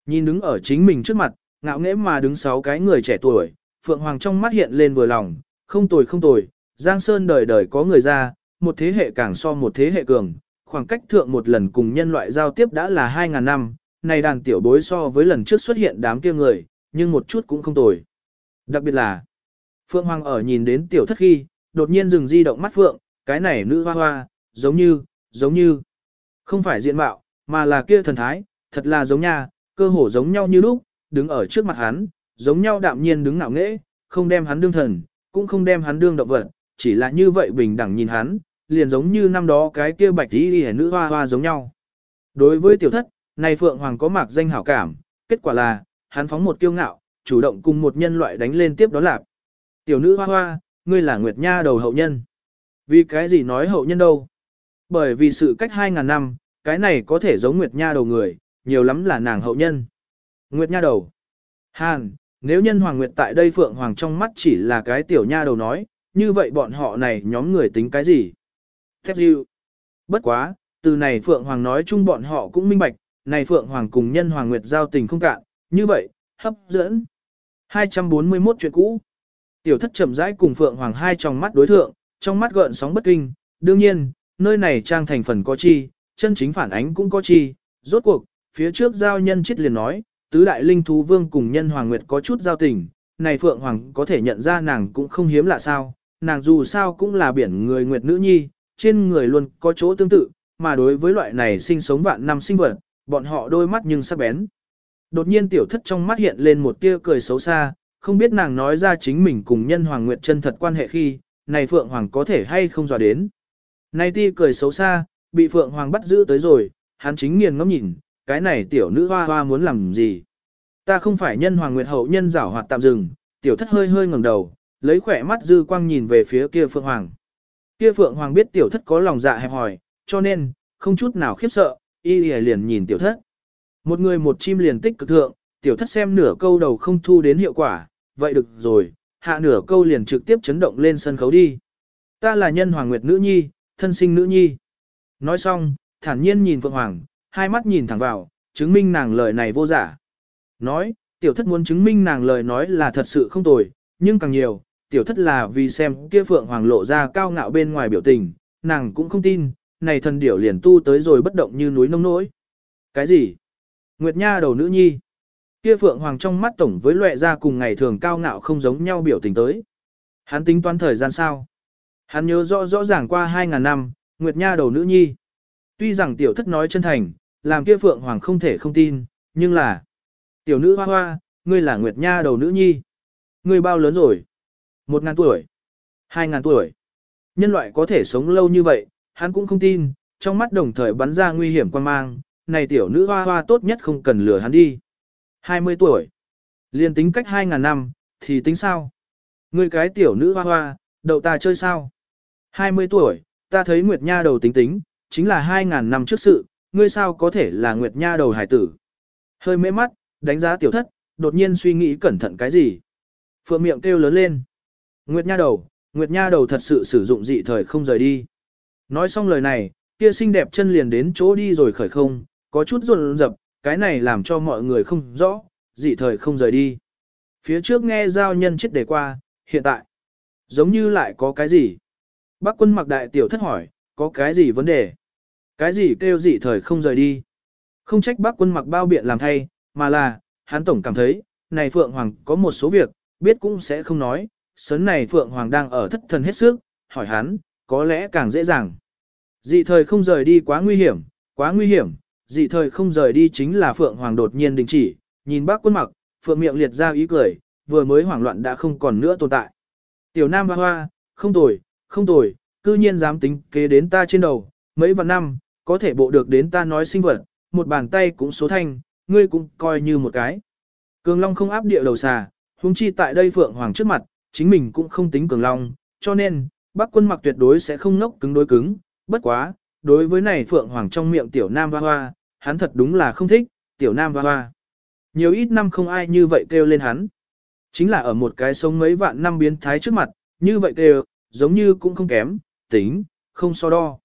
Nhìn đứng ở chính mình trước mặt, ngạo nghễ mà đứng sáu cái người trẻ tuổi, Phượng Hoàng trong mắt hiện lên vừa lòng, không tồi không tồi, Giang Sơn đời đời có người ra, một thế hệ càng so một thế hệ cường, khoảng cách thượng một lần cùng nhân loại giao tiếp đã là 2.000 năm, này đàn tiểu bối so với lần trước xuất hiện đám kia người, nhưng một chút cũng không tồi. Đặc biệt là, Phượng Hoàng ở nhìn đến tiểu thất khi, đột nhiên dừng di động mắt Phượng, cái này nữ hoa hoa, giống như, giống như, không phải diện mạo, mà là kia thần thái, thật là giống nha, cơ hồ giống nhau như lúc, đứng ở trước mặt hắn, giống nhau đạm nhiên đứng ngạo nghễ, không đem hắn đương thần, cũng không đem hắn đương động vật, chỉ là như vậy bình đẳng nhìn hắn, liền giống như năm đó cái kia bạch y hẻ nữ hoa hoa giống nhau. Đối với tiểu thất, này Phượng Hoàng có mạc danh hảo cảm, kết quả là, hắn phóng một kiêu ngạo, chủ động cùng một nhân loại đánh lên tiếp đó là Tiểu nữ hoa hoa, ngươi là Nguyệt Nha đầu hậu nhân. Vì cái gì nói hậu nhân đâu? Bởi vì sự cách 2.000 năm, cái này có thể giống Nguyệt Nha đầu người, nhiều lắm là nàng hậu nhân. Nguyệt Nha đầu. Hàn, nếu nhân Hoàng Nguyệt tại đây Phượng Hoàng trong mắt chỉ là cái tiểu nha đầu nói, như vậy bọn họ này nhóm người tính cái gì? Thép diệu. Bất quá, từ này Phượng Hoàng nói chung bọn họ cũng minh bạch, này Phượng Hoàng cùng nhân Hoàng Nguyệt giao tình không cạn, như vậy, hấp dẫn. 241 chuyện cũ. Tiểu thất chậm rãi cùng Phượng Hoàng hai trong mắt đối thượng, trong mắt gợn sóng bất kinh, đương nhiên, nơi này trang thành phần có chi, chân chính phản ánh cũng có chi, rốt cuộc, phía trước giao nhân chết liền nói, tứ đại linh thú vương cùng nhân Hoàng Nguyệt có chút giao tình, này Phượng Hoàng có thể nhận ra nàng cũng không hiếm lạ sao, nàng dù sao cũng là biển người Nguyệt nữ nhi, trên người luôn có chỗ tương tự, mà đối với loại này sinh sống vạn năm sinh vật, bọn họ đôi mắt nhưng sắc bén. Đột nhiên tiểu thất trong mắt hiện lên một tia cười xấu xa, không biết nàng nói ra chính mình cùng nhân Hoàng Nguyệt chân thật quan hệ khi, này Phượng Hoàng có thể hay không dò đến. Này ti cười xấu xa, bị Phượng Hoàng bắt giữ tới rồi, hắn chính nghiền ngẫm nhìn, cái này tiểu nữ hoa hoa muốn làm gì. Ta không phải nhân Hoàng Nguyệt hậu nhân giảo hoạt tạm dừng, tiểu thất hơi hơi ngẩng đầu, lấy khỏe mắt dư quang nhìn về phía kia Phượng Hoàng. Kia Phượng Hoàng biết tiểu thất có lòng dạ hẹp hòi, cho nên, không chút nào khiếp sợ, y liền nhìn tiểu thất. Một người một chim liền tích cực thượng, tiểu thất xem nửa câu đầu không thu đến hiệu quả, vậy được rồi, hạ nửa câu liền trực tiếp chấn động lên sân khấu đi. Ta là nhân hoàng nguyệt nữ nhi, thân sinh nữ nhi. Nói xong, thản nhiên nhìn Phượng Hoàng, hai mắt nhìn thẳng vào, chứng minh nàng lời này vô giả. Nói, tiểu thất muốn chứng minh nàng lời nói là thật sự không tồi, nhưng càng nhiều, tiểu thất là vì xem kia Phượng Hoàng lộ ra cao ngạo bên ngoài biểu tình, nàng cũng không tin, này thần điểu liền tu tới rồi bất động như núi nông nỗi. Cái gì? Nguyệt Nha đầu nữ nhi. Kia Phượng Hoàng trong mắt tổng với loại ra cùng ngày thường cao ngạo không giống nhau biểu tình tới. Hắn tính toán thời gian sao? Hắn nhớ rõ rõ ràng qua 2.000 năm, Nguyệt Nha đầu nữ nhi. Tuy rằng tiểu thất nói chân thành, làm kia Phượng Hoàng không thể không tin, nhưng là... Tiểu nữ hoa hoa, ngươi là Nguyệt Nha đầu nữ nhi. Ngươi bao lớn rồi? Một ngàn tuổi. Hai ngàn tuổi. Nhân loại có thể sống lâu như vậy, hắn cũng không tin, trong mắt đồng thời bắn ra nguy hiểm quan mang, này tiểu nữ hoa hoa tốt nhất không cần lừa hắn đi. 20 tuổi. Liên tính cách 2.000 năm, thì tính sao? Ngươi cái tiểu nữ hoa hoa, đậu ta chơi sao? 20 tuổi, ta thấy Nguyệt Nha đầu tính tính, chính là 2.000 năm trước sự, ngươi sao có thể là Nguyệt Nha đầu hải tử? Hơi mê mắt, đánh giá tiểu thất, đột nhiên suy nghĩ cẩn thận cái gì? Phượng miệng kêu lớn lên. Nguyệt Nha đầu, Nguyệt Nha đầu thật sự sử dụng dị thời không rời đi. Nói xong lời này, kia xinh đẹp chân liền đến chỗ đi rồi khởi không, có chút run rập, cái này làm cho mọi người không rõ, dị thời không rời đi. Phía trước nghe giao nhân chết đề qua, hiện tại, giống như lại có cái gì. Bác quân mặc đại tiểu thất hỏi, có cái gì vấn đề? Cái gì kêu dị thời không rời đi? Không trách bác quân mặc bao biện làm thay, mà là, hắn tổng cảm thấy, này Phượng Hoàng có một số việc, biết cũng sẽ không nói, sớn này Phượng Hoàng đang ở thất thần hết sức, hỏi hắn, có lẽ càng dễ dàng. Dị thời không rời đi quá nguy hiểm, quá nguy hiểm, dị thời không rời đi chính là Phượng Hoàng đột nhiên đình chỉ, nhìn bác quân mặc, Phượng miệng liệt ra ý cười, vừa mới hoảng loạn đã không còn nữa tồn tại. Tiểu Nam Hoa Hoa, không tồi, không tồi, cư nhiên dám tính kế đến ta trên đầu, mấy vạn năm, có thể bộ được đến ta nói sinh vật, một bàn tay cũng số thanh, ngươi cũng coi như một cái. Cường Long không áp địa đầu xà, huống chi tại đây Phượng Hoàng trước mặt, chính mình cũng không tính Cường Long, cho nên, bác quân mặc tuyệt đối sẽ không nốc cứng đối cứng, bất quá, đối với này Phượng Hoàng trong miệng tiểu Nam Hoa Hoa, hắn thật đúng là không thích, tiểu nam hoa hoa. Nhiều ít năm không ai như vậy kêu lên hắn. Chính là ở một cái sống mấy vạn năm biến thái trước mặt, như vậy kêu, giống như cũng không kém, tính, không so đo.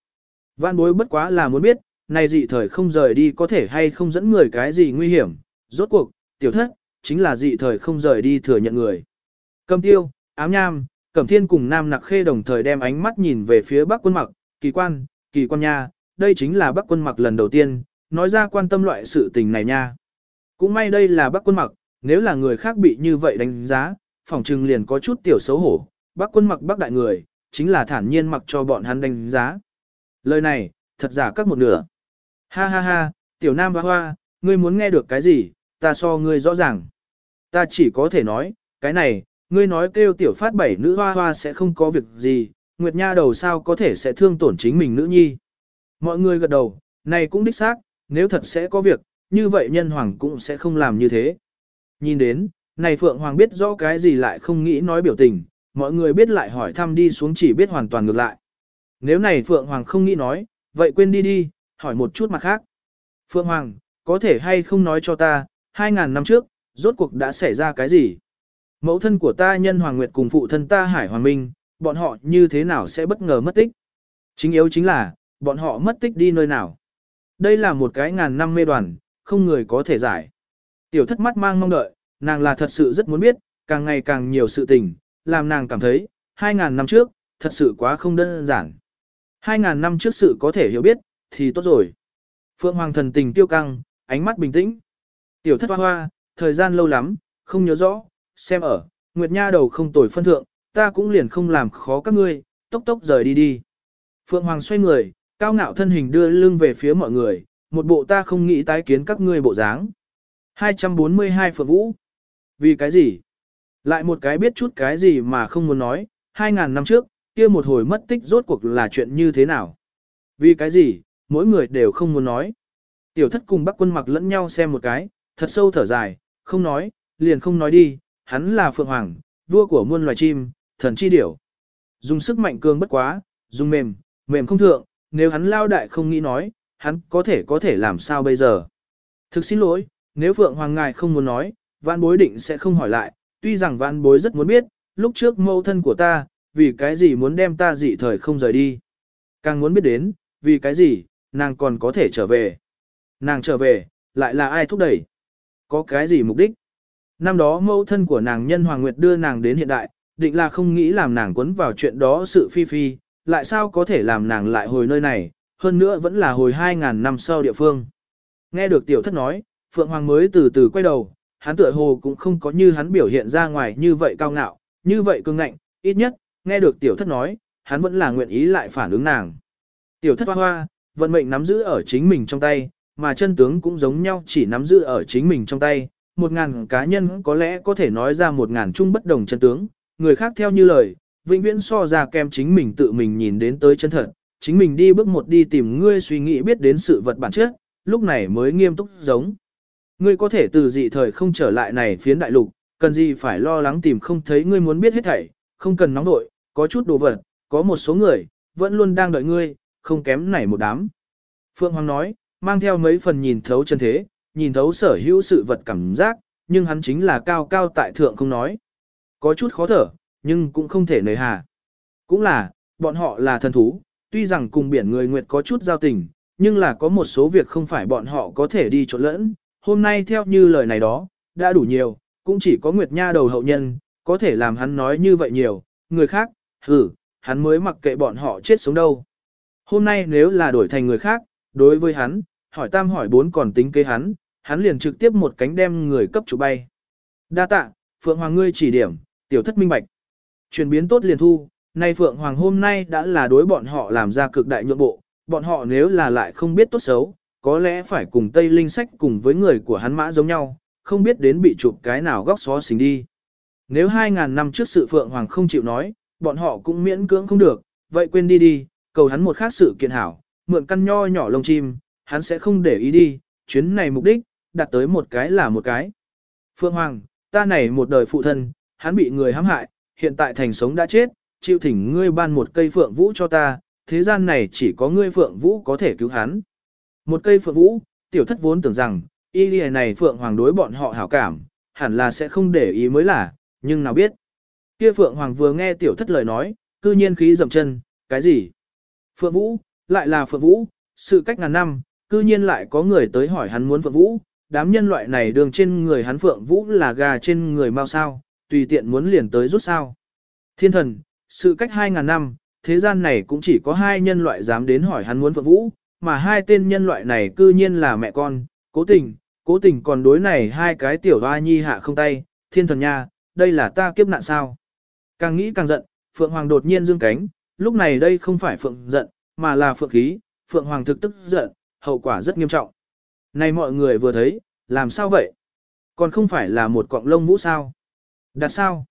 Vạn bối bất quá là muốn biết, này dị thời không rời đi có thể hay không dẫn người cái gì nguy hiểm, rốt cuộc, tiểu thất, chính là dị thời không rời đi thừa nhận người. Cầm tiêu, ám nham, cẩm thiên cùng nam nặc khê đồng thời đem ánh mắt nhìn về phía bắc quân mặc, kỳ quan, kỳ quan nha, đây chính là bác quân mặc lần đầu tiên, nói ra quan tâm loại sự tình này nha. Cũng may đây là bác quân mặc, nếu là người khác bị như vậy đánh giá, phỏng trừng liền có chút tiểu xấu hổ, bác quân mặc bác đại người, chính là thản nhiên mặc cho bọn hắn đánh giá. Lời này, thật giả các một nửa. Ha ha ha, tiểu nam hoa hoa, ngươi muốn nghe được cái gì, ta so ngươi rõ ràng. Ta chỉ có thể nói, cái này, ngươi nói kêu tiểu phát bảy nữ hoa hoa sẽ không có việc gì, Nguyệt Nha đầu sao có thể sẽ thương tổn chính mình nữ nhi. Mọi người gật đầu, này cũng đích xác, nếu thật sẽ có việc, như vậy nhân hoàng cũng sẽ không làm như thế. Nhìn đến, này Phượng Hoàng biết rõ cái gì lại không nghĩ nói biểu tình, mọi người biết lại hỏi thăm đi xuống chỉ biết hoàn toàn ngược lại. Nếu này Phượng Hoàng không nghĩ nói, vậy quên đi đi, hỏi một chút mặt khác. Phượng Hoàng, có thể hay không nói cho ta, 2.000 năm trước, rốt cuộc đã xảy ra cái gì? Mẫu thân của ta nhân Hoàng Nguyệt cùng phụ thân ta Hải Hoàng Minh, bọn họ như thế nào sẽ bất ngờ mất tích? Chính yếu chính là, bọn họ mất tích đi nơi nào? Đây là một cái ngàn năm mê đoàn, không người có thể giải. Tiểu thất mắt mang mong đợi, nàng là thật sự rất muốn biết, càng ngày càng nhiều sự tình, làm nàng cảm thấy, 2.000 năm trước, thật sự quá không đơn giản. 2.000 năm trước sự có thể hiểu biết, thì tốt rồi. Phượng Hoàng thần tình tiêu căng, ánh mắt bình tĩnh. Tiểu thất hoa hoa, thời gian lâu lắm, không nhớ rõ, xem ở, Nguyệt Nha đầu không tồi phân thượng, ta cũng liền không làm khó các ngươi, tốc tốc rời đi đi. Phượng Hoàng xoay người, cao ngạo thân hình đưa lưng về phía mọi người, một bộ ta không nghĩ tái kiến các ngươi bộ dáng. 242 Phượng Vũ. Vì cái gì? Lại một cái biết chút cái gì mà không muốn nói, 2.000 năm trước, kia một hồi mất tích rốt cuộc là chuyện như thế nào? Vì cái gì, mỗi người đều không muốn nói. Tiểu thất cùng bác quân mặc lẫn nhau xem một cái, thật sâu thở dài, không nói, liền không nói đi, hắn là Phượng Hoàng, vua của muôn loài chim, thần chi điểu. Dùng sức mạnh cường bất quá, dùng mềm, mềm không thượng, nếu hắn lao đại không nghĩ nói, hắn có thể có thể làm sao bây giờ. Thực xin lỗi, nếu Phượng Hoàng ngài không muốn nói, vạn bối định sẽ không hỏi lại, tuy rằng vạn bối rất muốn biết, lúc trước mâu thân của ta, vì cái gì muốn đem ta dị thời không rời đi. Càng muốn biết đến, vì cái gì, nàng còn có thể trở về. Nàng trở về, lại là ai thúc đẩy? Có cái gì mục đích? Năm đó mẫu thân của nàng nhân Hoàng Nguyệt đưa nàng đến hiện đại, định là không nghĩ làm nàng quấn vào chuyện đó sự phi phi, lại sao có thể làm nàng lại hồi nơi này, hơn nữa vẫn là hồi 2.000 năm sau địa phương. Nghe được tiểu thất nói, Phượng Hoàng mới từ từ quay đầu, hắn tựa hồ cũng không có như hắn biểu hiện ra ngoài như vậy cao ngạo, như vậy cương ngạnh, ít nhất, nghe được tiểu thất nói, hắn vẫn là nguyện ý lại phản ứng nàng. Tiểu thất hoa hoa, vận mệnh nắm giữ ở chính mình trong tay, mà chân tướng cũng giống nhau chỉ nắm giữ ở chính mình trong tay. Một ngàn cá nhân có lẽ có thể nói ra một ngàn chung bất đồng chân tướng, người khác theo như lời, vĩnh viễn so ra kem chính mình tự mình nhìn đến tới chân thật, chính mình đi bước một đi tìm ngươi suy nghĩ biết đến sự vật bản chất, lúc này mới nghiêm túc giống. Ngươi có thể từ dị thời không trở lại này phiến đại lục, cần gì phải lo lắng tìm không thấy ngươi muốn biết hết thảy, không cần nóng nội, có chút đồ vật, có một số người, vẫn luôn đang đợi ngươi, không kém này một đám. Phượng Hoàng nói, mang theo mấy phần nhìn thấu chân thế, nhìn thấu sở hữu sự vật cảm giác, nhưng hắn chính là cao cao tại thượng không nói. Có chút khó thở, nhưng cũng không thể nời hà. Cũng là, bọn họ là thần thú, tuy rằng cùng biển người nguyệt có chút giao tình, nhưng là có một số việc không phải bọn họ có thể đi trộn lẫn. Hôm nay theo như lời này đó, đã đủ nhiều, cũng chỉ có nguyệt nha đầu hậu nhân, có thể làm hắn nói như vậy nhiều, người khác, Hừ, hắn mới mặc kệ bọn họ chết sống đâu. Hôm nay nếu là đổi thành người khác, đối với hắn, hỏi tam hỏi bốn còn tính kế hắn, hắn liền trực tiếp một cánh đem người cấp chủ bay. Đa tạ, Phượng Hoàng ngươi chỉ điểm, tiểu thất minh bạch. Chuyển biến tốt liền thu, nay Phượng Hoàng hôm nay đã là đối bọn họ làm ra cực đại nhượng bộ, bọn họ nếu là lại không biết tốt xấu, có lẽ phải cùng Tây Linh Sách cùng với người của hắn mã giống nhau, không biết đến bị chụp cái nào góc xó xình đi. Nếu 2.000 năm trước sự Phượng Hoàng không chịu nói, bọn họ cũng miễn cưỡng không được, vậy quên đi đi, cầu hắn một khác sự kiện hảo, mượn căn nho nhỏ lông chim, hắn sẽ không để ý đi, chuyến này mục đích, đặt tới một cái là một cái. Phương Hoàng, ta này một đời phụ thân, hắn bị người hãm hại, hiện tại thành sống đã chết, chịu thỉnh ngươi ban một cây phượng vũ cho ta, thế gian này chỉ có ngươi phượng vũ có thể cứu hắn. Một cây phượng vũ, tiểu thất vốn tưởng rằng, y lìa này phượng hoàng đối bọn họ hảo cảm, hẳn là sẽ không để ý mới là, nhưng nào biết. Kia phượng hoàng vừa nghe tiểu thất lời nói, cư nhiên khí dậm chân, cái gì? Phượng vũ, lại là phượng vũ, sự cách ngàn năm, cư nhiên lại có người tới hỏi hắn muốn phượng vũ, đám nhân loại này đường trên người hắn phượng vũ là gà trên người mau sao, tùy tiện muốn liền tới rút sao. Thiên thần, sự cách hai ngàn năm, thế gian này cũng chỉ có hai nhân loại dám đến hỏi hắn muốn Phượng Vũ, mà hai tên nhân loại này cư nhiên là mẹ con, cố tình, cố tình còn đối này hai cái tiểu hoa nhi hạ không tay, thiên thần nha, đây là ta kiếp nạn sao. Càng nghĩ càng giận, Phượng Hoàng đột nhiên dương cánh, lúc này đây không phải Phượng giận, mà là Phượng khí, Phượng Hoàng thực tức giận, hậu quả rất nghiêm trọng. Này mọi người vừa thấy, làm sao vậy? Còn không phải là một cọng lông vũ sao? Đặt sao?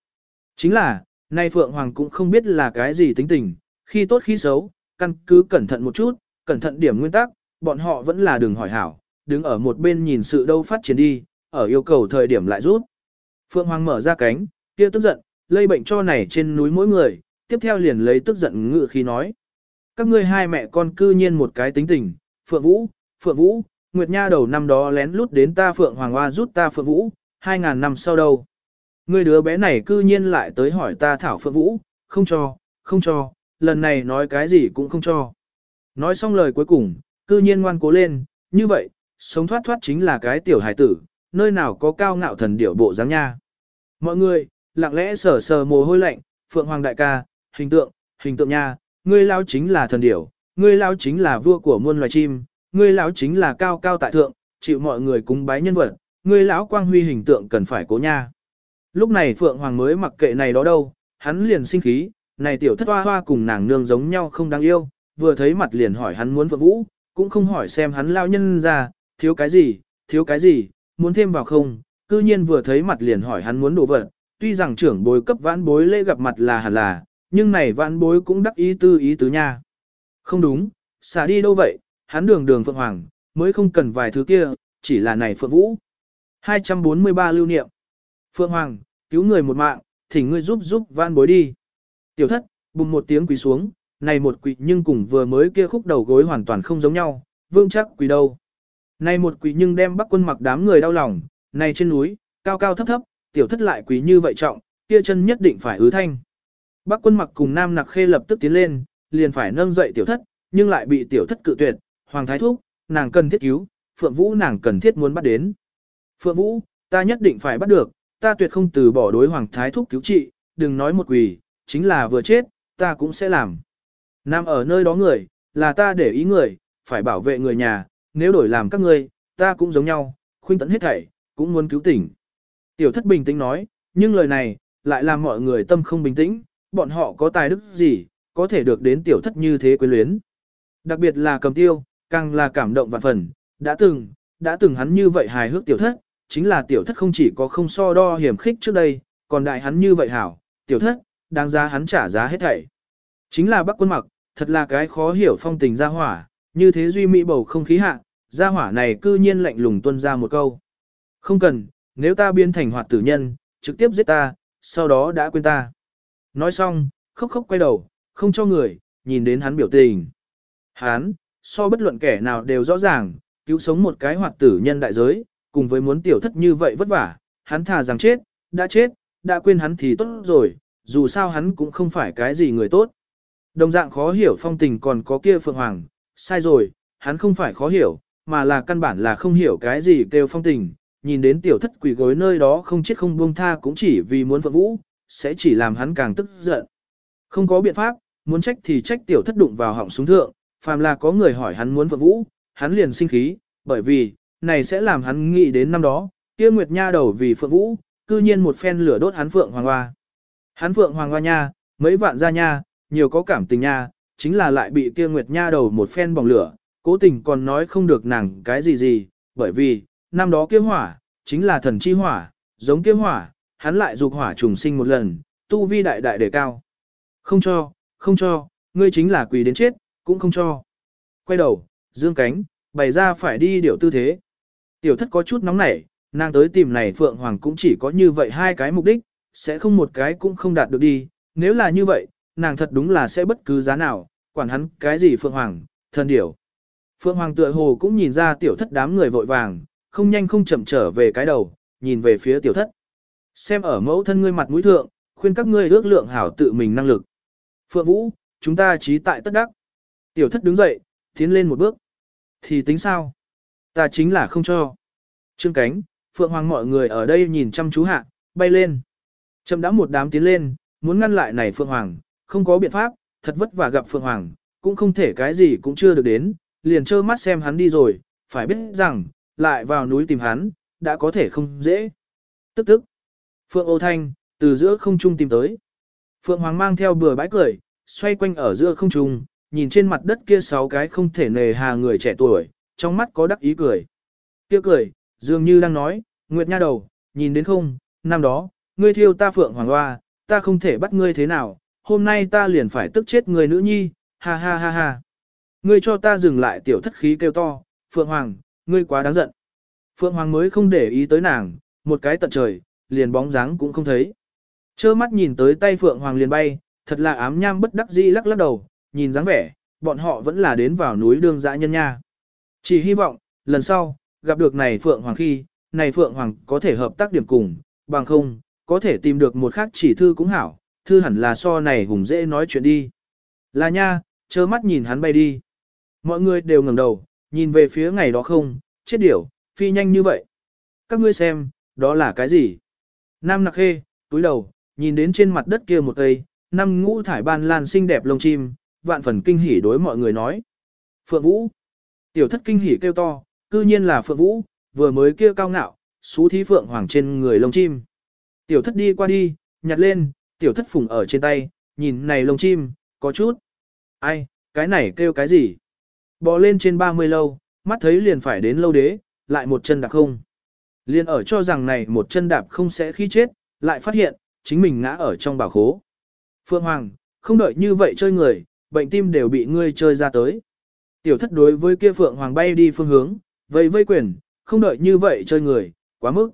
Chính là, nay Phượng Hoàng cũng không biết là cái gì tính tình, khi tốt khi xấu, căn cứ cẩn thận một chút, cẩn thận điểm nguyên tắc, bọn họ vẫn là đừng hỏi hảo, đứng ở một bên nhìn sự đâu phát triển đi, ở yêu cầu thời điểm lại rút. Phượng Hoàng mở ra cánh, kia tức giận, lây bệnh cho này trên núi mỗi người, tiếp theo liền lấy tức giận ngự khi nói. Các ngươi hai mẹ con cư nhiên một cái tính tình, Phượng Vũ, Phượng Vũ, Nguyệt Nha đầu năm đó lén lút đến ta Phượng Hoàng Hoa rút ta Phượng Vũ, hai ngàn năm sau đâu. Ngươi đứa bé này cư nhiên lại tới hỏi ta Thảo Phượng Vũ, không cho, không cho, lần này nói cái gì cũng không cho. Nói xong lời cuối cùng, cư nhiên ngoan cố lên, như vậy, sống thoát thoát chính là cái tiểu hải tử, nơi nào có cao ngạo thần điểu bộ dáng nha. Mọi người, lặng lẽ sờ sờ mồ hôi lạnh, Phượng Hoàng đại ca, hình tượng, hình tượng nha, ngươi lao chính là thần điểu, ngươi lao chính là vua của muôn loài chim, ngươi lão chính là cao cao tại thượng, chịu mọi người cúng bái nhân vật, ngươi lão quang huy hình tượng cần phải cố nha. Lúc này Phượng Hoàng mới mặc kệ này đó đâu, hắn liền sinh khí, này tiểu thất hoa hoa cùng nàng nương giống nhau không đáng yêu, vừa thấy mặt liền hỏi hắn muốn Phượng Vũ, cũng không hỏi xem hắn lao nhân ra, thiếu cái gì, thiếu cái gì, muốn thêm vào không, cư nhiên vừa thấy mặt liền hỏi hắn muốn đồ vật, tuy rằng trưởng bối cấp vãn bối lễ gặp mặt là hẳn là, nhưng này vãn bối cũng đắc ý tư ý tứ nha. Không đúng, xả đi đâu vậy, hắn đường đường Phượng Hoàng, mới không cần vài thứ kia, chỉ là này Phượng Vũ. 243 lưu niệm. Phượng Hoàng, cứu người một mạng, thỉnh ngươi giúp giúp vãn bối đi. Tiểu thất, bùng một tiếng quỳ xuống, này một quỳ nhưng cùng vừa mới kia khúc đầu gối hoàn toàn không giống nhau, vương chắc quỳ đâu. Này một quỳ nhưng đem bắc quân mặc đám người đau lòng, này trên núi, cao cao thấp thấp, tiểu thất lại quỳ như vậy trọng, kia chân nhất định phải ứ thanh. Bắc quân mặc cùng nam nặc khê lập tức tiến lên, liền phải nâng dậy tiểu thất, nhưng lại bị tiểu thất cự tuyệt, Hoàng Thái Thúc, nàng cần thiết cứu, Phượng Vũ nàng cần thiết muốn bắt đến. Phượng Vũ, ta nhất định phải bắt được, ta tuyệt không từ bỏ đối Hoàng Thái Thúc cứu trị, đừng nói một quỷ, chính là vừa chết, ta cũng sẽ làm. Nam ở nơi đó người, là ta để ý người, phải bảo vệ người nhà, nếu đổi làm các ngươi, ta cũng giống nhau, khuyên tận hết thảy, cũng muốn cứu tỉnh. Tiểu thất bình tĩnh nói, nhưng lời này, lại làm mọi người tâm không bình tĩnh, bọn họ có tài đức gì, có thể được đến tiểu thất như thế quyến luyến. Đặc biệt là cầm tiêu, càng là cảm động vạn phần, đã từng, đã từng hắn như vậy hài hước tiểu thất, chính là tiểu thất không chỉ có không so đo hiểm khích trước đây, còn đại hắn như vậy hảo, tiểu thất, đáng giá hắn trả giá hết thảy. Chính là bác quân mặc, thật là cái khó hiểu phong tình gia hỏa, như thế duy mỹ bầu không khí hạ, gia hỏa này cư nhiên lạnh lùng tuân ra một câu. Không cần, nếu ta biến thành hoạt tử nhân, trực tiếp giết ta, sau đó đã quên ta. Nói xong, khóc khóc quay đầu, không cho người, nhìn đến hắn biểu tình. Hắn, so bất luận kẻ nào đều rõ ràng, cứu sống một cái hoạt tử nhân đại giới, cùng với muốn tiểu thất như vậy vất vả, hắn thà rằng chết, đã chết, đã quên hắn thì tốt rồi, dù sao hắn cũng không phải cái gì người tốt. Đồng dạng khó hiểu phong tình còn có kia Phượng Hoàng, sai rồi, hắn không phải khó hiểu, mà là căn bản là không hiểu cái gì kêu phong tình, nhìn đến tiểu thất quỷ gối nơi đó không chết không buông tha cũng chỉ vì muốn Phượng Vũ, sẽ chỉ làm hắn càng tức giận. Không có biện pháp, muốn trách thì trách tiểu thất đụng vào họng súng thượng, phàm là có người hỏi hắn muốn Phượng Vũ, hắn liền sinh khí, bởi vì, này sẽ làm hắn nghĩ đến năm đó, kia Nguyệt Nha đầu vì Phượng Vũ, cư nhiên một phen lửa đốt hắn Phượng Hoàng Hoa. Hắn Phượng Hoàng Hoa nha, mấy vạn gia nha, nhiều có cảm tình nha, chính là lại bị kia Nguyệt Nha đầu một phen bỏng lửa, cố tình còn nói không được nàng cái gì gì, bởi vì, năm đó kia hỏa, chính là thần chi hỏa, giống kia hỏa, hắn lại dục hỏa trùng sinh một lần, tu vi đại đại đề cao. Không cho, không cho, ngươi chính là quỳ đến chết, cũng không cho. Quay đầu, dương cánh, bày ra phải đi điều tư thế. Tiểu thất có chút nóng nảy, nàng tới tìm này Phượng Hoàng cũng chỉ có như vậy hai cái mục đích, sẽ không một cái cũng không đạt được đi. Nếu là như vậy, nàng thật đúng là sẽ bất cứ giá nào, quản hắn cái gì Phượng Hoàng, thần điểu. Phượng Hoàng tựa hồ cũng nhìn ra tiểu thất đám người vội vàng, không nhanh không chậm trở về cái đầu, nhìn về phía tiểu thất. Xem ở mẫu thân ngươi mặt mũi thượng, khuyên các ngươi ước lượng hảo tự mình năng lực. Phượng Vũ, chúng ta trí tại tất đắc. Tiểu thất đứng dậy, tiến lên một bước. Thì tính sao? Ta chính là không cho. Trương cánh, Phượng Hoàng mọi người ở đây nhìn chăm chú hạ, bay lên. Chậm đã một đám tiến lên, muốn ngăn lại này Phượng Hoàng, không có biện pháp, thật vất vả gặp Phượng Hoàng, cũng không thể cái gì cũng chưa được đến, liền trơ mắt xem hắn đi rồi, phải biết rằng, lại vào núi tìm hắn, đã có thể không dễ. Tức tức, Phượng Ô Thanh, từ giữa không trung tìm tới. Phượng Hoàng mang theo bừa bãi cười, xoay quanh ở giữa không trung, nhìn trên mặt đất kia sáu cái không thể nề hà người trẻ tuổi, trong mắt có đắc ý cười. Kia cười, dường như đang nói, Nguyệt Nha đầu, nhìn đến không, năm đó, ngươi thiêu ta Phượng Hoàng Hoa, ta không thể bắt ngươi thế nào, hôm nay ta liền phải tức chết người nữ nhi, ha ha ha ha. Ngươi cho ta dừng lại tiểu thất khí kêu to, Phượng Hoàng, ngươi quá đáng giận. Phượng Hoàng mới không để ý tới nàng, một cái tận trời, liền bóng dáng cũng không thấy. Chơ mắt nhìn tới tay Phượng Hoàng liền bay, thật là ám nham bất đắc dĩ lắc lắc đầu, nhìn dáng vẻ, bọn họ vẫn là đến vào núi đương dã nhân nha. Chỉ hy vọng, lần sau, gặp được này Phượng Hoàng khi, này Phượng Hoàng có thể hợp tác điểm cùng, bằng không, có thể tìm được một khác chỉ thư cũng hảo, thư hẳn là so này hùng dễ nói chuyện đi. Là nha, chơ mắt nhìn hắn bay đi. Mọi người đều ngẩng đầu, nhìn về phía ngày đó không, chết điểu, phi nhanh như vậy. Các ngươi xem, đó là cái gì? Nam nặc khê, túi đầu, nhìn đến trên mặt đất kia một cây, năm ngũ thải ban lan xinh đẹp lông chim, vạn phần kinh hỉ đối mọi người nói. Phượng Vũ. Tiểu thất kinh hỉ kêu to, cư nhiên là Phượng Vũ, vừa mới kia cao ngạo, xú thí Phượng Hoàng trên người lông chim. Tiểu thất đi qua đi, nhặt lên, tiểu thất phùng ở trên tay, nhìn này lông chim, có chút. Ai, cái này kêu cái gì? Bò lên trên 30 lâu, mắt thấy liền phải đến lâu đế, lại một chân đạp không. Liền ở cho rằng này một chân đạp không sẽ khi chết, lại phát hiện, chính mình ngã ở trong bảo khố. Phượng Hoàng, không đợi như vậy chơi người, bệnh tim đều bị ngươi chơi ra tới. Tiểu thất đối với kia Phượng Hoàng bay đi phương hướng, vây vây quyền, không đợi như vậy chơi người, quá mức.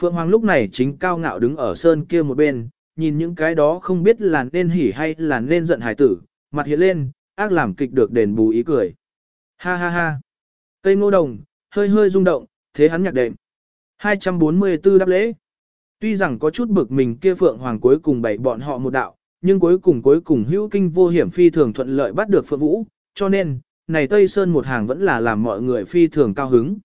Phượng Hoàng lúc này chính cao ngạo đứng ở sơn kia một bên, nhìn những cái đó không biết là nên hỉ hay là nên giận hải tử, mặt hiện lên, ác làm kịch được đền bù ý cười. Ha ha ha. Cây ngô đồng, hơi hơi rung động, thế hắn nhạc đệm. 244 đáp lễ. Tuy rằng có chút bực mình kia Phượng Hoàng cuối cùng bày bọn họ một đạo, nhưng cuối cùng cuối cùng hữu kinh vô hiểm phi thường thuận lợi bắt được Phượng Vũ, cho nên, này Tây Sơn một hàng vẫn là làm mọi người phi thường cao hứng.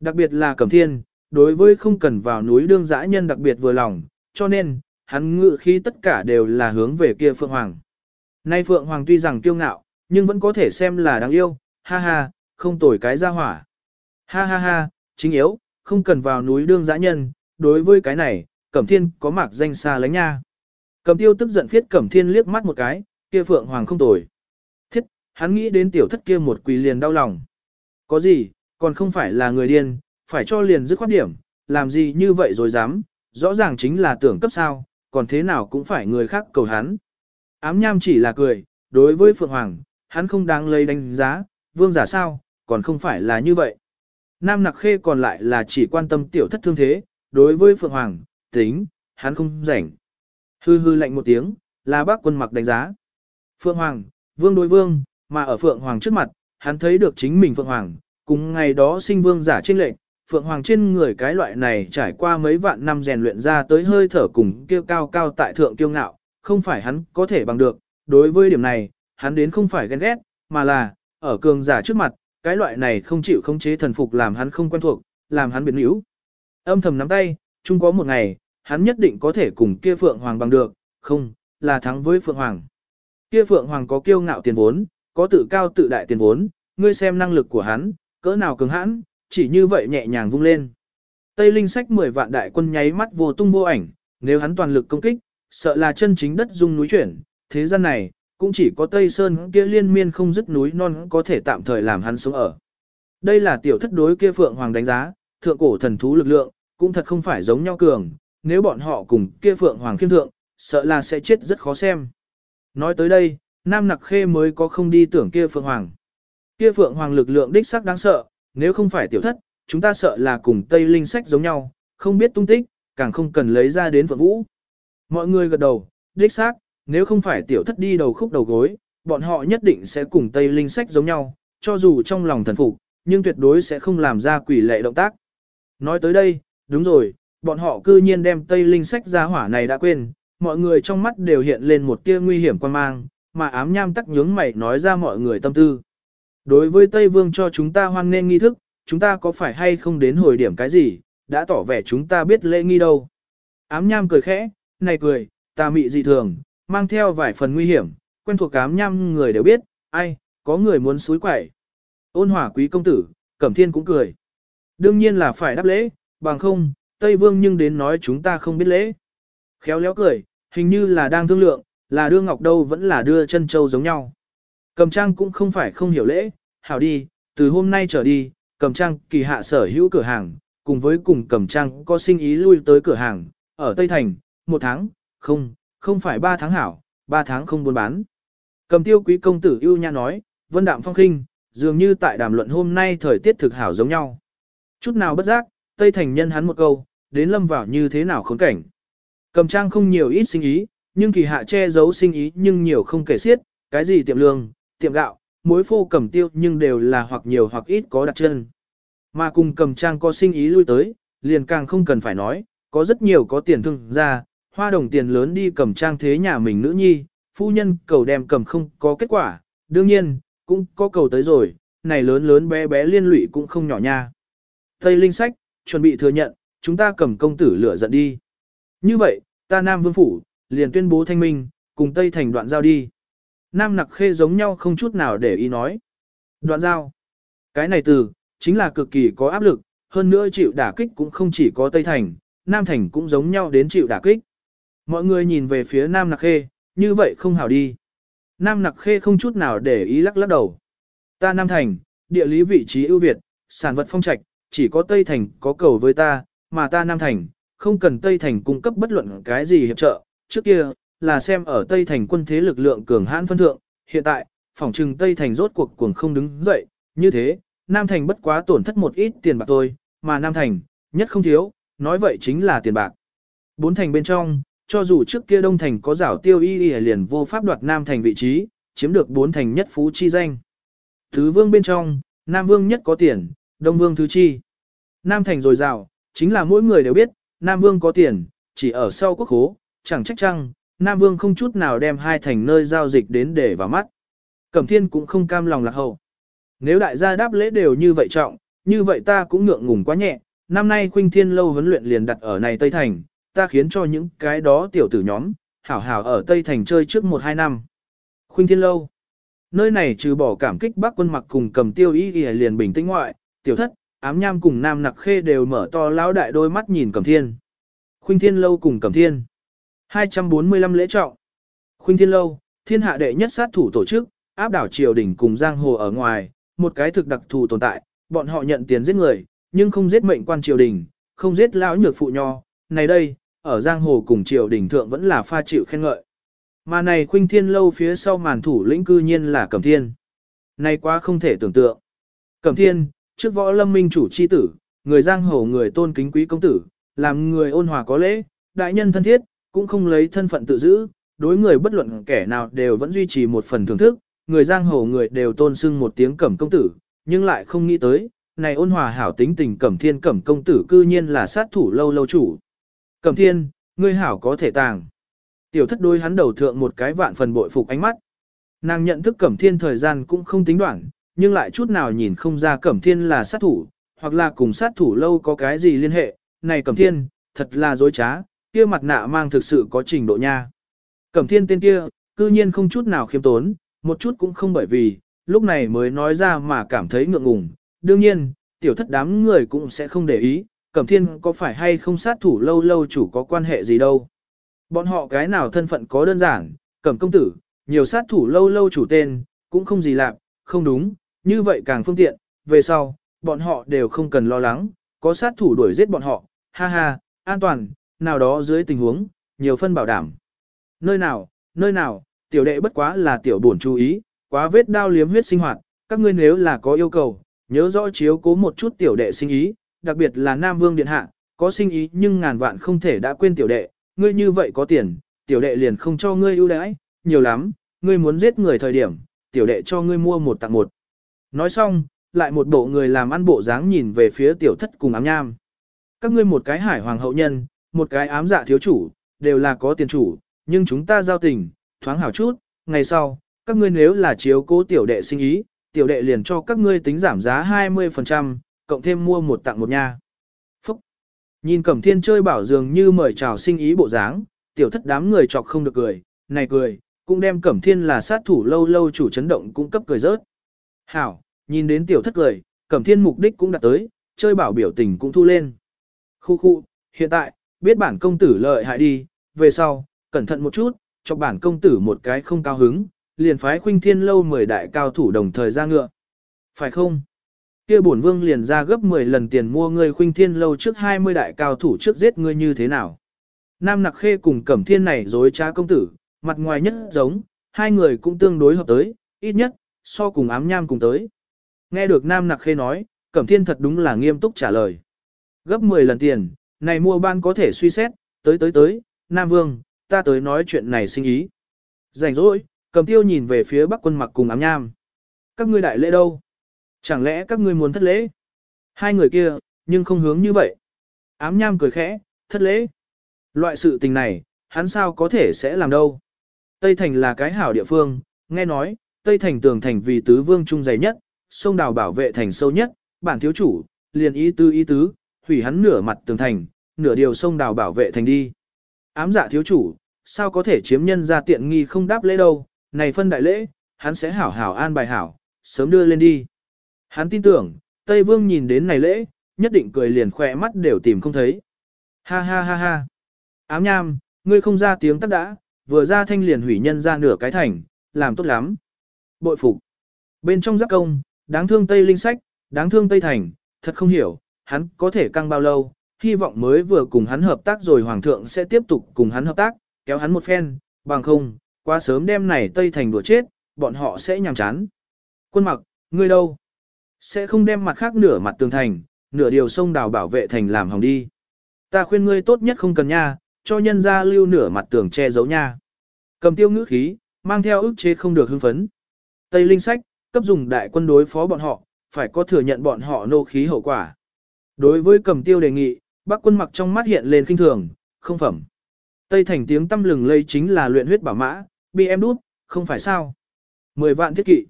Đặc biệt là Cẩm Thiên, đối với không cần vào núi đương dã nhân đặc biệt vừa lòng, cho nên, hắn ngự khí tất cả đều là hướng về kia Phượng Hoàng. Nay Phượng Hoàng tuy rằng kiêu ngạo, nhưng vẫn có thể xem là đáng yêu, ha ha, không tồi cái ra hỏa. Ha ha ha, chính yếu, không cần vào núi đương dã nhân, đối với cái này, Cẩm Thiên có mạc danh xa lánh nha. Cẩm Tiêu tức giận phiết Cẩm Thiên liếc mắt một cái, kia Phượng Hoàng không tồi. Thiết, hắn nghĩ đến tiểu thất kia một quỳ liền đau lòng. Có gì, còn không phải là người điên, phải cho liền dứt khoát điểm, làm gì như vậy rồi dám, rõ ràng chính là tưởng cấp sao, còn thế nào cũng phải người khác cầu hắn. Ám nham chỉ là cười, đối với Phượng Hoàng, hắn không đáng lấy đánh giá, vương giả sao, còn không phải là như vậy. Nam nặc khê còn lại là chỉ quan tâm tiểu thất thương thế, đối với Phượng Hoàng, tính, hắn không rảnh. Hư hư lạnh một tiếng, là bác quân mặc đánh giá. Phượng Hoàng, vương đối vương, mà ở Phượng Hoàng trước mặt, hắn thấy được chính mình Phượng Hoàng, cùng ngày đó sinh vương giả trên lệnh, Phượng Hoàng trên người cái loại này trải qua mấy vạn năm rèn luyện ra tới hơi thở cùng kiêu cao cao tại thượng kiêu ngạo, không phải hắn có thể bằng được, đối với điểm này, hắn đến không phải ghen ghét, mà là, ở cường giả trước mặt, cái loại này không chịu khống chế thần phục làm hắn không quen thuộc, làm hắn biến yếu. Âm thầm nắm tay, chung có một ngày, hắn nhất định có thể cùng kia Phượng Hoàng bằng được, không, là thắng với Phượng Hoàng. Kia Phượng Hoàng có kiêu ngạo tiền vốn, có tự cao tự đại tiền vốn, ngươi xem năng lực của hắn, cỡ nào cứng hãn, chỉ như vậy nhẹ nhàng vung lên. Tây Linh sách 10 vạn đại quân nháy mắt vô tung vô ảnh, nếu hắn toàn lực công kích, sợ là chân chính đất dung núi chuyển, thế gian này, cũng chỉ có Tây Sơn kia liên miên không dứt núi non có thể tạm thời làm hắn sống ở. Đây là tiểu thất đối kia Phượng Hoàng đánh giá, thượng cổ thần thú lực lượng, cũng thật không phải giống nhau cường, nếu bọn họ cùng kia Phượng Hoàng khiêm thượng, sợ là sẽ chết rất khó xem. Nói tới đây, Nam Nặc Khê mới có không đi tưởng kia Phượng Hoàng. Kia Phượng Hoàng lực lượng đích sắc đáng sợ, nếu không phải tiểu thất, chúng ta sợ là cùng Tây Linh sách giống nhau, không biết tung tích, càng không cần lấy ra đến Phượng Vũ. Mọi người gật đầu, đích xác, nếu không phải tiểu thất đi đầu khúc đầu gối, bọn họ nhất định sẽ cùng Tây Linh sách giống nhau, cho dù trong lòng thần phục, nhưng tuyệt đối sẽ không làm ra quỷ lệ động tác. Nói tới đây, đúng rồi, bọn họ cư nhiên đem Tây Linh sách ra hỏa này đã quên, mọi người trong mắt đều hiện lên một tia nguy hiểm quan mang, mà ám nham tắc nhướng mày nói ra mọi người tâm tư. Đối với Tây Vương cho chúng ta hoan nên nghi thức, chúng ta có phải hay không đến hồi điểm cái gì, đã tỏ vẻ chúng ta biết lễ nghi đâu. Ám nham cười khẽ, này cười, ta mị dị thường, mang theo vài phần nguy hiểm, quen thuộc cám nhăm người đều biết, ai, có người muốn suối quẩy. Ôn hòa quý công tử, Cẩm Thiên cũng cười. Đương nhiên là phải đáp lễ, bằng không, Tây Vương nhưng đến nói chúng ta không biết lễ. Khéo léo cười, hình như là đang thương lượng, là đưa ngọc đâu vẫn là đưa chân châu giống nhau. Cầm trang cũng không phải không hiểu lễ, hảo đi, từ hôm nay trở đi, cầm trang kỳ hạ sở hữu cửa hàng, cùng với cùng cầm trang có sinh ý lui tới cửa hàng, ở Tây Thành, một tháng, không, không phải ba tháng hảo, ba tháng không buôn bán. Cầm tiêu quý công tử yêu nha nói, vân đạm phong khinh, dường như tại đàm luận hôm nay thời tiết thực hảo giống nhau. Chút nào bất giác, Tây Thành nhân hắn một câu, đến lâm vào như thế nào khốn cảnh. Cầm trang không nhiều ít sinh ý, nhưng kỳ hạ che giấu sinh ý nhưng nhiều không kể xiết, cái gì tiệm lương, tiệm gạo, muối phô cầm tiêu nhưng đều là hoặc nhiều hoặc ít có đặt chân. Mà cùng cầm trang có sinh ý lui tới, liền càng không cần phải nói, có rất nhiều có tiền thương ra, hoa đồng tiền lớn đi cầm trang thế nhà mình nữ nhi, phu nhân cầu đem cầm không có kết quả, đương nhiên, cũng có cầu tới rồi, này lớn lớn bé bé liên lụy cũng không nhỏ nha. Tây Linh Sách, chuẩn bị thừa nhận, chúng ta cầm công tử lửa giận đi. Như vậy, ta Nam Vương Phủ, liền tuyên bố thanh minh, cùng Tây Thành đoạn giao đi. Nam nặc khê giống nhau không chút nào để ý nói. Đoạn giao. Cái này từ, chính là cực kỳ có áp lực, hơn nữa chịu đả kích cũng không chỉ có Tây Thành, Nam Thành cũng giống nhau đến chịu đả kích. Mọi người nhìn về phía Nam nặc khê, như vậy không hảo đi. Nam nặc khê không chút nào để ý lắc lắc đầu. Ta Nam Thành, địa lý vị trí ưu việt, sản vật phong trạch, chỉ có Tây Thành có cầu với ta, mà ta Nam Thành, không cần Tây Thành cung cấp bất luận cái gì hiệp trợ. Trước kia, là xem ở Tây Thành quân thế lực lượng cường hãn phân thượng, hiện tại, phỏng trừng Tây Thành rốt cuộc cuồng không đứng dậy, như thế, Nam Thành bất quá tổn thất một ít tiền bạc thôi, mà Nam Thành, nhất không thiếu, nói vậy chính là tiền bạc. Bốn thành bên trong, cho dù trước kia Đông Thành có giảo tiêu y y liền vô pháp đoạt Nam Thành vị trí, chiếm được bốn thành nhất phú chi danh. Thứ vương bên trong, Nam Vương nhất có tiền, Đông Vương thứ chi. Nam Thành rồi giàu, chính là mỗi người đều biết, Nam Vương có tiền, chỉ ở sau quốc hố, chẳng trách chăng, Nam Vương không chút nào đem hai thành nơi giao dịch đến để vào mắt. Cẩm Thiên cũng không cam lòng lạc hậu. Nếu đại gia đáp lễ đều như vậy trọng, như vậy ta cũng ngượng ngùng quá nhẹ, năm nay Khuynh Thiên lâu huấn luyện liền đặt ở này Tây Thành, ta khiến cho những cái đó tiểu tử nhóm, hảo hảo ở Tây Thành chơi trước 1-2 năm. Khuynh Thiên lâu. Nơi này trừ bỏ cảm kích bác quân mặc cùng cầm tiêu y y liền bình tĩnh ngoại, tiểu thất, ám nham cùng nam nặc khê đều mở to lão đại đôi mắt nhìn cầm thiên. Khuynh Thiên lâu cùng cầm thiên. 245 lễ trọng. Khuynh Thiên Lâu, thiên hạ đệ nhất sát thủ tổ chức, áp đảo triều đình cùng giang hồ ở ngoài, một cái thực đặc thù tồn tại, bọn họ nhận tiền giết người, nhưng không giết mệnh quan triều đình, không giết lão nhược phụ nho, này đây, ở giang hồ cùng triều đình thượng vẫn là pha chịu khen ngợi. Mà này Khuynh Thiên Lâu phía sau màn thủ lĩnh cư nhiên là Cẩm Thiên. Này quá không thể tưởng tượng. Cẩm Thiên, trước võ lâm minh chủ chi tử, người giang hồ người tôn kính quý công tử, làm người ôn hòa có lễ, đại nhân thân thiết, cũng không lấy thân phận tự giữ, đối người bất luận kẻ nào đều vẫn duy trì một phần thưởng thức, người giang hồ người đều tôn sưng một tiếng cẩm công tử, nhưng lại không nghĩ tới, này ôn hòa hảo tính tình cẩm thiên cẩm công tử cư nhiên là sát thủ lâu lâu chủ. Cẩm thiên, ngươi hảo có thể tàng. Tiểu thất đôi hắn đầu thượng một cái vạn phần bội phục ánh mắt. Nàng nhận thức cẩm thiên thời gian cũng không tính đoạn, nhưng lại chút nào nhìn không ra cẩm thiên là sát thủ, hoặc là cùng sát thủ lâu có cái gì liên hệ. Này cẩm thiên, thật là dối trá, kia mặt nạ mang thực sự có trình độ nha. Cẩm thiên tên kia, cư nhiên không chút nào khiêm tốn, một chút cũng không bởi vì, lúc này mới nói ra mà cảm thấy ngượng ngùng. Đương nhiên, tiểu thất đám người cũng sẽ không để ý, Cẩm thiên có phải hay không sát thủ lâu lâu chủ có quan hệ gì đâu. Bọn họ cái nào thân phận có đơn giản, Cẩm công tử, nhiều sát thủ lâu lâu chủ tên, cũng không gì lạ, không đúng, như vậy càng phương tiện, về sau, bọn họ đều không cần lo lắng, có sát thủ đuổi giết bọn họ, ha ha, an toàn, nào đó dưới tình huống, nhiều phân bảo đảm. Nơi nào, nơi nào, tiểu đệ bất quá là tiểu bổn chú ý, quá vết đao liếm huyết sinh hoạt, các ngươi nếu là có yêu cầu, nhớ rõ chiếu cố một chút tiểu đệ sinh ý, đặc biệt là Nam Vương Điện Hạ, có sinh ý nhưng ngàn vạn không thể đã quên tiểu đệ, ngươi như vậy có tiền, tiểu đệ liền không cho ngươi ưu đãi, nhiều lắm, ngươi muốn giết người thời điểm, tiểu đệ cho ngươi mua một tặng một. Nói xong, lại một bộ người làm ăn bộ dáng nhìn về phía tiểu thất cùng ám nham. Các ngươi một cái hải hoàng hậu nhân, một cái ám dạ thiếu chủ, đều là có tiền chủ, nhưng chúng ta giao tình, thoáng hảo chút, ngày sau, các ngươi nếu là chiếu cố tiểu đệ sinh ý, tiểu đệ liền cho các ngươi tính giảm giá 20%, cộng thêm mua một tặng một nha. Phúc! Nhìn Cẩm Thiên chơi bảo dường như mời chào sinh ý bộ dáng, tiểu thất đám người chọc không được cười, này cười, cũng đem Cẩm Thiên là sát thủ lâu lâu chủ chấn động cũng cấp cười rớt. Hảo, nhìn đến tiểu thất cười, Cẩm Thiên mục đích cũng đạt tới, chơi bảo biểu tình cũng thu lên. Khu khu, hiện tại, biết bản công tử lợi hại đi, về sau, cẩn thận một chút, cho bản công tử một cái không cao hứng, liền phái khuynh thiên lâu 10 đại cao thủ đồng thời ra ngựa. Phải không? Kia bổn vương liền ra gấp 10 lần tiền mua ngươi khuynh thiên lâu trước 20 đại cao thủ trước giết ngươi như thế nào? Nam nặc khê cùng cẩm thiên này dối trá công tử, mặt ngoài nhất giống, hai người cũng tương đối hợp tới, ít nhất, so cùng ám nham cùng tới. Nghe được Nam nặc khê nói, cẩm thiên thật đúng là nghiêm túc trả lời. Gấp 10 lần tiền, này mua ban có thể suy xét, tới tới tới, Nam Vương, ta tới nói chuyện này sinh ý. Rảnh rỗi, cầm tiêu nhìn về phía bắc quân mặc cùng ám nham. Các ngươi đại lễ đâu? Chẳng lẽ các ngươi muốn thất lễ? Hai người kia, nhưng không hướng như vậy. Ám nham cười khẽ, thất lễ. Loại sự tình này, hắn sao có thể sẽ làm đâu. Tây Thành là cái hảo địa phương, nghe nói, Tây Thành tường thành vì tứ vương trung dày nhất, sông đào bảo vệ thành sâu nhất, bản thiếu chủ, liền ý tứ ý tứ, hủy hắn nửa mặt tường thành, nửa điều sông đào bảo vệ thành đi. Ám dạ thiếu chủ, sao có thể chiếm nhân ra tiện nghi không đáp lễ đâu, này phân đại lễ, hắn sẽ hảo hảo an bài hảo, sớm đưa lên đi. Hắn tin tưởng, Tây Vương nhìn đến này lễ, nhất định cười liền khỏe mắt đều tìm không thấy. Ha ha ha ha. Ám nham, ngươi không ra tiếng tắt đã, vừa ra thanh liền hủy nhân ra nửa cái thành, làm tốt lắm. Bội phục. Bên trong giáp công, đáng thương Tây Linh Sách, đáng thương Tây Thành, thật không hiểu, hắn có thể căng bao lâu, hy vọng mới vừa cùng hắn hợp tác rồi Hoàng thượng sẽ tiếp tục cùng hắn hợp tác, kéo hắn một phen, bằng không, quá sớm đêm này Tây Thành đùa chết, bọn họ sẽ nhàm chán. Quân mặc, ngươi đâu? Sẽ không đem mặt khác nửa mặt tường thành, nửa điều sông đào bảo vệ thành làm hỏng đi. Ta khuyên ngươi tốt nhất không cần nha, cho nhân ra lưu nửa mặt tường che giấu nha. Cầm tiêu ngữ khí, mang theo ức chế không được hưng phấn. Tây Linh Sách, cấp dùng đại quân đối phó bọn họ, phải có thừa nhận bọn họ nô khí hậu quả. Đối với cầm tiêu đề nghị, bác quân mặc trong mắt hiện lên kinh thường, không phẩm. Tây thành tiếng tâm lừng lây chính là luyện huyết bảo mã, bị em đút, không phải sao. Mười vạn thiết kỵ.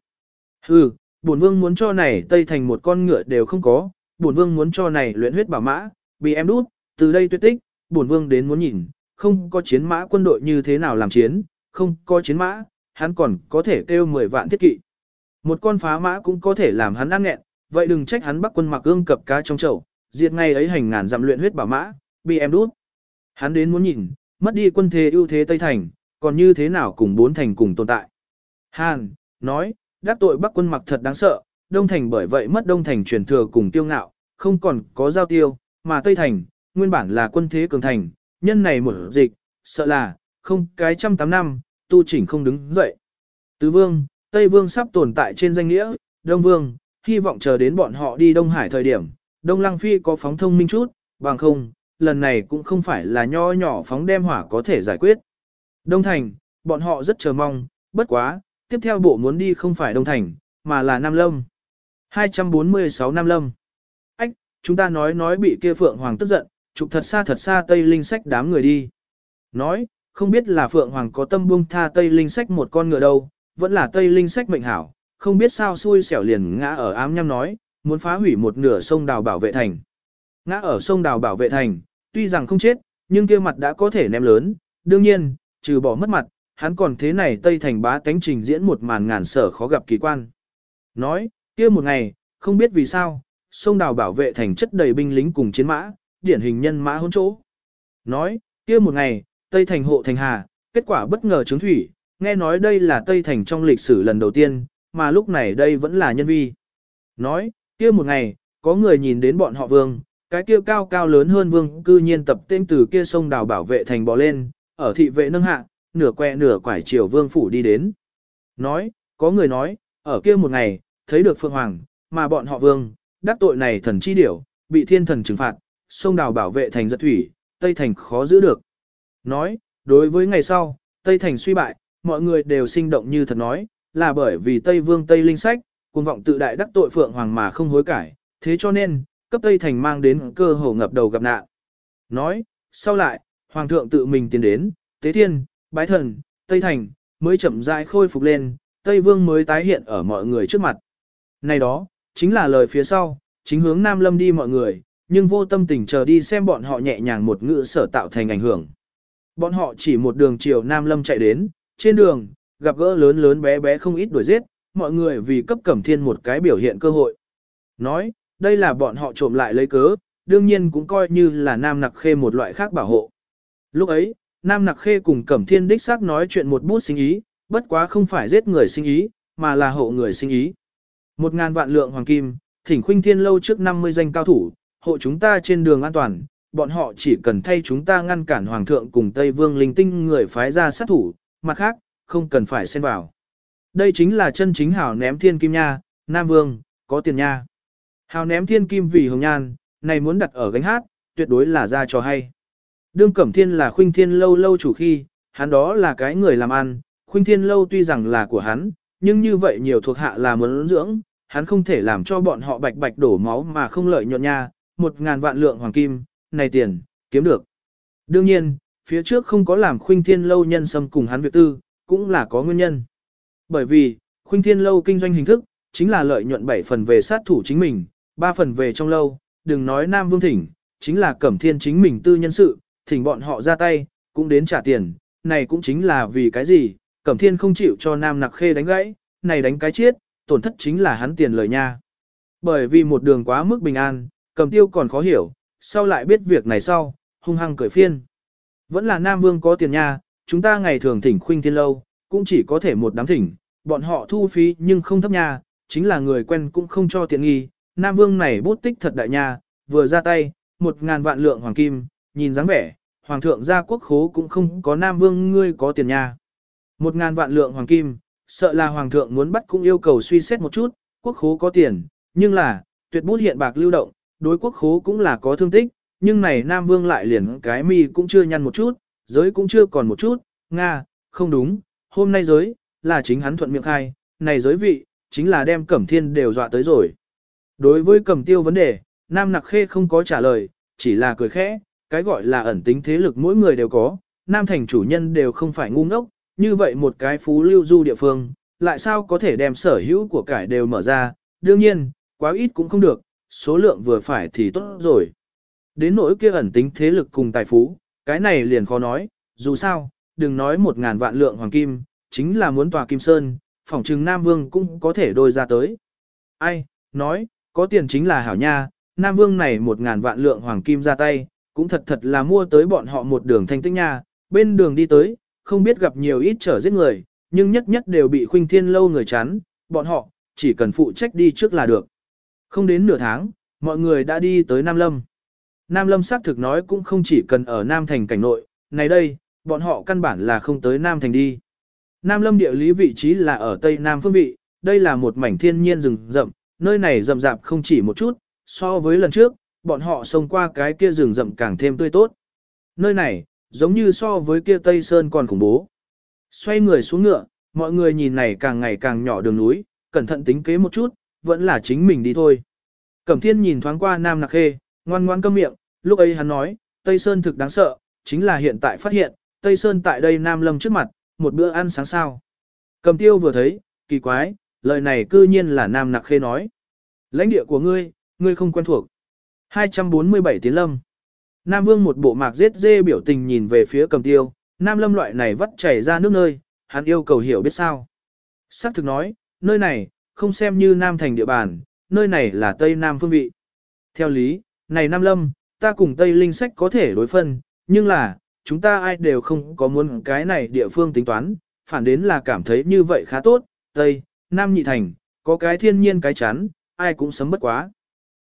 Hừ, bổn vương muốn cho này Tây thành một con ngựa đều không có, bổn vương muốn cho này luyện huyết bảo mã, bị em đút, từ đây tuyệt tích, bổn vương đến muốn nhìn, không có chiến mã quân đội như thế nào làm chiến, không có chiến mã, hắn còn có thể kêu 10 vạn thiết kỵ. Một con phá mã cũng có thể làm hắn ăn nghẹn, vậy đừng trách hắn bắt quân mặc ương cập cá trong chậu, diệt ngay ấy hành ngàn dặm luyện huyết bảo mã, bị em đút. Hắn đến muốn nhìn, mất đi quân thế ưu thế Tây Thành, còn như thế nào cùng bốn thành cùng tồn tại. Hàn, nói, đắc tội bắc quân mặc thật đáng sợ, Đông Thành bởi vậy mất Đông Thành truyền thừa cùng tiêu ngạo, không còn có giao tiêu, mà Tây Thành, nguyên bản là quân thế cường thành, nhân này một dịch, sợ là, không cái trăm tám năm, tu chỉnh không đứng dậy. Tứ Vương, Tây Vương sắp tồn tại trên danh nghĩa, Đông Vương, hy vọng chờ đến bọn họ đi Đông Hải thời điểm, Đông Lăng Phi có phóng thông minh chút, bằng không, lần này cũng không phải là nho nhỏ phóng đem hỏa có thể giải quyết. Đông Thành, bọn họ rất chờ mong, bất quá, tiếp theo bộ muốn đi không phải Đông Thành, mà là Nam Lâm. 246 Nam Lâm. Ách, chúng ta nói nói bị kia Phượng Hoàng tức giận, chụp thật xa thật xa Tây Linh Sách đám người đi. Nói, không biết là Phượng Hoàng có tâm buông tha Tây Linh Sách một con ngựa đâu, vẫn là Tây Linh Sách mệnh hảo, không biết sao xui xẻo liền ngã ở ám nhăm nói, muốn phá hủy một nửa sông đào bảo vệ thành. Ngã ở sông đào bảo vệ thành, tuy rằng không chết, nhưng kia mặt đã có thể ném lớn, đương nhiên, trừ bỏ mất mặt, hắn còn thế này Tây Thành bá tánh trình diễn một màn ngàn sở khó gặp kỳ quan. Nói, kia một ngày, không biết vì sao, sông đào bảo vệ thành chất đầy binh lính cùng chiến mã, điển hình nhân mã hỗn chỗ. Nói, kia một ngày, Tây Thành hộ thành hà, kết quả bất ngờ chứng thủy, nghe nói đây là Tây Thành trong lịch sử lần đầu tiên, mà lúc này đây vẫn là nhân vi. Nói, kia một ngày, có người nhìn đến bọn họ vương, cái kia cao cao lớn hơn vương cư nhiên tập tên từ kia sông đào bảo vệ thành bò lên, ở thị vệ nâng hạ, nửa que nửa quải chiều vương phủ đi đến. Nói, có người nói, ở kia một ngày, thấy được Phượng Hoàng, mà bọn họ vương, đắc tội này thần chi điểu, bị thiên thần trừng phạt, sông đào bảo vệ thành giật thủy, Tây Thành khó giữ được. Nói, đối với ngày sau, Tây Thành suy bại, mọi người đều sinh động như thật nói, là bởi vì Tây Vương Tây Linh Sách, cuồng vọng tự đại đắc tội Phượng Hoàng mà không hối cải, thế cho nên, cấp Tây Thành mang đến cơ hồ ngập đầu gặp nạn. Nói, sau lại, Hoàng thượng tự mình tiến đến, Tế Thiên, Bái Thần, Tây Thành, mới chậm rãi khôi phục lên, Tây Vương mới tái hiện ở mọi người trước mặt. Này đó, chính là lời phía sau, chính hướng Nam Lâm đi mọi người, nhưng vô tâm tình chờ đi xem bọn họ nhẹ nhàng một ngữ sở tạo thành ảnh hưởng. Bọn họ chỉ một đường chiều Nam Lâm chạy đến, trên đường, gặp gỡ lớn lớn bé bé không ít đuổi giết, mọi người vì cấp Cẩm Thiên một cái biểu hiện cơ hội. Nói, đây là bọn họ trộm lại lấy cớ, đương nhiên cũng coi như là Nam Nặc Khê một loại khác bảo hộ. Lúc ấy, Nam Nặc Khê cùng Cẩm Thiên đích xác nói chuyện một bút sinh ý, bất quá không phải giết người sinh ý, mà là hộ người sinh ý. Một ngàn vạn lượng hoàng kim, thỉnh khuynh thiên lâu trước 50 danh cao thủ, hộ chúng ta trên đường an toàn, bọn họ chỉ cần thay chúng ta ngăn cản hoàng thượng cùng Tây Vương linh tinh người phái ra sát thủ, mặt khác, không cần phải xen vào. Đây chính là chân chính hảo ném thiên kim nha, Nam Vương, có tiền nha. Hào ném thiên kim vì hồng nhan, này muốn đặt ở gánh hát, tuyệt đối là ra cho hay. Đương Cẩm Thiên là khuynh thiên lâu lâu chủ khi, hắn đó là cái người làm ăn, khuynh thiên lâu tuy rằng là của hắn, nhưng như vậy nhiều thuộc hạ là muốn dưỡng, hắn không thể làm cho bọn họ bạch bạch đổ máu mà không lợi nhuận nha, một ngàn vạn lượng hoàng kim, này tiền, kiếm được. Đương nhiên, phía trước không có làm khuynh thiên lâu nhân xâm cùng hắn việc tư, cũng là có nguyên nhân. Bởi vì, khuynh thiên lâu kinh doanh hình thức, chính là lợi nhuận 7 phần về sát thủ chính mình, 3 phần về trong lâu, đừng nói Nam Vương Thỉnh, chính là cẩm thiên chính mình tư nhân sự, thỉnh bọn họ ra tay, cũng đến trả tiền, này cũng chính là vì cái gì, cẩm thiên không chịu cho Nam Nặc Khê đánh gãy, này đánh cái chết, tổn thất chính là hắn tiền lời nha. Bởi vì một đường quá mức bình an, cẩm tiêu còn khó hiểu, sau lại biết việc này sau, hung hăng cười phiên. Vẫn là Nam Vương có tiền nha, chúng ta ngày thường thỉnh khuynh thiên lâu, cũng chỉ có thể một đám thỉnh, bọn họ thu phí nhưng không thấp nha, chính là người quen cũng không cho tiện nghi. Nam Vương này bút tích thật đại nha, vừa ra tay, một ngàn vạn lượng hoàng kim, nhìn dáng vẻ, hoàng thượng gia quốc khố cũng không có Nam Vương ngươi có tiền nha. Một ngàn vạn lượng hoàng kim, sợ là hoàng thượng muốn bắt cũng yêu cầu suy xét một chút, quốc khố có tiền, nhưng là, tuyệt bút hiện bạc lưu động, đối quốc khố cũng là có thương tích, nhưng này Nam Vương lại liền cái mi cũng chưa nhăn một chút, giới cũng chưa còn một chút, Nga, không đúng, hôm nay giới, là chính hắn thuận miệng khai, này giới vị, chính là đem Cẩm Thiên đều dọa tới rồi. Đối với Cẩm Tiêu vấn đề, Nam Nặc Khê không có trả lời, chỉ là cười khẽ, cái gọi là ẩn tính thế lực mỗi người đều có, Nam thành chủ nhân đều không phải ngu ngốc, như vậy một cái phú lưu du địa phương, lại sao có thể đem sở hữu của cải đều mở ra, đương nhiên, quá ít cũng không được, số lượng vừa phải thì tốt rồi. Đến nỗi kia ẩn tính thế lực cùng tài phú, cái này liền khó nói, dù sao, đừng nói một ngàn vạn lượng hoàng kim, chính là muốn tòa kim sơn, phỏng trừng Nam Vương cũng có thể đôi ra tới. Ai, nói, có tiền chính là hảo nha, Nam Vương này một ngàn vạn lượng hoàng kim ra tay, cũng thật thật là mua tới bọn họ một đường thanh tích nha, bên đường đi tới, không biết gặp nhiều ít trở giết người, nhưng nhất nhất đều bị khuynh thiên lâu người chắn, bọn họ, chỉ cần phụ trách đi trước là được. Không đến nửa tháng, mọi người đã đi tới Nam Lâm. Nam Lâm xác thực nói cũng không chỉ cần ở Nam Thành cảnh nội, này đây, bọn họ căn bản là không tới Nam Thành đi. Nam Lâm địa lý vị trí là ở Tây Nam phương vị, đây là một mảnh thiên nhiên rừng rậm, nơi này rậm rạp không chỉ một chút, so với lần trước, bọn họ xông qua cái kia rừng rậm càng thêm tươi tốt. Nơi này, giống như so với kia Tây Sơn còn khủng bố. Xoay người xuống ngựa, mọi người nhìn này càng ngày càng nhỏ đường núi, cẩn thận tính kế một chút, vẫn là chính mình đi thôi. Cẩm thiên nhìn thoáng qua Nam Nặc Khê, ngoan ngoan câm miệng, lúc ấy hắn nói, Tây Sơn thực đáng sợ, chính là hiện tại phát hiện, Tây Sơn tại đây Nam Lâm trước mặt, một bữa ăn sáng sao. Cầm tiêu vừa thấy, kỳ quái, lời này cư nhiên là Nam Nặc Khê nói. Lãnh địa của ngươi, ngươi không quen thuộc. 247 Tiến Lâm Nam Vương một bộ mạc giết dê biểu tình nhìn về phía cầm tiêu, Nam Lâm loại này vắt chảy ra nước nơi, hắn yêu cầu hiểu biết sao. Sắc thực nói, nơi này, không xem như Nam thành địa bàn, nơi này là Tây Nam phương vị. Theo lý, này Nam Lâm, ta cùng Tây Linh Sách có thể đối phân, nhưng là, chúng ta ai đều không có muốn cái này địa phương tính toán, phản đến là cảm thấy như vậy khá tốt, Tây, Nam nhị thành, có cái thiên nhiên cái chắn, ai cũng sấm bất quá.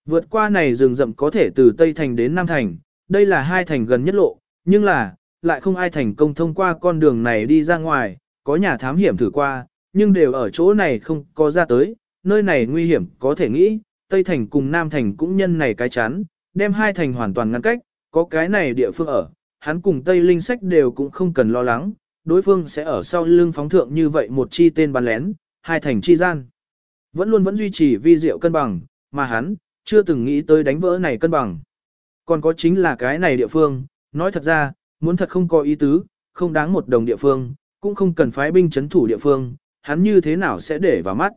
Vượt qua này rừng rậm có thể từ Tây thành đến Nam thành, đây là hai thành gần nhất lộ, nhưng là, lại không ai thành công thông qua con đường này đi ra ngoài, có nhà thám hiểm thử qua, nhưng đều ở chỗ này không có ra tới, nơi này nguy hiểm có thể nghĩ, Tây Thành cùng Nam Thành cũng nhân này cái chán, đem hai thành hoàn toàn ngăn cách, có cái này địa phương ở, hắn cùng Tây Linh Sách đều cũng không cần lo lắng, đối phương sẽ ở sau lưng phóng thượng như vậy một chi tên bắn lén, hai thành chi gian. Vẫn luôn vẫn duy trì vi diệu cân bằng, mà hắn, chưa từng nghĩ tới đánh vỡ này cân bằng. Còn có chính là cái này địa phương, nói thật ra, muốn thật không có ý tứ, không đáng một đồng địa phương, cũng không cần phái binh chấn thủ địa phương, hắn như thế nào sẽ để vào mắt.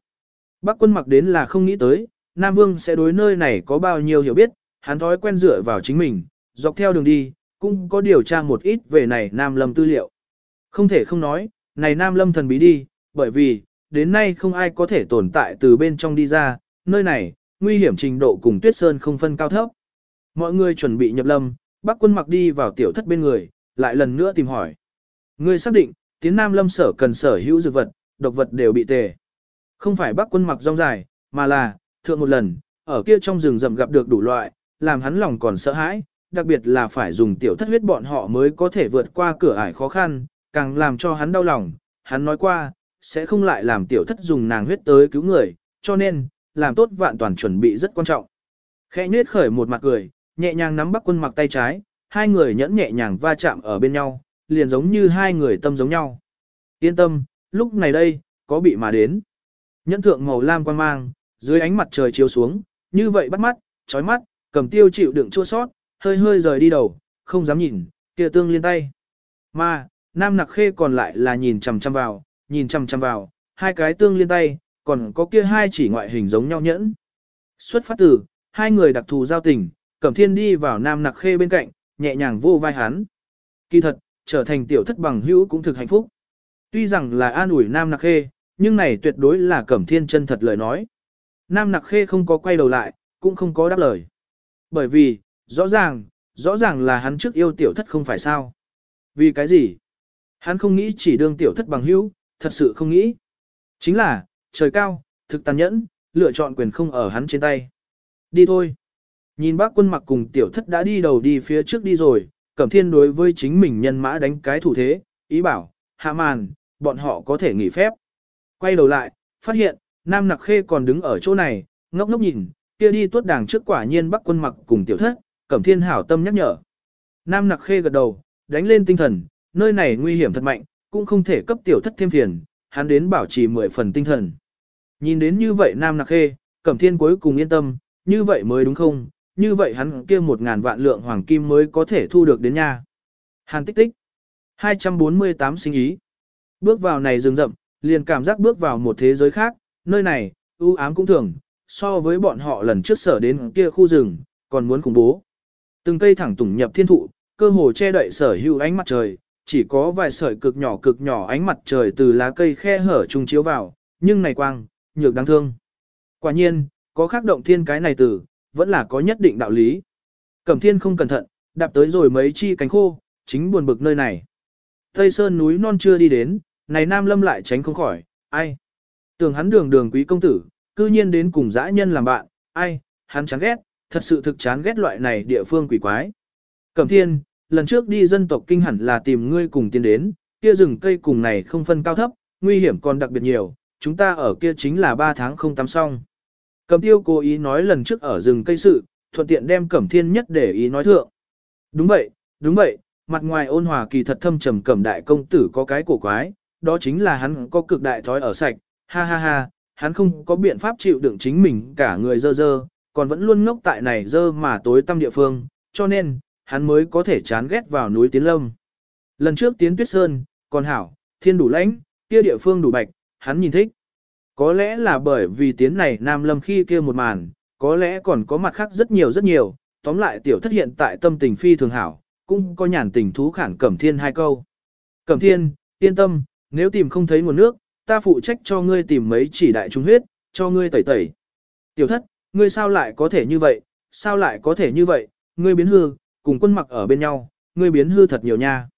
Bắc quân mặc đến là không nghĩ tới, Nam Vương sẽ đối nơi này có bao nhiêu hiểu biết, hắn thói quen dựa vào chính mình, dọc theo đường đi, cũng có điều tra một ít về này Nam Lâm tư liệu. Không thể không nói, này nam lâm thần bí đi, bởi vì, đến nay không ai có thể tồn tại từ bên trong đi ra, nơi này, nguy hiểm trình độ cùng tuyết sơn không phân cao thấp. Mọi người chuẩn bị nhập lâm, bác quân mặc đi vào tiểu thất bên người, lại lần nữa tìm hỏi. Ngươi xác định, tiến nam lâm sở cần sở hữu dược vật, độc vật đều bị tề. Không phải bác quân mặc rong dài, mà là, thượng một lần, ở kia trong rừng rậm gặp được đủ loại, làm hắn lòng còn sợ hãi, đặc biệt là phải dùng tiểu thất huyết bọn họ mới có thể vượt qua cửa ải khó khăn, càng làm cho hắn đau lòng. Hắn nói qua, sẽ không lại làm tiểu thất dùng nàng huyết tới cứu người, cho nên, làm tốt vạn toàn chuẩn bị rất quan trọng. Khẽ nết khởi một mặt cười, nhẹ nhàng nắm bắc quân mặc tay trái, hai người nhẫn nhẹ nhàng va chạm ở bên nhau, liền giống như hai người tâm giống nhau. Yên tâm, lúc này đây, có bị mà đến. Nhẫn thượng màu lam quan mang, dưới ánh mặt trời chiếu xuống, như vậy bắt mắt, chói mắt, cầm tiêu chịu đựng chua sót, hơi hơi rời đi đầu, không dám nhìn, kia tương liên tay. Mà, nam nặc khê còn lại là nhìn chằm chằm vào, nhìn chằm chằm vào, hai cái tương liên tay, còn có kia hai chỉ ngoại hình giống nhau nhẫn. Xuất phát từ, hai người đặc thù giao tình, Cẩm Thiên đi vào Nam Nặc Khê bên cạnh, nhẹ nhàng vô vai hắn. Kỳ thật, trở thành tiểu thất bằng hữu cũng thực hạnh phúc. Tuy rằng là an ủi Nam Nặc Khê, nhưng này tuyệt đối là Cẩm Thiên chân thật lời nói. Nam Nặc Khê không có quay đầu lại, cũng không có đáp lời. Bởi vì, rõ ràng, rõ ràng là hắn trước yêu tiểu thất không phải sao. Vì cái gì? Hắn không nghĩ chỉ đương tiểu thất bằng hữu, thật sự không nghĩ. Chính là, trời cao, thực tàn nhẫn, lựa chọn quyền không ở hắn trên tay. Đi thôi. Nhìn bác quân mặc cùng tiểu thất đã đi đầu đi phía trước đi rồi, Cẩm Thiên đối với chính mình nhân mã đánh cái thủ thế, ý bảo, hạ màn, bọn họ có thể nghỉ phép. Quay đầu lại, phát hiện, Nam Nặc Khê còn đứng ở chỗ này, ngốc ngốc nhìn, kia đi tuốt đàng trước quả nhiên bác quân mặc cùng tiểu thất, Cẩm Thiên hảo tâm nhắc nhở. Nam Nặc Khê gật đầu, đánh lên tinh thần, nơi này nguy hiểm thật mạnh, cũng không thể cấp tiểu thất thêm phiền, hắn đến bảo trì mười phần tinh thần. Nhìn đến như vậy Nam Nặc Khê, Cẩm Thiên cuối cùng yên tâm, như vậy mới đúng không, như vậy hắn kia một ngàn vạn lượng hoàng kim mới có thể thu được đến nha. Hàn tích tích. 248 sinh ý. Bước vào này rừng rậm, liền cảm giác bước vào một thế giới khác, nơi này, ưu ám cũng thường, so với bọn họ lần trước sở đến kia khu rừng, còn muốn khủng bố. Từng cây thẳng tủng nhập thiên thụ, cơ hồ che đậy sở hữu ánh mặt trời, chỉ có vài sợi cực nhỏ cực nhỏ ánh mặt trời từ lá cây khe hở trung chiếu vào, nhưng này quang, nhược đáng thương. Quả nhiên, có khắc động thiên cái này tử vẫn là có nhất định đạo lý. Cẩm thiên không cẩn thận, đạp tới rồi mấy chi cánh khô, chính buồn bực nơi này. Tây sơn núi non chưa đi đến, này nam lâm lại tránh không khỏi, ai. Tưởng hắn đường đường quý công tử, cư nhiên đến cùng dã nhân làm bạn, ai, hắn chán ghét, thật sự thực chán ghét loại này địa phương quỷ quái. Cẩm thiên, lần trước đi dân tộc kinh hẳn là tìm ngươi cùng tiến đến, kia rừng cây cùng này không phân cao thấp, nguy hiểm còn đặc biệt nhiều, chúng ta ở kia chính là 3 tháng không tắm xong. Cẩm tiêu cố ý nói lần trước ở rừng cây sự, thuận tiện đem cẩm thiên nhất để ý nói thượng. Đúng vậy, đúng vậy, mặt ngoài ôn hòa kỳ thật thâm trầm cẩm đại công tử có cái cổ quái, đó chính là hắn có cực đại thói ở sạch, ha ha ha, hắn không có biện pháp chịu đựng chính mình cả người dơ dơ, còn vẫn luôn ngốc tại này dơ mà tối tăm địa phương, cho nên, hắn mới có thể chán ghét vào núi Tiến Lâm. Lần trước Tiến Tuyết Sơn, còn hảo, thiên đủ lãnh, kia địa phương đủ bạch, hắn nhìn thích. Có lẽ là bởi vì tiến này Nam Lâm khi kia một màn, có lẽ còn có mặt khác rất nhiều rất nhiều, tóm lại tiểu thất hiện tại tâm tình phi thường hảo, cũng có nhàn tình thú khản Cẩm Thiên hai câu. Cẩm Thiên, yên tâm, nếu tìm không thấy nguồn nước, ta phụ trách cho ngươi tìm mấy chỉ đại trung huyết, cho ngươi tẩy tẩy. Tiểu thất, ngươi sao lại có thể như vậy, sao lại có thể như vậy, ngươi biến hư, cùng quân mặc ở bên nhau, ngươi biến hư thật nhiều nha.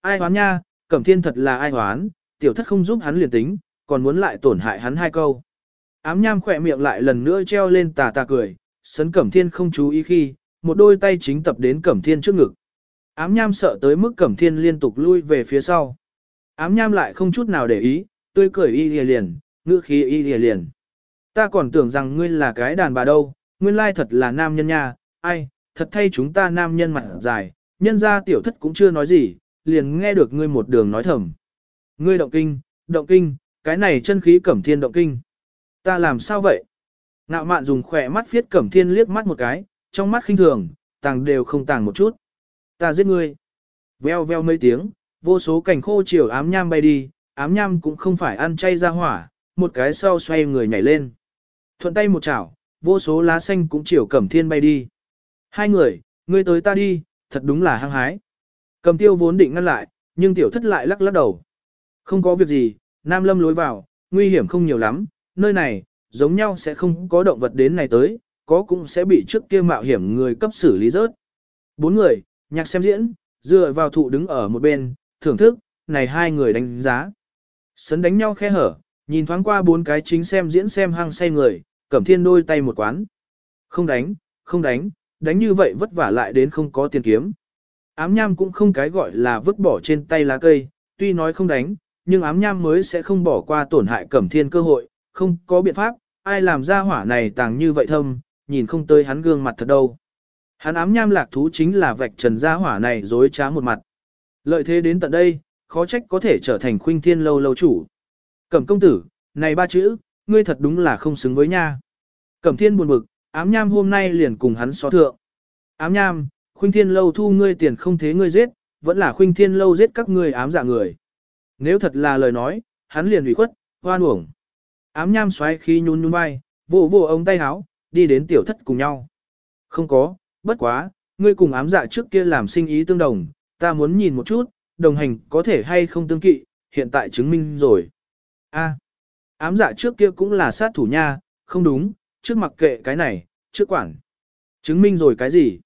Ai hoán nha, Cẩm Thiên thật là ai hoán, tiểu thất không giúp hắn liền tính, còn muốn lại tổn hại hắn hai câu. Ám nham khỏe miệng lại lần nữa treo lên tà tà cười, sấn Cẩm Thiên không chú ý khi, một đôi tay chính tập đến Cẩm Thiên trước ngực. Ám nham sợ tới mức Cẩm Thiên liên tục lui về phía sau. Ám nham lại không chút nào để ý, tươi cười y lìa liền, ngữ khí y lìa liền. Ta còn tưởng rằng ngươi là cái đàn bà đâu, nguyên lai thật là nam nhân nha, ai, thật thay chúng ta nam nhân mặt dài, nhân ra tiểu thất cũng chưa nói gì, liền nghe được ngươi một đường nói thầm. Ngươi động kinh, động kinh, cái này chân khí cẩm thiên động kinh. Ta làm sao vậy? Nạo mạn dùng khỏe mắt viết cẩm thiên liếc mắt một cái, trong mắt khinh thường, tàng đều không tàng một chút. Ta giết ngươi. Veo veo mấy tiếng, vô số cảnh khô chiều ám nham bay đi, ám nham cũng không phải ăn chay ra hỏa, một cái sau xoay người nhảy lên. Thuận tay một chảo, vô số lá xanh cũng chiều cẩm thiên bay đi. Hai người, ngươi tới ta đi, thật đúng là hăng hái. Cầm tiêu vốn định ngăn lại, nhưng tiểu thất lại lắc lắc đầu. Không có việc gì, Nam Lâm lối vào, nguy hiểm không nhiều lắm, nơi này, giống nhau sẽ không có động vật đến này tới, có cũng sẽ bị trước kia mạo hiểm người cấp xử lý rớt. Bốn người, nhạc xem diễn, dựa vào thụ đứng ở một bên, thưởng thức, này hai người đánh giá. Sấn đánh nhau khe hở, nhìn thoáng qua bốn cái chính xem diễn xem hăng say người, cẩm thiên đôi tay một quán. Không đánh, không đánh, đánh như vậy vất vả lại đến không có tiền kiếm. Ám nham cũng không cái gọi là vứt bỏ trên tay lá cây, tuy nói không đánh, nhưng ám nham mới sẽ không bỏ qua tổn hại cẩm thiên cơ hội, không có biện pháp, ai làm ra hỏa này tàng như vậy thâm, nhìn không tới hắn gương mặt thật đâu. Hắn ám nham lạc thú chính là vạch trần ra hỏa này dối trá một mặt. Lợi thế đến tận đây, khó trách có thể trở thành khuynh thiên lâu lâu chủ. Cẩm công tử, này ba chữ, ngươi thật đúng là không xứng với nha. Cẩm thiên buồn bực, ám nham hôm nay liền cùng hắn xóa thượng. Ám nham, khuynh thiên lâu thu ngươi tiền không thế ngươi giết, vẫn là khuynh thiên lâu giết các ngươi ám dạ người. Nếu thật là lời nói, hắn liền ủy khuất, hoan uổng. Ám nham xoáy khi nhún nhún vai, vỗ vỗ ông tay áo, đi đến tiểu thất cùng nhau. Không có, bất quá, ngươi cùng ám dạ trước kia làm sinh ý tương đồng, ta muốn nhìn một chút, đồng hành có thể hay không tương kỵ, hiện tại chứng minh rồi. A, ám dạ trước kia cũng là sát thủ nha, không đúng, trước mặc kệ cái này, trước quản. Chứng minh rồi cái gì?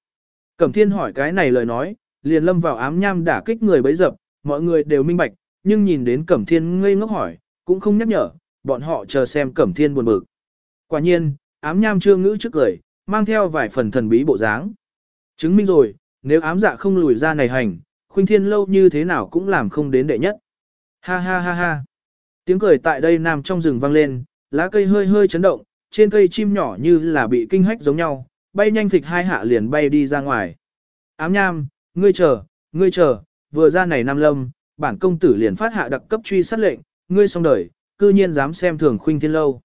Cẩm thiên hỏi cái này lời nói, liền lâm vào ám nham đả kích người bấy dập, mọi người đều minh bạch, nhưng nhìn đến Cẩm thiên ngây ngốc hỏi, cũng không nhắc nhở, bọn họ chờ xem Cẩm thiên buồn bực. Quả nhiên, ám nham trương ngữ trước cười, mang theo vài phần thần bí bộ dáng. Chứng minh rồi, nếu ám dạ không lùi ra này hành, khuynh thiên lâu như thế nào cũng làm không đến đệ nhất. Ha ha ha ha. Tiếng cười tại đây nằm trong rừng vang lên, lá cây hơi hơi chấn động, trên cây chim nhỏ như là bị kinh hách giống nhau, bay nhanh thịt hai hạ liền bay đi ra ngoài. Ám nham, ngươi chờ, ngươi chờ, vừa ra này Nam Lâm, bản công tử liền phát hạ đặc cấp truy sát lệnh, ngươi xong đời, cư nhiên dám xem thường khuynh thiên lâu.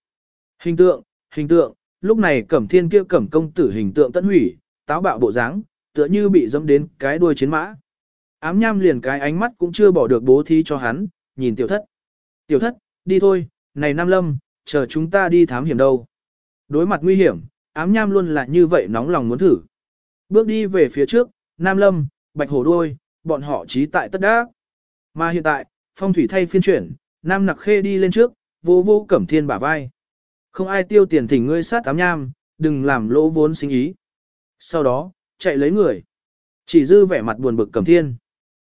Hình tượng, hình tượng, lúc này cẩm thiên kia cẩm công tử hình tượng tận hủy, táo bạo bộ dáng, tựa như bị dẫm đến cái đuôi chiến mã. Ám nham liền cái ánh mắt cũng chưa bỏ được bố thí cho hắn, nhìn tiểu thất. Tiểu thất, đi thôi, này Nam Lâm, chờ chúng ta đi thám hiểm đâu. Đối mặt nguy hiểm, ám nham luôn là như vậy nóng lòng muốn thử. Bước đi về phía trước, Nam Lâm, Bạch Hổ đuôi, bọn họ trí tại tất đắc. Mà hiện tại, phong thủy thay phiên chuyển, Nam Nặc Khê đi lên trước, vô vô cẩm thiên bả vai. Không ai tiêu tiền thỉnh ngươi sát tám nham, đừng làm lỗ vốn sinh ý. Sau đó, chạy lấy người. Chỉ dư vẻ mặt buồn bực cẩm thiên.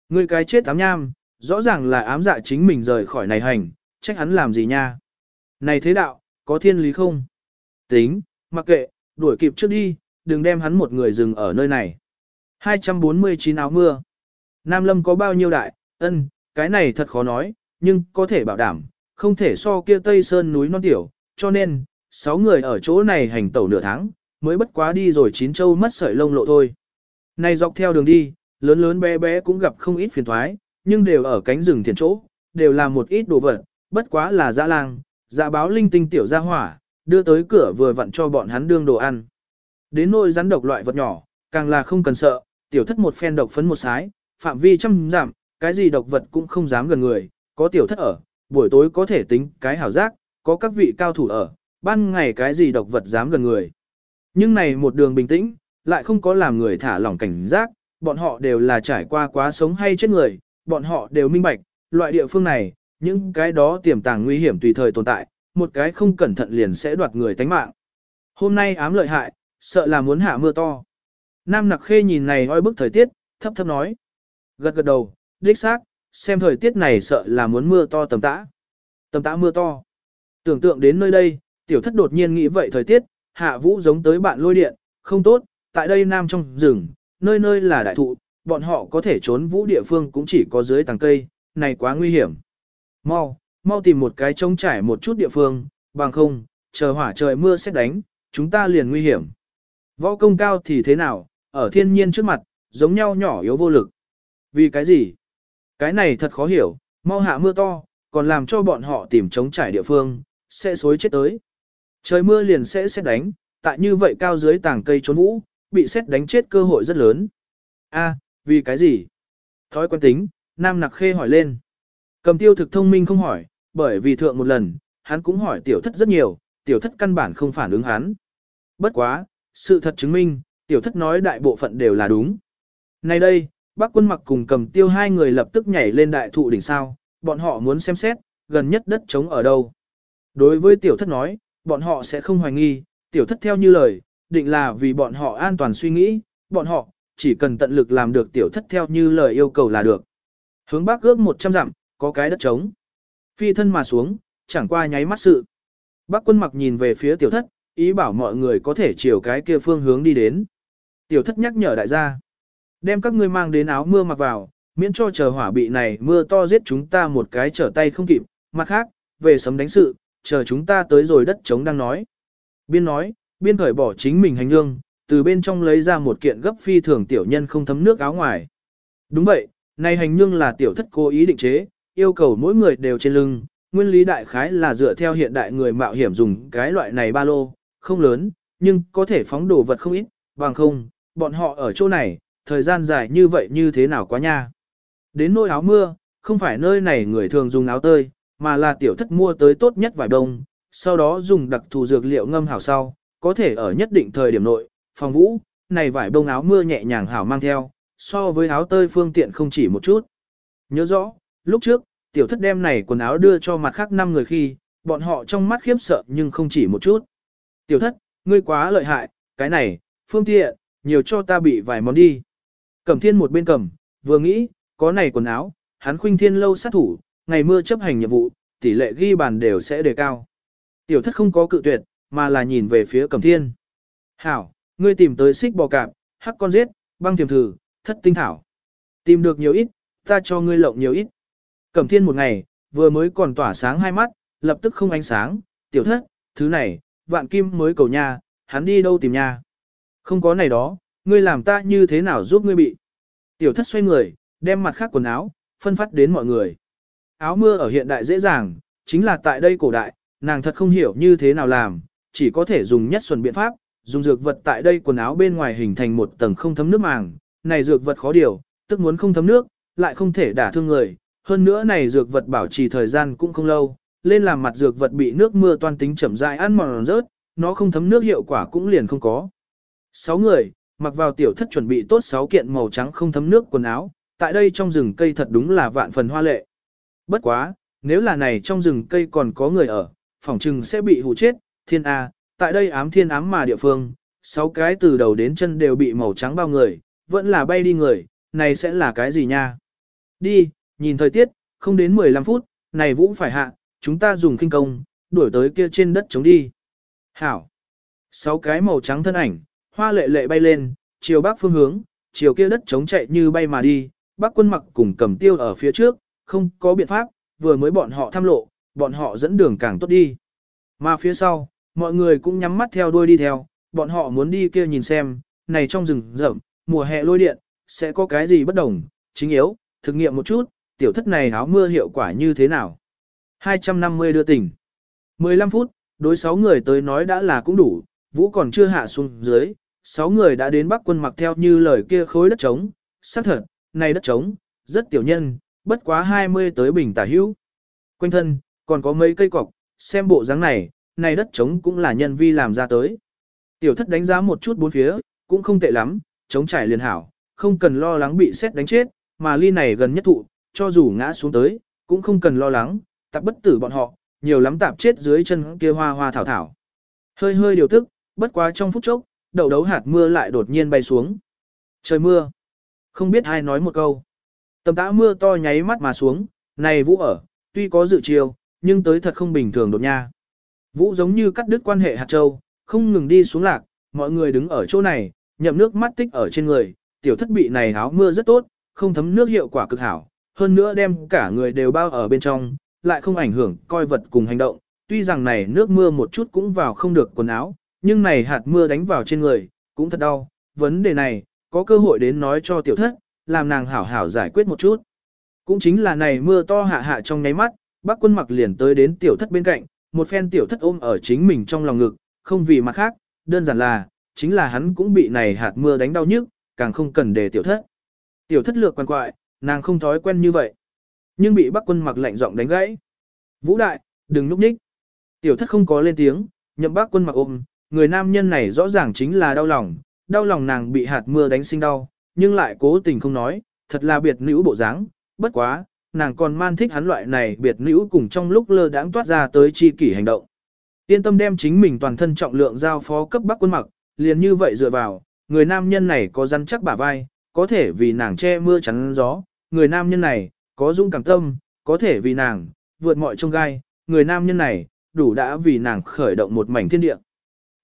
Ngươi cái chết tám nham, rõ ràng là ám dạ chính mình rời khỏi này hành, trách hắn làm gì nha. Này thế đạo, có thiên lý không? Tính, mặc kệ, đuổi kịp trước đi, đừng đem hắn một người dừng ở nơi này. 249 áo mưa. Nam Lâm có bao nhiêu đại, ân, cái này thật khó nói, nhưng có thể bảo đảm, không thể so kia Tây Sơn núi non tiểu, cho nên, 6 người ở chỗ này hành tẩu nửa tháng, mới bất quá đi rồi chín châu mất sợi lông lộ thôi. Này dọc theo đường đi, lớn lớn bé bé cũng gặp không ít phiền thoái, nhưng đều ở cánh rừng thiền chỗ, đều là một ít đồ vật, bất quá là dã lang, dạ báo linh tinh tiểu ra hỏa, đưa tới cửa vừa vặn cho bọn hắn đương đồ ăn. Đến nỗi rắn độc loại vật nhỏ, càng là không cần sợ, tiểu thất một phen độc phấn một sái, phạm vi trăm giảm, cái gì độc vật cũng không dám gần người, có tiểu thất ở, buổi tối có thể tính cái hảo giác, có các vị cao thủ ở, ban ngày cái gì độc vật dám gần người. Nhưng này một đường bình tĩnh, lại không có làm người thả lỏng cảnh giác, bọn họ đều là trải qua quá sống hay chết người, bọn họ đều minh bạch, loại địa phương này, những cái đó tiềm tàng nguy hiểm tùy thời tồn tại, một cái không cẩn thận liền sẽ đoạt người tánh mạng. Hôm nay ám lợi hại, sợ là muốn hạ mưa to. Nam nặc khê nhìn này oi bức thời tiết, thấp thấp nói. Gật gật đầu, đích xác, xem thời tiết này sợ là muốn mưa to tầm tã. Tầm tã mưa to. Tưởng tượng đến nơi đây, tiểu thất đột nhiên nghĩ vậy thời tiết, hạ vũ giống tới bạn lôi điện, không tốt, tại đây nam trong rừng, nơi nơi là đại thụ, bọn họ có thể trốn vũ địa phương cũng chỉ có dưới tàng cây, này quá nguy hiểm. Mau, mau tìm một cái trống trải một chút địa phương, bằng không, chờ hỏa trời mưa sẽ đánh, chúng ta liền nguy hiểm. Võ công cao thì thế nào, ở thiên nhiên trước mặt, giống nhau nhỏ yếu vô lực. Vì cái gì? Cái này thật khó hiểu, mau hạ mưa to, còn làm cho bọn họ tìm chống trải địa phương, sẽ xối chết tới. Trời mưa liền sẽ xét đánh, tại như vậy cao dưới tảng cây trốn vũ, bị xét đánh chết cơ hội rất lớn. A, à, vì cái gì? Thói quen tính, Nam Nặc Khê hỏi lên. Cầm tiêu thực thông minh không hỏi, bởi vì thượng một lần, hắn cũng hỏi tiểu thất rất nhiều, tiểu thất căn bản không phản ứng hắn. Bất quá, sự thật chứng minh, tiểu thất nói đại bộ phận đều là đúng. Nay đây, bác quân mặc cùng cầm tiêu hai người lập tức nhảy lên đại thụ đỉnh sao, bọn họ muốn xem xét, gần nhất đất trống ở đâu. Đối với tiểu thất nói, bọn họ sẽ không hoài nghi, tiểu thất theo như lời, định là vì bọn họ an toàn suy nghĩ, bọn họ, chỉ cần tận lực làm được tiểu thất theo như lời yêu cầu là được. Hướng bắc ước 100 dặm, có cái đất trống. Phi thân mà xuống, chẳng qua nháy mắt sự. Bác quân mặc nhìn về phía tiểu thất, ý bảo mọi người có thể chiều cái kia phương hướng đi đến. Tiểu thất nhắc nhở đại gia. Đem các ngươi mang đến áo mưa mặc vào, miễn cho chờ hỏa bị này mưa to giết chúng ta một cái trở tay không kịp. Mặt khác, về sấm đánh sự, chờ chúng ta tới rồi đất trống đang nói. Biên nói, biên khởi bỏ chính mình hành hương, từ bên trong lấy ra một kiện gấp phi thường tiểu nhân không thấm nước áo ngoài. Đúng vậy, này hành hương là tiểu thất cố ý định chế, yêu cầu mỗi người đều trên lưng, nguyên lý đại khái là dựa theo hiện đại người mạo hiểm dùng cái loại này ba lô, không lớn, nhưng có thể phóng đồ vật không ít, bằng không, bọn họ ở chỗ này, thời gian dài như vậy như thế nào quá nha. Đến nỗi áo mưa, không phải nơi này người thường dùng áo tơi, mà là tiểu thất mua tới tốt nhất vải đông, sau đó dùng đặc thù dược liệu ngâm hảo sau, có thể ở nhất định thời điểm nội, phòng vũ, này vải bông áo mưa nhẹ nhàng hảo mang theo, so với áo tơi phương tiện không chỉ một chút. Nhớ rõ, lúc trước, tiểu thất đem này quần áo đưa cho mặt khác năm người khi, bọn họ trong mắt khiếp sợ nhưng không chỉ một chút. Tiểu thất, ngươi quá lợi hại, cái này, phương tiện, nhiều cho ta bị vài món đi. Cẩm thiên một bên cầm, vừa nghĩ, có này quần áo, hắn khuynh thiên lâu sát thủ, ngày mưa chấp hành nhiệm vụ, tỷ lệ ghi bàn đều sẽ đề cao. Tiểu thất không có cự tuyệt, mà là nhìn về phía cẩm thiên. Hảo, ngươi tìm tới xích bò cạp, hắc con giết, băng tiềm thử, thất tinh thảo. Tìm được nhiều ít, ta cho ngươi lộng nhiều ít. Cẩm thiên một ngày, vừa mới còn tỏa sáng hai mắt, lập tức không ánh sáng, tiểu thất, thứ này, vạn kim mới cầu nha, hắn đi đâu tìm nha. Không có này đó, ngươi làm ta như thế nào giúp ngươi bị. Tiểu thất xoay người, đem mặt khác quần áo, phân phát đến mọi người. Áo mưa ở hiện đại dễ dàng, chính là tại đây cổ đại, nàng thật không hiểu như thế nào làm, chỉ có thể dùng nhất xuân biện pháp, dùng dược vật tại đây quần áo bên ngoài hình thành một tầng không thấm nước màng, này dược vật khó điều, tức muốn không thấm nước, lại không thể đả thương người, hơn nữa này dược vật bảo trì thời gian cũng không lâu, lên làm mặt dược vật bị nước mưa toan tính chậm rãi ăn mòn rớt, nó không thấm nước hiệu quả cũng liền không có. Sáu người, mặc vào tiểu thất chuẩn bị tốt sáu kiện màu trắng không thấm nước quần áo, tại đây trong rừng cây thật đúng là vạn phần hoa lệ. Bất quá, nếu là này trong rừng cây còn có người ở, phỏng trừng sẽ bị hù chết, thiên A, tại đây ám thiên ám mà địa phương, sáu cái từ đầu đến chân đều bị màu trắng bao người, vẫn là bay đi người, này sẽ là cái gì nha? Đi, nhìn thời tiết, không đến 15 phút, này vũ phải hạ, chúng ta dùng kinh công, đuổi tới kia trên đất chống đi. Hảo. Sáu cái màu trắng thân ảnh, hoa lệ lệ bay lên, chiều bắc phương hướng, chiều kia đất chống chạy như bay mà đi, bác quân mặc cùng cầm tiêu ở phía trước, không có biện pháp, vừa mới bọn họ tham lộ, bọn họ dẫn đường càng tốt đi. Mà phía sau, mọi người cũng nhắm mắt theo đuôi đi theo, bọn họ muốn đi kia nhìn xem, này trong rừng rậm, mùa hè lôi điện, sẽ có cái gì bất đồng, chính yếu, thực nghiệm một chút, tiểu thất này áo mưa hiệu quả như thế nào. 250 đưa tỉnh. 15 phút, đối 6 người tới nói đã là cũng đủ, vũ còn chưa hạ xuống dưới, sáu người đã đến bắc quân mặc theo như lời kia khối đất trống, xác thật, này đất trống, rất tiểu nhân, bất quá 20 tới bình tả hữu. Quanh thân, còn có mấy cây cọc, xem bộ dáng này, này đất trống cũng là nhân vi làm ra tới. Tiểu thất đánh giá một chút bốn phía, cũng không tệ lắm, trống trải liền hảo, không cần lo lắng bị xét đánh chết, mà ly này gần nhất thụ, cho dù ngã xuống tới, cũng không cần lo lắng, tạp bất tử bọn họ, nhiều lắm tạp chết dưới chân kia hoa hoa thảo thảo. Hơi hơi điều tức, bất quá trong phút chốc, đầu đấu hạt mưa lại đột nhiên bay xuống. Trời mưa. Không biết ai nói một câu. Tầm tã mưa to nháy mắt mà xuống, này vũ ở, tuy có dự chiều, nhưng tới thật không bình thường đột nha. Vũ giống như cắt đứt quan hệ hạt châu, không ngừng đi xuống lạc, mọi người đứng ở chỗ này, nhậm nước mắt tích ở trên người, tiểu thất bị này áo mưa rất tốt, không thấm nước hiệu quả cực hảo, hơn nữa đem cả người đều bao ở bên trong, lại không ảnh hưởng coi vật cùng hành động, tuy rằng này nước mưa một chút cũng vào không được quần áo, nhưng này hạt mưa đánh vào trên người, cũng thật đau, vấn đề này, có cơ hội đến nói cho tiểu thất, làm nàng hảo hảo giải quyết một chút. Cũng chính là này mưa to hạ hạ trong nháy mắt, bác quân mặc liền tới đến tiểu thất bên cạnh, một phen tiểu thất ôm ở chính mình trong lòng ngực, không vì mặt khác, đơn giản là, chính là hắn cũng bị này hạt mưa đánh đau nhức, càng không cần để tiểu thất. Tiểu thất lược quan quại, nàng không thói quen như vậy. Nhưng bị bác quân mặc lạnh giọng đánh gãy. Vũ đại, đừng núp ních. Tiểu thất không có lên tiếng, nhậm bác quân mặc ôm, người nam nhân này rõ ràng chính là đau lòng, đau lòng nàng bị hạt mưa đánh sinh đau, nhưng lại cố tình không nói, thật là biệt nữ bộ dáng, bất quá, nàng còn man thích hắn loại này biệt nữ cùng trong lúc lơ đãng toát ra tới chi kỷ hành động. Yên tâm đem chính mình toàn thân trọng lượng giao phó cấp bắc quân mặc, liền như vậy dựa vào, người nam nhân này có rắn chắc bả vai, có thể vì nàng che mưa chắn gió, người nam nhân này, có dung cảm tâm, có thể vì nàng, vượt mọi trông gai, người nam nhân này, đủ đã vì nàng khởi động một mảnh thiên địa.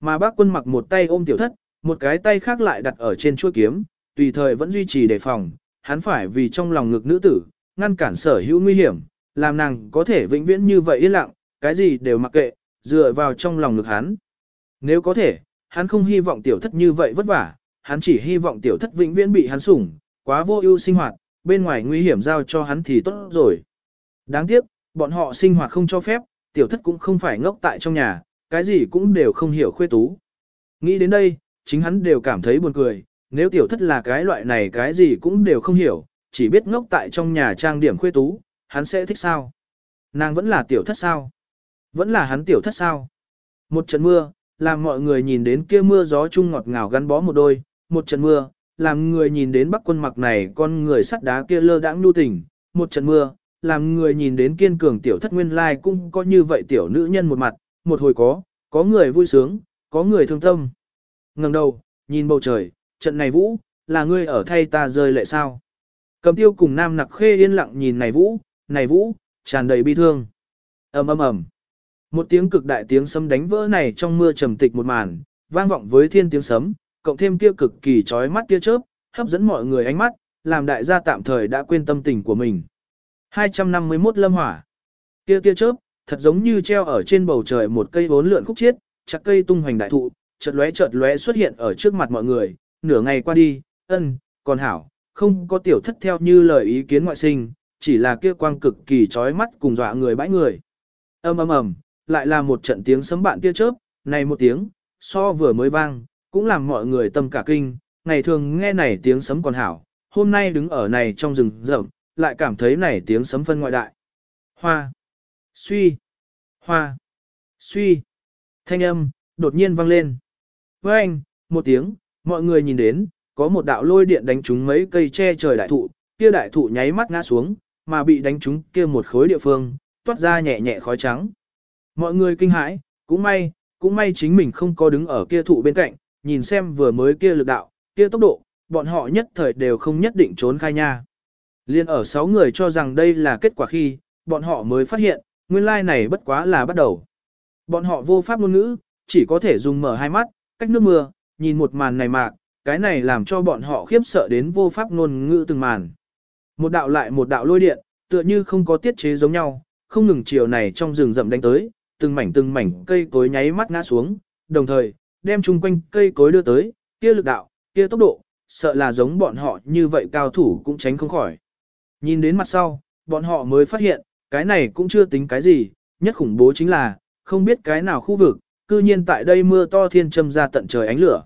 Mà bác quân mặc một tay ôm tiểu thất, một cái tay khác lại đặt ở trên chuôi kiếm, tùy thời vẫn duy trì đề phòng, hắn phải vì trong lòng ngực nữ tử, ngăn cản sở hữu nguy hiểm, làm nàng có thể vĩnh viễn như vậy yên lặng, cái gì đều mặc kệ, dựa vào trong lòng ngực hắn. Nếu có thể, hắn không hy vọng tiểu thất như vậy vất vả, hắn chỉ hy vọng tiểu thất vĩnh viễn bị hắn sủng, quá vô ưu sinh hoạt, bên ngoài nguy hiểm giao cho hắn thì tốt rồi. Đáng tiếc, bọn họ sinh hoạt không cho phép, tiểu thất cũng không phải ngốc tại trong nhà, cái gì cũng đều không hiểu khuê tú. Nghĩ đến đây, chính hắn đều cảm thấy buồn cười, nếu tiểu thất là cái loại này cái gì cũng đều không hiểu, chỉ biết ngốc tại trong nhà trang điểm khuê tú, hắn sẽ thích sao? Nàng vẫn là tiểu thất sao? Vẫn là hắn tiểu thất sao? Một trận mưa, làm mọi người nhìn đến kia mưa gió chung ngọt ngào gắn bó một đôi, một trận mưa, làm người nhìn đến bắc quân mặc này con người sắt đá kia lơ đãng nu tình, một trận mưa, làm người nhìn đến kiên cường tiểu thất nguyên lai cũng có như vậy tiểu nữ nhân một mặt, một hồi có, có người vui sướng, có người thương tâm. ngẩng đầu, nhìn bầu trời, trận này vũ, là ngươi ở thay ta rơi lệ sao. Cầm tiêu cùng nam nặc khê yên lặng nhìn này vũ, này vũ, tràn đầy bi thương. ầm ầm ầm. Một tiếng cực đại tiếng sấm đánh vỡ này trong mưa trầm tịch một màn, vang vọng với thiên tiếng sấm, cộng thêm kia cực kỳ chói mắt tia chớp, hấp dẫn mọi người ánh mắt, làm đại gia tạm thời đã quên tâm tình của mình. 251 lâm hỏa. Kia tia chớp, thật giống như treo ở trên bầu trời một cây vốn lượn khúc chiết, chặt cây tung hoành đại thụ, chợt lóe chợt lóe xuất hiện ở trước mặt mọi người, nửa ngày qua đi, ân, còn hảo, không có tiểu thất theo như lời ý kiến ngoại sinh, chỉ là kia quang cực kỳ chói mắt cùng dọa người bãi người. Ầm ầm ầm, lại là một trận tiếng sấm bạn tia chớp, này một tiếng, so vừa mới vang, cũng làm mọi người tâm cả kinh, ngày thường nghe này tiếng sấm còn hảo, hôm nay đứng ở này trong rừng rậm, lại cảm thấy này tiếng sấm phân ngoại đại. Hoa, suy, hoa, suy, thanh âm, đột nhiên vang lên. Với anh, một tiếng, mọi người nhìn đến, có một đạo lôi điện đánh trúng mấy cây che trời đại thụ, kia đại thụ nháy mắt ngã xuống, mà bị đánh trúng kia một khối địa phương, toát ra nhẹ nhẹ khói trắng. Mọi người kinh hãi, cũng may, cũng may chính mình không có đứng ở kia thụ bên cạnh, nhìn xem vừa mới kia lực đạo, kia tốc độ, bọn họ nhất thời đều không nhất định trốn khai nha. Liên ở 6 người cho rằng đây là kết quả khi, bọn họ mới phát hiện, nguyên lai like này bất quá là bắt đầu. Bọn họ vô pháp ngôn ngữ, chỉ có thể dùng mở hai mắt, cách nước mưa, nhìn một màn này mạc, cái này làm cho bọn họ khiếp sợ đến vô pháp ngôn ngữ từng màn. Một đạo lại một đạo lôi điện, tựa như không có tiết chế giống nhau, không ngừng chiều này trong rừng rậm đánh tới, từng mảnh từng mảnh cây cối nháy mắt ngã xuống, đồng thời, đem chung quanh cây cối đưa tới, kia lực đạo, kia tốc độ, sợ là giống bọn họ như vậy cao thủ cũng tránh không khỏi. Nhìn đến mặt sau, bọn họ mới phát hiện, cái này cũng chưa tính cái gì, nhất khủng bố chính là, không biết cái nào khu vực, cư nhiên tại đây mưa to thiên châm ra tận trời ánh lửa.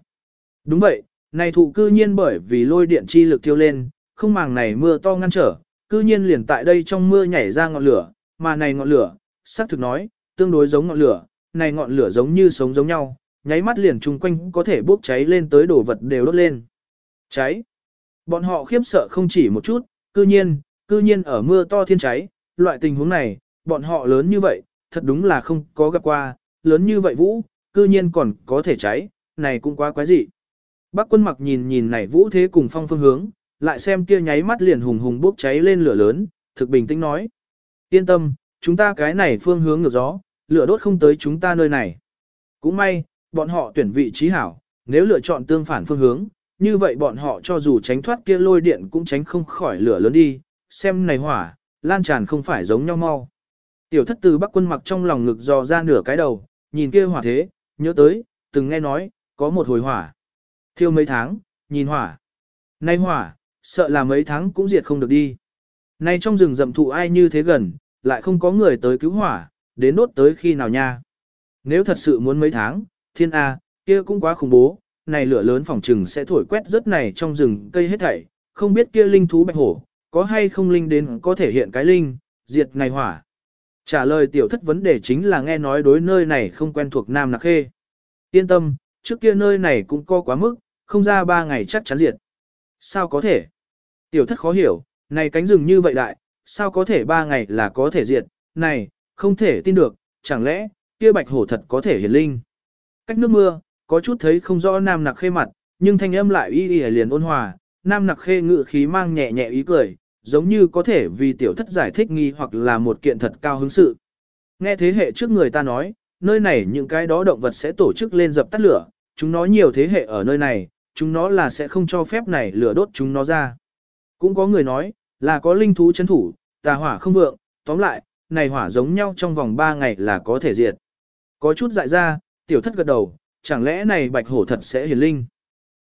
Đúng vậy, này thụ cư nhiên bởi vì lôi điện chi lực tiêu lên, không màng này mưa to ngăn trở, cư nhiên liền tại đây trong mưa nhảy ra ngọn lửa, mà này ngọn lửa, xác thực nói, tương đối giống ngọn lửa, này ngọn lửa giống như sống giống nhau, nháy mắt liền chung quanh có thể bốc cháy lên tới đồ vật đều đốt lên. Cháy. Bọn họ khiếp sợ không chỉ một chút, cư nhiên, cư nhiên ở mưa to thiên cháy, loại tình huống này, bọn họ lớn như vậy, thật đúng là không có gặp qua, lớn như vậy vũ, cư nhiên còn có thể cháy, này cũng quá quái dị. Bác quân mặc nhìn nhìn này vũ thế cùng phong phương hướng, lại xem kia nháy mắt liền hùng hùng bốc cháy lên lửa lớn, thực bình tĩnh nói. Yên tâm, chúng ta cái này phương hướng ngược gió, lửa đốt không tới chúng ta nơi này. Cũng may, bọn họ tuyển vị trí hảo, nếu lựa chọn tương phản phương hướng, như vậy bọn họ cho dù tránh thoát kia lôi điện cũng tránh không khỏi lửa lớn đi, xem này hỏa, lan tràn không phải giống nhau mau. Tiểu thất từ bắc quân mặc trong lòng ngực dò ra nửa cái đầu, nhìn kia hỏa thế, nhớ tới, từng nghe nói, có một hồi hỏa. Thiêu mấy tháng, nhìn hỏa. Nay hỏa, sợ là mấy tháng cũng diệt không được đi. Nay trong rừng rậm thụ ai như thế gần, lại không có người tới cứu hỏa, đến nốt tới khi nào nha. Nếu thật sự muốn mấy tháng, thiên A, kia cũng quá khủng bố, này lửa lớn phòng trừng sẽ thổi quét rất này trong rừng cây hết thảy, không biết kia linh thú bạch hổ, có hay không linh đến có thể hiện cái linh, diệt này hỏa. Trả lời tiểu thất vấn đề chính là nghe nói đối nơi này không quen thuộc Nam Nặc Khê. Yên tâm, trước kia nơi này cũng co quá mức, không ra ba ngày chắc chắn diệt. Sao có thể? Tiểu thất khó hiểu, này cánh rừng như vậy đại, sao có thể ba ngày là có thể diệt, này, không thể tin được, chẳng lẽ, kia bạch hổ thật có thể hiển linh. Cách nước mưa, có chút thấy không rõ nam nặc khê mặt, nhưng thanh âm lại y y liền ôn hòa, nam nặc khê ngự khí mang nhẹ nhẹ ý cười, giống như có thể vì tiểu thất giải thích nghi hoặc là một kiện thật cao hứng sự. Nghe thế hệ trước người ta nói, nơi này những cái đó động vật sẽ tổ chức lên dập tắt lửa, chúng nó nhiều thế hệ ở nơi này, chúng nó là sẽ không cho phép này lửa đốt chúng nó ra. Cũng có người nói, là có linh thú chấn thủ, tà hỏa không vượng, tóm lại, này hỏa giống nhau trong vòng 3 ngày là có thể diệt. Có chút dại ra, tiểu thất gật đầu, chẳng lẽ này bạch hổ thật sẽ hiển linh.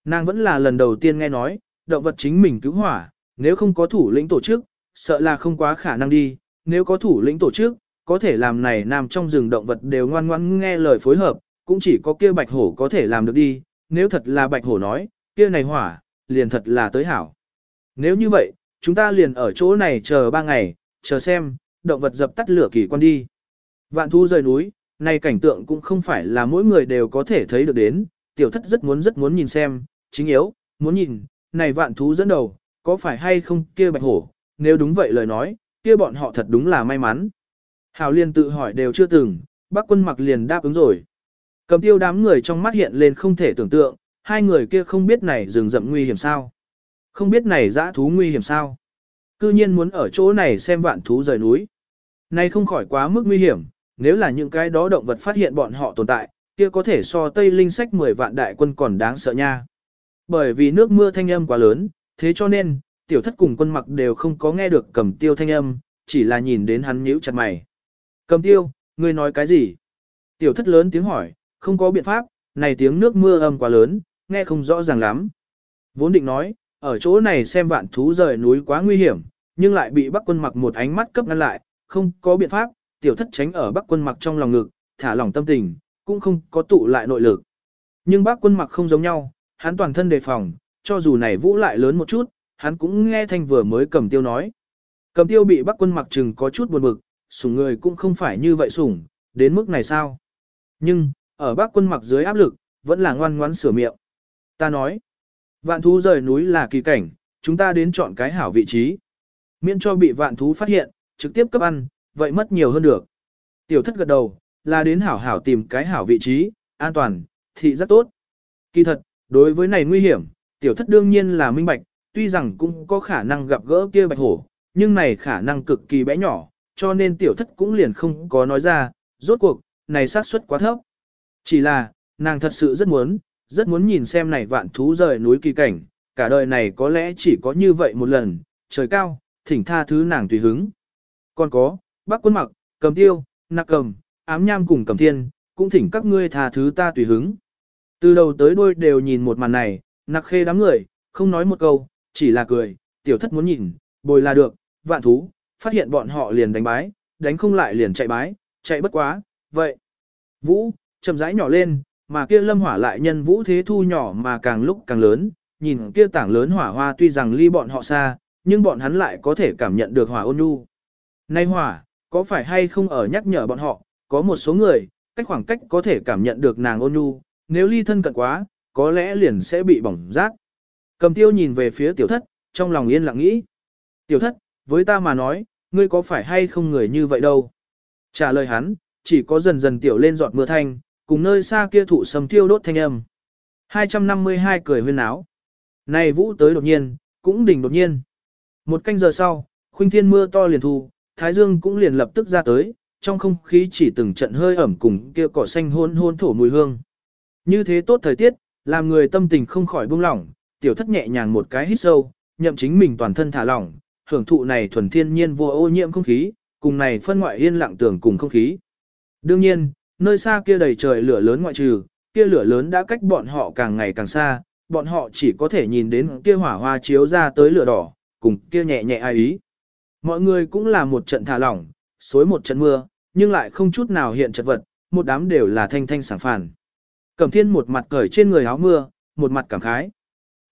Nàng vẫn là lần đầu tiên nghe nói, động vật chính mình cứu hỏa, nếu không có thủ lĩnh tổ chức, sợ là không quá khả năng đi, nếu có thủ lĩnh tổ chức, có thể làm này nằm trong rừng động vật đều ngoan ngoãn nghe lời phối hợp, cũng chỉ có kia bạch hổ có thể làm được đi, nếu thật là bạch hổ nói, kia này hỏa, liền thật là tới hảo. Nếu như vậy, chúng ta liền ở chỗ này chờ ba ngày, chờ xem, động vật dập tắt lửa kỳ quan đi. Vạn thu rời núi, này cảnh tượng cũng không phải là mỗi người đều có thể thấy được đến, tiểu thất rất muốn rất muốn nhìn xem, chính yếu, muốn nhìn, này vạn thú dẫn đầu, có phải hay không kia bạch hổ, nếu đúng vậy lời nói, kia bọn họ thật đúng là may mắn. Hảo liên tự hỏi đều chưa từng, bác quân mặc liền đáp ứng rồi. Cầm tiêu đám người trong mắt hiện lên không thể tưởng tượng, hai người kia không biết này rừng rậm nguy hiểm sao. Không biết này dã thú nguy hiểm sao. Cư nhiên muốn ở chỗ này xem vạn thú rời núi. Này không khỏi quá mức nguy hiểm, nếu là những cái đó động vật phát hiện bọn họ tồn tại, kia có thể so Tây Linh sách 10 vạn đại quân còn đáng sợ nha. Bởi vì nước mưa thanh âm quá lớn, thế cho nên, tiểu thất cùng quân mặc đều không có nghe được cầm tiêu thanh âm, chỉ là nhìn đến hắn nhíu chặt mày. Cầm tiêu, ngươi nói cái gì? Tiểu thất lớn tiếng hỏi, không có biện pháp, này tiếng nước mưa âm quá lớn, nghe không rõ ràng lắm. Vốn định nói, ở chỗ này xem vạn thú rời núi quá nguy hiểm, nhưng lại bị bắc quân mặc một ánh mắt cấp ngăn lại, không có biện pháp, tiểu thất tránh ở bắc quân mặc trong lòng ngực, thả lỏng tâm tình, cũng không có tụ lại nội lực. Nhưng bác quân mặc không giống nhau, hắn toàn thân đề phòng, cho dù này vũ lại lớn một chút, hắn cũng nghe thanh vừa mới cầm tiêu nói. Cầm tiêu bị bác quân mặc trừng có chút buồn bực, sủng người cũng không phải như vậy sủng, đến mức này sao? Nhưng, ở bác quân mặc dưới áp lực, vẫn là ngoan ngoãn sửa miệng. Ta nói, vạn thú rời núi là kỳ cảnh, chúng ta đến chọn cái hảo vị trí. Miễn cho bị vạn thú phát hiện, trực tiếp cấp ăn, vậy mất nhiều hơn được. Tiểu thất gật đầu, là đến hảo hảo tìm cái hảo vị trí, an toàn, thị rất tốt. Kỳ thật, đối với này nguy hiểm, tiểu thất đương nhiên là minh bạch, tuy rằng cũng có khả năng gặp gỡ kia bạch hổ, nhưng này khả năng cực kỳ bé nhỏ, cho nên tiểu thất cũng liền không có nói ra, rốt cuộc, này xác suất quá thấp. Chỉ là, nàng thật sự rất muốn, rất muốn nhìn xem này vạn thú rời núi kỳ cảnh, cả đời này có lẽ chỉ có như vậy một lần, trời cao, thỉnh tha thứ nàng tùy hứng. Còn có, bác quân mặc, cầm tiêu, nạc cầm, ám nham cùng cầm thiên, cũng thỉnh các ngươi tha thứ ta tùy hứng. Từ đầu tới đuôi đều nhìn một màn này, nặc khê đám người, không nói một câu, chỉ là cười, tiểu thất muốn nhìn, bồi là được, vạn thú, phát hiện bọn họ liền đánh bái, đánh không lại liền chạy bái, chạy bất quá, vậy. Vũ, chậm rãi nhỏ lên, mà kia lâm hỏa lại nhân vũ thế thu nhỏ mà càng lúc càng lớn, nhìn kia tảng lớn hỏa hoa tuy rằng ly bọn họ xa, nhưng bọn hắn lại có thể cảm nhận được hỏa ôn nhu. Nay hỏa, có phải hay không ở nhắc nhở bọn họ, có một số người, cách khoảng cách có thể cảm nhận được nàng ôn nhu, nếu ly thân cận quá, có lẽ liền sẽ bị bỏng rác. Cầm tiêu nhìn về phía tiểu thất, trong lòng yên lặng nghĩ. Tiểu thất, với ta mà nói, ngươi có phải hay không người như vậy đâu? Trả lời hắn, chỉ có dần dần tiểu lên giọt mưa thanh, cùng nơi xa kia thụ sầm tiêu đốt thanh âm. 252 cười huyên áo. Này vũ tới đột nhiên, cũng đỉnh đột nhiên. Một canh giờ sau, khuynh thiên mưa to liền thu, thái dương cũng liền lập tức ra tới, trong không khí chỉ từng trận hơi ẩm cùng kia cỏ xanh hôn hôn thổ mùi hương. Như thế tốt thời tiết, làm người tâm tình không khỏi buông lỏng, tiểu thất nhẹ nhàng một cái hít sâu, nhậm chính mình toàn thân thả lỏng, hưởng thụ này thuần thiên nhiên vô ô nhiễm không khí, cùng này phân ngoại yên lặng tưởng cùng không khí. Đương nhiên, nơi xa kia đầy trời lửa lớn ngoại trừ, kia lửa lớn đã cách bọn họ càng ngày càng xa, bọn họ chỉ có thể nhìn đến kia hỏa hoa chiếu ra tới lửa đỏ, cùng kia nhẹ nhẹ ai ý. Mọi người cũng là một trận thả lỏng, xối một trận mưa, nhưng lại không chút nào hiện chật vật, một đám đều là thanh thanh sảng phản. Cẩm thiên một mặt cởi trên người áo mưa, một mặt cảm khái.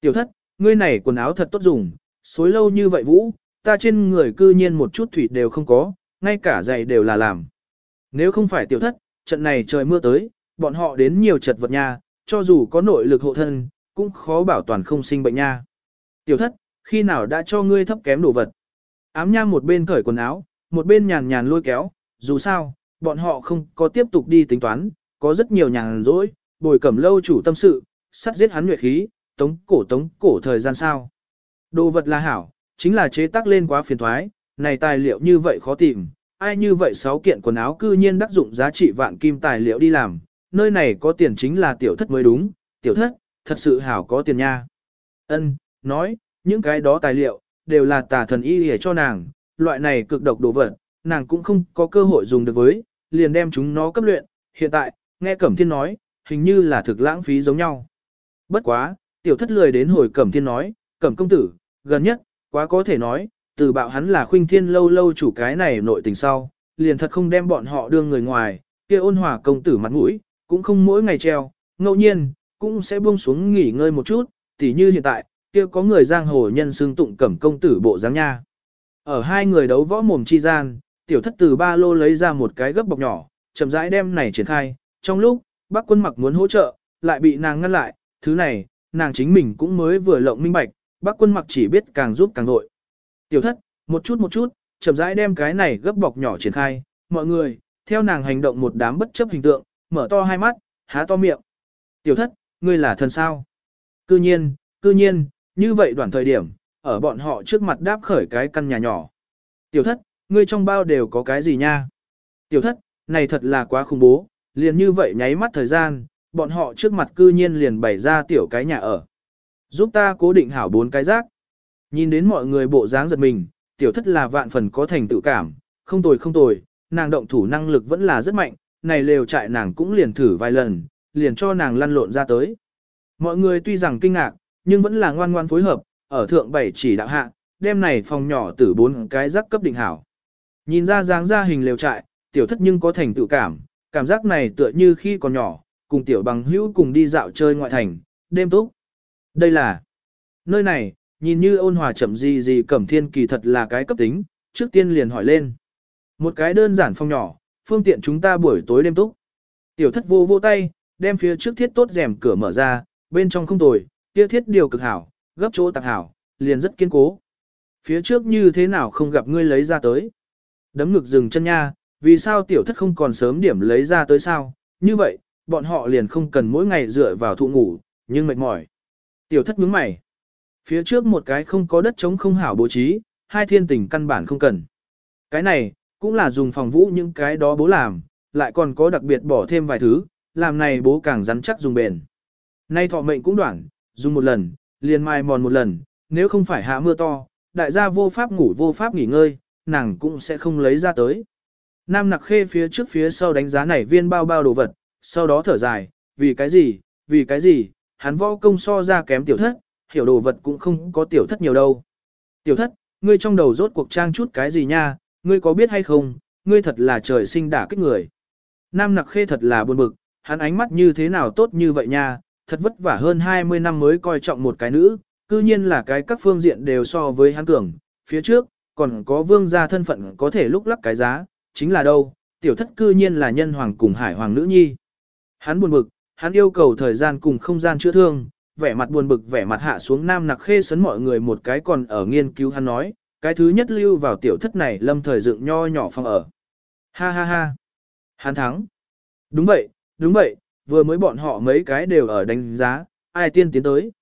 Tiểu thất, ngươi này quần áo thật tốt dùng, xối lâu như vậy vũ, ta trên người cư nhiên một chút thủy đều không có, ngay cả giày đều là làm. Nếu không phải tiểu thất, trận này trời mưa tới, bọn họ đến nhiều chật vật nha, cho dù có nội lực hộ thân, cũng khó bảo toàn không sinh bệnh nha. Tiểu thất, khi nào đã cho ngươi thấp kém đồ vật? Ám nham một bên cởi quần áo, một bên nhàn nhàn lôi kéo, dù sao, bọn họ không có tiếp tục đi tính toán, có rất nhiều nhàn rỗi, bồi cẩm lâu chủ tâm sự, sắt giết hắn nguyệt khí, tống cổ tống cổ thời gian sao. Đồ vật là hảo, chính là chế tác lên quá phiền thoái, này tài liệu như vậy khó tìm, ai như vậy sáu kiện quần áo cư nhiên đắc dụng giá trị vạn kim tài liệu đi làm, nơi này có tiền chính là tiểu thất mới đúng, tiểu thất, thật sự hảo có tiền nha. Ân, nói, những cái đó tài liệu, đều là tà thần y để cho nàng, loại này cực độc đồ vật, nàng cũng không có cơ hội dùng được với, liền đem chúng nó cấp luyện, hiện tại, nghe Cẩm Thiên nói, hình như là thực lãng phí giống nhau. Bất quá, tiểu thất lười đến hồi Cẩm Thiên nói, Cẩm công tử, gần nhất, quá có thể nói, từ bạo hắn là khuynh thiên lâu lâu chủ cái này nội tình sau, liền thật không đem bọn họ đưa người ngoài, kia ôn hòa công tử mặt mũi, cũng không mỗi ngày treo, ngẫu nhiên, cũng sẽ buông xuống nghỉ ngơi một chút, tỉ như hiện tại, kia có người giang hồ nhân xương tụng cẩm công tử bộ dáng nha. Ở hai người đấu võ mồm chi gian, tiểu thất từ ba lô lấy ra một cái gấp bọc nhỏ, chậm rãi đem này triển khai, trong lúc, bác quân mặc muốn hỗ trợ, lại bị nàng ngăn lại, thứ này, nàng chính mình cũng mới vừa lộng minh bạch, bác quân mặc chỉ biết càng giúp càng nội. Tiểu thất, một chút một chút, chậm rãi đem cái này gấp bọc nhỏ triển khai, mọi người, theo nàng hành động một đám bất chấp hình tượng, mở to hai mắt, há to miệng. Tiểu thất, ngươi là thần sao? Cư nhiên, cư nhiên, như vậy đoạn thời điểm, ở bọn họ trước mặt đáp khởi cái căn nhà nhỏ. Tiểu thất, ngươi trong bao đều có cái gì nha? Tiểu thất, này thật là quá khủng bố, liền như vậy nháy mắt thời gian, bọn họ trước mặt cư nhiên liền bày ra tiểu cái nhà ở. Giúp ta cố định hảo bốn cái rác. Nhìn đến mọi người bộ dáng giật mình, tiểu thất là vạn phần có thành tự cảm, không tồi không tồi, nàng động thủ năng lực vẫn là rất mạnh, này lều trại nàng cũng liền thử vài lần, liền cho nàng lăn lộn ra tới. Mọi người tuy rằng kinh ngạc, nhưng vẫn là ngoan ngoan phối hợp, ở thượng bảy chỉ đạo hạ, đêm này phòng nhỏ tử bốn cái rắc cấp định hảo. Nhìn ra dáng ra hình lều trại, tiểu thất nhưng có thành tự cảm, cảm giác này tựa như khi còn nhỏ, cùng tiểu bằng hữu cùng đi dạo chơi ngoại thành, đêm túc. Đây là nơi này, nhìn như ôn hòa chậm gì gì cẩm thiên kỳ thật là cái cấp tính, trước tiên liền hỏi lên. Một cái đơn giản phong nhỏ, phương tiện chúng ta buổi tối đêm túc. Tiểu thất vô vô tay, đem phía trước thiết tốt rèm cửa mở ra, bên trong không tồi, kia thiết điều cực hảo, gấp chỗ tạc hảo, liền rất kiên cố. Phía trước như thế nào không gặp ngươi lấy ra tới. Đấm ngực dừng chân nha, vì sao tiểu thất không còn sớm điểm lấy ra tới sao, như vậy, bọn họ liền không cần mỗi ngày dựa vào thụ ngủ, nhưng mệt mỏi. Tiểu thất nhướng mày. Phía trước một cái không có đất trống không hảo bố trí, hai thiên tình căn bản không cần. Cái này, cũng là dùng phòng vũ những cái đó bố làm, lại còn có đặc biệt bỏ thêm vài thứ, làm này bố càng rắn chắc dùng bền. Nay thọ mệnh cũng đoạn, dùng một lần, liền mai mòn một lần, nếu không phải hạ mưa to, đại gia vô pháp ngủ vô pháp nghỉ ngơi, nàng cũng sẽ không lấy ra tới. Nam nặc khê phía trước phía sau đánh giá này viên bao bao đồ vật, sau đó thở dài, vì cái gì, vì cái gì, hắn võ công so ra kém tiểu thất, hiểu đồ vật cũng không có tiểu thất nhiều đâu. Tiểu thất, ngươi trong đầu rốt cuộc trang chút cái gì nha, ngươi có biết hay không, ngươi thật là trời sinh đả kích người. Nam nặc khê thật là buồn bực, hắn ánh mắt như thế nào tốt như vậy nha, thật vất vả hơn 20 năm mới coi trọng một cái nữ, cư nhiên là cái các phương diện đều so với hắn cường, phía trước, còn có vương gia thân phận có thể lúc lắc cái giá, chính là đâu, tiểu thất cư nhiên là nhân hoàng cùng hải hoàng nữ nhi. Hắn buồn bực, hắn yêu cầu thời gian cùng không gian chữa thương, vẻ mặt buồn bực vẻ mặt hạ xuống nam nặc khê sấn mọi người một cái còn ở nghiên cứu hắn nói, cái thứ nhất lưu vào tiểu thất này lâm thời dựng nho nhỏ phòng ở. Ha ha ha. Hắn thắng. Đúng vậy, đúng vậy, vừa mới bọn họ mấy cái đều ở đánh giá, ai tiên tiến tới.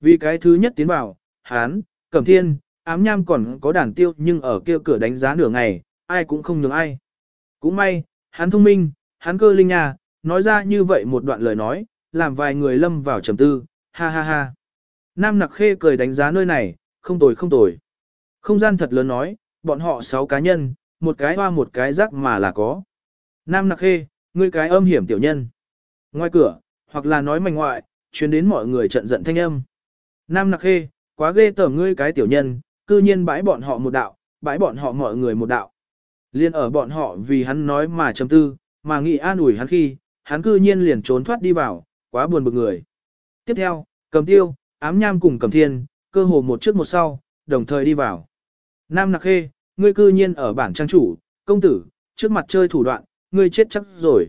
Vì cái thứ nhất tiến vào, hắn cẩm thiên, ám nham còn có đàn tiêu nhưng ở kia cửa đánh giá nửa ngày, ai cũng không nhường ai. Cũng may, hắn thông minh, hắn cơ linh nhà, nói ra như vậy một đoạn lời nói, làm vài người lâm vào trầm tư, ha ha ha. Nam nặc khê cười đánh giá nơi này, không tồi không tồi. Không gian thật lớn nói, bọn họ sáu cá nhân, một cái hoa một cái rác mà là có. Nam nặc khê, ngươi cái âm hiểm tiểu nhân. Ngoài cửa, hoặc là nói mảnh ngoại, chuyến đến mọi người trận giận thanh âm. Nam nặc khê, quá ghê tởm ngươi cái tiểu nhân, cư nhiên bãi bọn họ một đạo, bãi bọn họ mọi người một đạo. Liên ở bọn họ vì hắn nói mà chấm tư, mà nghĩ an ủi hắn khi, hắn cư nhiên liền trốn thoát đi vào, quá buồn bực người. Tiếp theo, cầm tiêu, ám nham cùng cầm thiên, cơ hồ một trước một sau, đồng thời đi vào. Nam nặc khê, ngươi cư nhiên ở bản trang chủ, công tử, trước mặt chơi thủ đoạn, ngươi chết chắc rồi.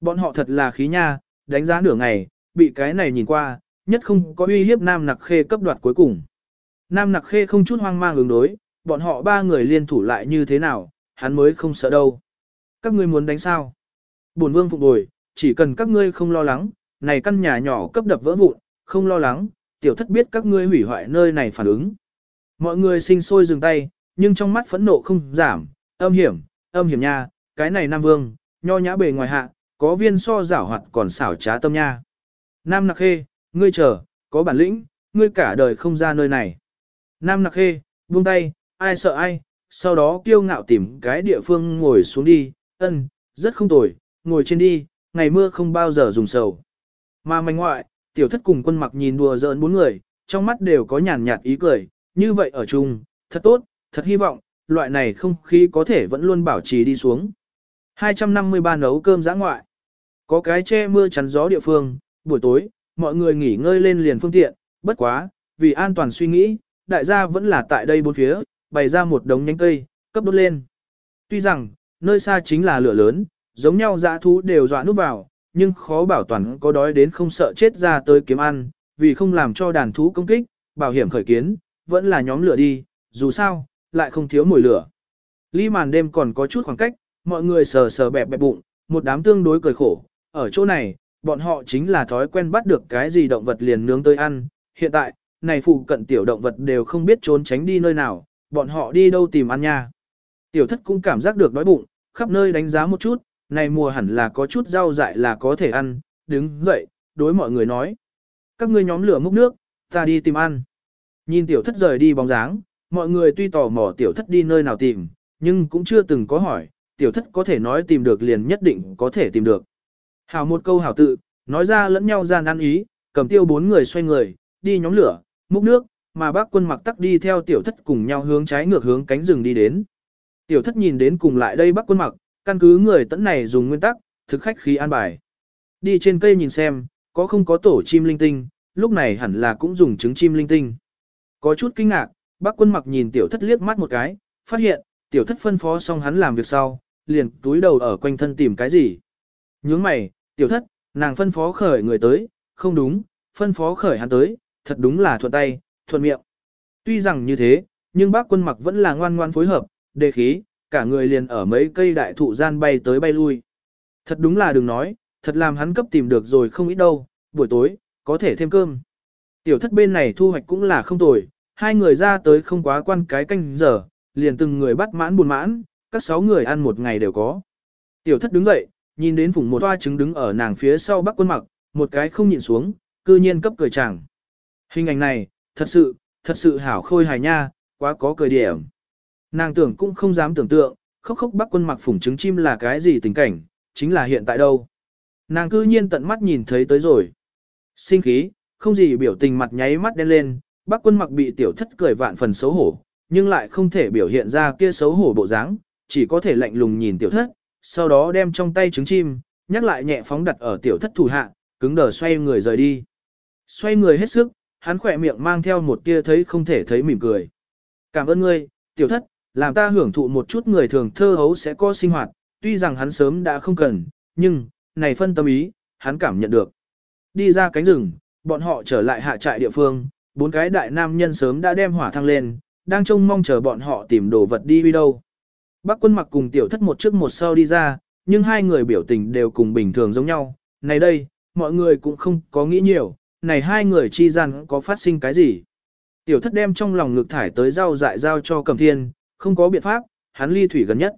Bọn họ thật là khí nha, đánh giá nửa ngày, bị cái này nhìn qua, nhất không có uy hiếp Nam Nặc Khê cấp đoạt cuối cùng. Nam Nặc Khê không chút hoang mang ứng đối, bọn họ ba người liên thủ lại như thế nào, hắn mới không sợ đâu. Các ngươi muốn đánh sao? Bổn vương phục bồi, chỉ cần các ngươi không lo lắng, này căn nhà nhỏ cấp đập vỡ vụn, không lo lắng, tiểu thất biết các ngươi hủy hoại nơi này phản ứng. Mọi người sinh sôi dừng tay, nhưng trong mắt phẫn nộ không giảm, âm hiểm, âm hiểm nha, cái này Nam Vương, nho nhã bề ngoài hạ, có viên so giảo hoạt còn xảo trá tâm nha. Nam Nặc Khê, ngươi chờ, có bản lĩnh, ngươi cả đời không ra nơi này. Nam Nặc Khê, buông tay, ai sợ ai, sau đó kiêu ngạo tìm cái địa phương ngồi xuống đi, ân, rất không tồi, ngồi trên đi, ngày mưa không bao giờ dùng sầu. Mà manh ngoại, tiểu thất cùng quân mặc nhìn đùa giỡn bốn người, trong mắt đều có nhàn nhạt ý cười, như vậy ở chung, thật tốt, thật hy vọng, loại này không khí có thể vẫn luôn bảo trì đi xuống. 253 nấu cơm giã ngoại. Có cái che mưa chắn gió địa phương, buổi tối, mọi người nghỉ ngơi lên liền phương tiện, bất quá, vì an toàn suy nghĩ, đại gia vẫn là tại đây bốn phía, bày ra một đống nhánh cây, cấp đốt lên. Tuy rằng, nơi xa chính là lửa lớn, giống nhau dã thú đều dọa núp vào, nhưng khó bảo toàn có đói đến không sợ chết ra tới kiếm ăn, vì không làm cho đàn thú công kích, bảo hiểm khởi kiến, vẫn là nhóm lửa đi, dù sao, lại không thiếu mùi lửa. Ly màn đêm còn có chút khoảng cách, mọi người sờ sờ bẹp bẹp bụng, một đám tương đối cười khổ, ở chỗ này, bọn họ chính là thói quen bắt được cái gì động vật liền nướng tới ăn, hiện tại, này phụ cận tiểu động vật đều không biết trốn tránh đi nơi nào, bọn họ đi đâu tìm ăn nha. Tiểu thất cũng cảm giác được đói bụng, khắp nơi đánh giá một chút, này mùa hẳn là có chút rau dại là có thể ăn, đứng dậy, đối mọi người nói. Các ngươi nhóm lửa múc nước, ta đi tìm ăn. Nhìn tiểu thất rời đi bóng dáng, mọi người tuy tò mò tiểu thất đi nơi nào tìm, nhưng cũng chưa từng có hỏi, tiểu thất có thể nói tìm được liền nhất định có thể tìm được. hào một câu hào tự, nói ra lẫn nhau gian ăn ý, cầm tiêu bốn người xoay người, đi nhóm lửa, múc nước, mà bác quân mặc tắc đi theo tiểu thất cùng nhau hướng trái ngược hướng cánh rừng đi đến. Tiểu thất nhìn đến cùng lại đây bác quân mặc, căn cứ người tẫn này dùng nguyên tắc, thực khách khí an bài. Đi trên cây nhìn xem, có không có tổ chim linh tinh, lúc này hẳn là cũng dùng trứng chim linh tinh. Có chút kinh ngạc, bác quân mặc nhìn tiểu thất liếc mắt một cái, phát hiện, tiểu thất phân phó xong hắn làm việc sau, liền túi đầu ở quanh thân tìm cái gì. Nhướng mày, tiểu thất, nàng phân phó khởi người tới, không đúng, phân phó khởi hắn tới, thật đúng là thuận tay, thuận miệng. Tuy rằng như thế, nhưng bác quân mặc vẫn là ngoan ngoan phối hợp, đề khí, cả người liền ở mấy cây đại thụ gian bay tới bay lui. Thật đúng là đừng nói, thật làm hắn cấp tìm được rồi không ít đâu, buổi tối, có thể thêm cơm. Tiểu thất bên này thu hoạch cũng là không tồi, hai người ra tới không quá quan cái canh giờ, liền từng người bắt mãn buồn mãn, các sáu người ăn một ngày đều có. Tiểu thất đứng dậy, nhìn đến phủng một toa trứng đứng ở nàng phía sau bắc quân mặc, một cái không nhịn xuống, cư nhiên cấp cười chàng. Hình ảnh này, thật sự, thật sự hảo khôi hài nha, quá có cười điểm. Nàng tưởng cũng không dám tưởng tượng, khóc khóc bắc quân mặc phủng trứng chim là cái gì tình cảnh, chính là hiện tại đâu. Nàng cư nhiên tận mắt nhìn thấy tới rồi. Sinh khí, không gì biểu tình mặt nháy mắt đen lên, bắc quân mặc bị tiểu thất cười vạn phần xấu hổ, nhưng lại không thể biểu hiện ra kia xấu hổ bộ dáng, chỉ có thể lạnh lùng nhìn tiểu thất, sau đó đem trong tay trứng chim, nhắc lại nhẹ phóng đặt ở tiểu thất thủ hạ, cứng đờ xoay người rời đi. Xoay người hết sức, hắn khỏe miệng mang theo một tia thấy không thể thấy mỉm cười. Cảm ơn ngươi, tiểu thất, làm ta hưởng thụ một chút người thường thơ hấu sẽ có sinh hoạt, tuy rằng hắn sớm đã không cần, nhưng, này phân tâm ý, hắn cảm nhận được. Đi ra cánh rừng, bọn họ trở lại hạ trại địa phương, bốn cái đại nam nhân sớm đã đem hỏa thăng lên, đang trông mong chờ bọn họ tìm đồ vật đi đi đâu. Bác quân mặc cùng tiểu thất một trước một sau đi ra, nhưng hai người biểu tình đều cùng bình thường giống nhau. Này đây, mọi người cũng không có nghĩ nhiều, này hai người chi gian có phát sinh cái gì. Tiểu thất đem trong lòng ngực thải tới rau dại giao cho cầm thiên, không có biện pháp, hắn ly thủy gần nhất.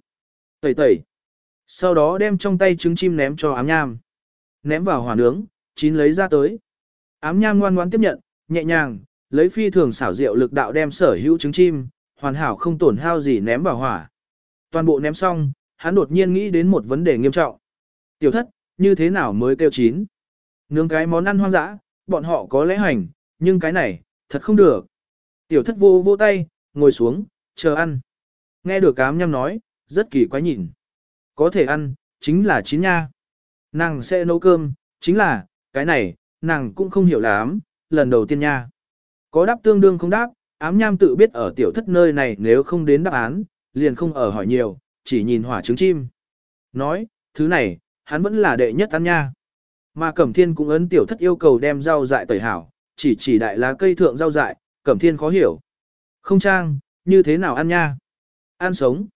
Tẩy tẩy. Sau đó đem trong tay trứng chim ném cho ám nham. Ném vào hỏa nướng, chín lấy ra tới. Ám nham ngoan ngoãn tiếp nhận, nhẹ nhàng, lấy phi thường xảo diệu lực đạo đem sở hữu trứng chim, hoàn hảo không tổn hao gì ném vào hỏa. Toàn bộ ném xong, hắn đột nhiên nghĩ đến một vấn đề nghiêm trọng. Tiểu thất, như thế nào mới kêu chín? Nướng cái món ăn hoang dã, bọn họ có lẽ hành, nhưng cái này, thật không được. Tiểu thất vô vô tay, ngồi xuống, chờ ăn. Nghe được cám nhăm nói, rất kỳ quái nhìn. Có thể ăn, chính là chín nha. Nàng sẽ nấu cơm, chính là, cái này, nàng cũng không hiểu lắm, lần đầu tiên nha. Có đáp tương đương không đáp, ám nham tự biết ở tiểu thất nơi này nếu không đến đáp án, liền không ở hỏi nhiều, chỉ nhìn hỏa trứng chim. Nói, thứ này, hắn vẫn là đệ nhất ăn nha. Mà Cẩm Thiên cũng ấn tiểu thất yêu cầu đem rau dại tẩy hảo, chỉ chỉ đại lá cây thượng rau dại, Cẩm Thiên khó hiểu. Không trang, như thế nào ăn nha? Ăn sống.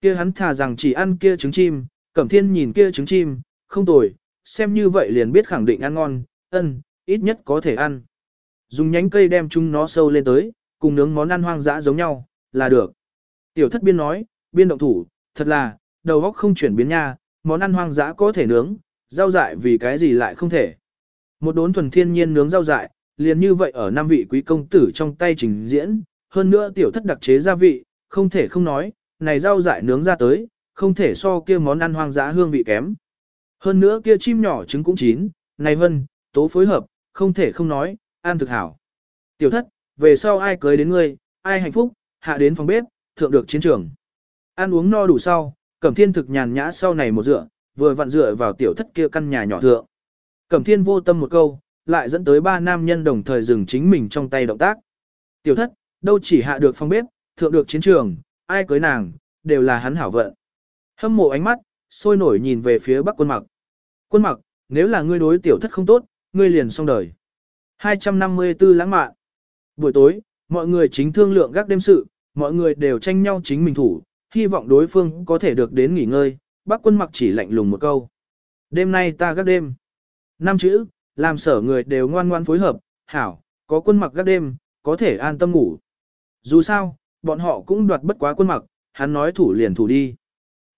Kia hắn thà rằng chỉ ăn kia trứng chim, Cẩm Thiên nhìn kia trứng chim, không tồi, xem như vậy liền biết khẳng định ăn ngon, ân, ít nhất có thể ăn. Dùng nhánh cây đem chúng nó sâu lên tới, cùng nướng món ăn hoang dã giống nhau, là được. Tiểu thất biên nói, biên động thủ, thật là, đầu óc không chuyển biến nha, món ăn hoang dã có thể nướng, rau dại vì cái gì lại không thể. Một đốn thuần thiên nhiên nướng rau dại, liền như vậy ở năm vị quý công tử trong tay trình diễn, hơn nữa tiểu thất đặc chế gia vị, không thể không nói, này rau dại nướng ra tới, không thể so kia món ăn hoang dã hương vị kém. Hơn nữa kia chim nhỏ trứng cũng chín, này vân, tố phối hợp, không thể không nói, ăn thực hảo. Tiểu thất, về sau ai cưới đến ngươi, ai hạnh phúc, hạ đến phòng bếp, thượng được chiến trường. Ăn uống no đủ sau, Cẩm Thiên thực nhàn nhã sau này một dựa, vừa vặn dựa vào tiểu thất kia căn nhà nhỏ thượng. Cẩm Thiên vô tâm một câu, lại dẫn tới ba nam nhân đồng thời dừng chính mình trong tay động tác. Tiểu thất, đâu chỉ hạ được phòng bếp, thượng được chiến trường, ai cưới nàng, đều là hắn hảo vận. Hâm mộ ánh mắt, sôi nổi nhìn về phía bắc quân mặc. Quân mặc, nếu là ngươi đối tiểu thất không tốt, ngươi liền xong đời. 254 lãng mạn. Buổi tối, mọi người chính thương lượng gác đêm sự, mọi người đều tranh nhau chính mình thủ, hy vọng đối phương có thể được đến nghỉ ngơi, bác quân mặc chỉ lạnh lùng một câu. Đêm nay ta gác đêm. Năm chữ, làm sở người đều ngoan ngoan phối hợp, hảo, có quân mặc gác đêm, có thể an tâm ngủ. Dù sao, bọn họ cũng đoạt bất quá quân mặc, hắn nói thủ liền thủ đi.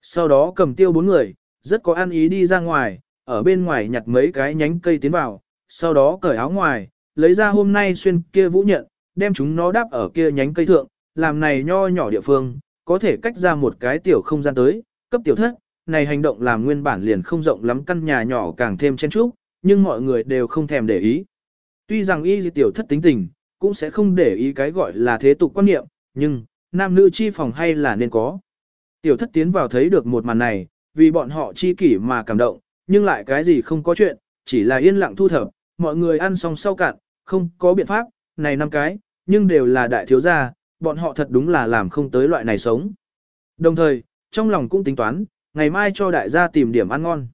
Sau đó cầm tiêu bốn người, rất có ăn ý đi ra ngoài, ở bên ngoài nhặt mấy cái nhánh cây tiến vào, sau đó cởi áo ngoài, lấy ra hôm nay xuyên kia vũ nhận, đem chúng nó đáp ở kia nhánh cây thượng, làm này nho nhỏ địa phương, có thể cách ra một cái tiểu không gian tới, cấp tiểu thất, này hành động làm nguyên bản liền không rộng lắm căn nhà nhỏ càng thêm chen chúc, nhưng mọi người đều không thèm để ý. Tuy rằng y tiểu thất tính tình, cũng sẽ không để ý cái gọi là thế tục quan niệm, nhưng, nam nữ chi phòng hay là nên có. Tiểu thất tiến vào thấy được một màn này, vì bọn họ chi kỷ mà cảm động, nhưng lại cái gì không có chuyện, chỉ là yên lặng thu thập, mọi người ăn xong sau cạn, không có biện pháp, này năm cái, nhưng đều là đại thiếu gia, bọn họ thật đúng là làm không tới loại này sống. Đồng thời, trong lòng cũng tính toán, ngày mai cho đại gia tìm điểm ăn ngon.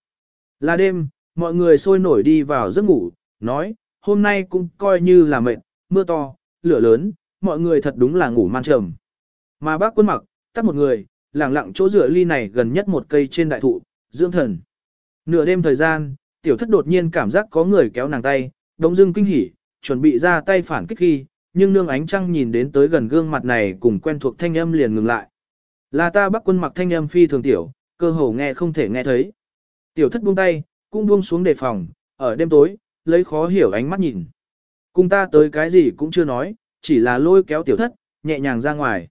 Là đêm, mọi người sôi nổi đi vào giấc ngủ, nói, hôm nay cũng coi như là mệt, mưa to, lửa lớn, mọi người thật đúng là ngủ man trầm. Mà bác quân mặc, tắt một người, lặng lặng chỗ rửa ly này gần nhất một cây trên đại thụ, dưỡng thần. Nửa đêm thời gian, tiểu thất đột nhiên cảm giác có người kéo nàng tay, đống dưng kinh hỉ, chuẩn bị ra tay phản kích khi, nhưng nương ánh trăng nhìn đến tới gần gương mặt này cùng quen thuộc thanh âm liền ngừng lại. Là ta bác quân mặc thanh âm phi thường tiểu, cơ hồ nghe không thể nghe thấy. Tiểu thất buông tay, cũng buông xuống đề phòng, ở đêm tối, lấy khó hiểu ánh mắt nhìn. Cùng ta tới cái gì cũng chưa nói, chỉ là lôi kéo tiểu thất, nhẹ nhàng ra ngoài.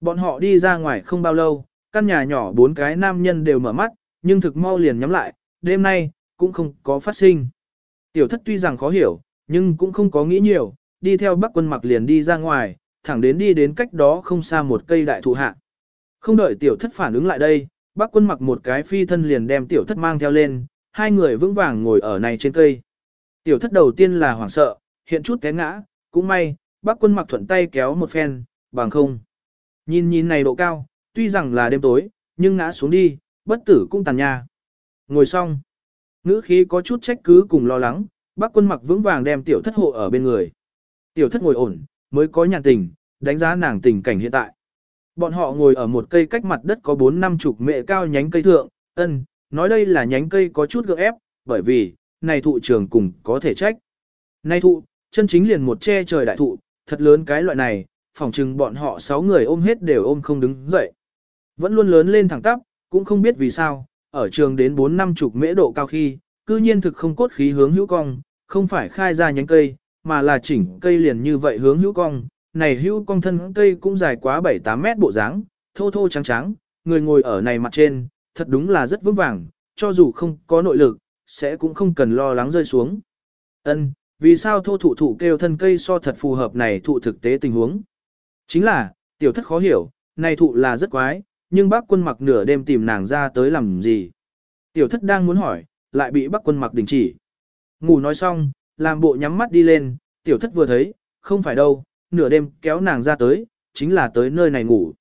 Bọn họ đi ra ngoài không bao lâu, căn nhà nhỏ bốn cái nam nhân đều mở mắt, nhưng thực mau liền nhắm lại, đêm nay, cũng không có phát sinh. Tiểu thất tuy rằng khó hiểu, nhưng cũng không có nghĩ nhiều, đi theo bắc quân mặc liền đi ra ngoài, thẳng đến đi đến cách đó không xa một cây đại thụ hạ. Không đợi tiểu thất phản ứng lại đây, bắc quân mặc một cái phi thân liền đem tiểu thất mang theo lên, hai người vững vàng ngồi ở này trên cây. Tiểu thất đầu tiên là hoảng sợ, hiện chút té ngã, cũng may, bác quân mặc thuận tay kéo một phen, bằng không. Nhìn nhìn này độ cao, tuy rằng là đêm tối, nhưng ngã xuống đi, bất tử cũng tàn nha. Ngồi xong, ngữ khí có chút trách cứ cùng lo lắng, bác quân mặc vững vàng đem tiểu thất hộ ở bên người. Tiểu thất ngồi ổn, mới có nhàn tình, đánh giá nàng tình cảnh hiện tại. Bọn họ ngồi ở một cây cách mặt đất có bốn năm chục mệ cao nhánh cây thượng, ân, nói đây là nhánh cây có chút gượng ép, bởi vì, này thụ trường cùng có thể trách. Này thụ, chân chính liền một che trời đại thụ, thật lớn cái loại này, phỏng chừng bọn họ sáu người ôm hết đều ôm không đứng dậy. Vẫn luôn lớn lên thẳng tắp, cũng không biết vì sao, ở trường đến bốn năm chục mễ độ cao khi, cư nhiên thực không cốt khí hướng hữu cong, không phải khai ra nhánh cây, mà là chỉnh cây liền như vậy hướng hữu cong. Này hưu cong thân cây cũng dài quá 7-8 mét bộ dáng, thô thô trắng trắng, người ngồi ở này mặt trên, thật đúng là rất vững vàng, cho dù không có nội lực, sẽ cũng không cần lo lắng rơi xuống. Ân, vì sao thô thụ thụ kêu thân cây so thật phù hợp này thụ thực tế tình huống? Chính là, tiểu thất khó hiểu, này thụ là rất quái, nhưng bác quân mặc nửa đêm tìm nàng ra tới làm gì? Tiểu thất đang muốn hỏi, lại bị bác quân mặc đình chỉ. Ngủ nói xong, làm bộ nhắm mắt đi lên, tiểu thất vừa thấy, không phải đâu, nửa đêm kéo nàng ra tới, chính là tới nơi này ngủ.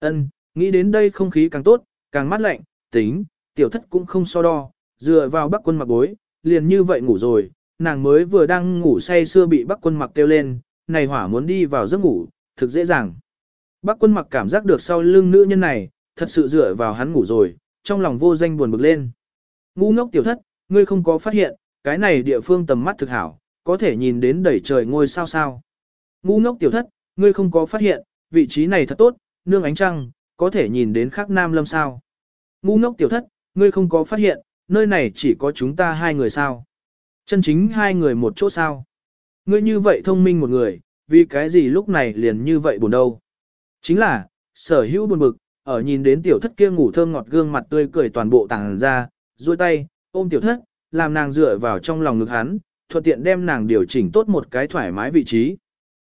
Ân, nghĩ đến đây không khí càng tốt, càng mát lạnh, tính, tiểu thất cũng không so đo, dựa vào bắc quân mặc bối, liền như vậy ngủ rồi, nàng mới vừa đang ngủ say xưa bị bắc quân mặc kêu lên, này hỏa muốn đi vào giấc ngủ, thực dễ dàng. Bác quân mặc cảm giác được sau lưng nữ nhân này, thật sự dựa vào hắn ngủ rồi, trong lòng vô danh buồn bực lên. Ngu ngốc tiểu thất, ngươi không có phát hiện, cái này địa phương tầm mắt thực hảo, có thể nhìn đến đầy trời ngôi sao sao. Ngu ngốc tiểu thất, ngươi không có phát hiện, vị trí này thật tốt, nương ánh trăng, có thể nhìn đến khắc nam lâm sao. Ngu ngốc tiểu thất, ngươi không có phát hiện, nơi này chỉ có chúng ta hai người sao. Chân chính hai người một chỗ sao. Ngươi như vậy thông minh một người, vì cái gì lúc này liền như vậy buồn đâu. Chính là, sở hữu buồn bực, ở nhìn đến tiểu thất kia ngủ thơm ngọt gương mặt tươi cười toàn bộ tàng ra, duỗi tay, ôm tiểu thất, làm nàng dựa vào trong lòng ngực hắn, thuận tiện đem nàng điều chỉnh tốt một cái thoải mái vị trí.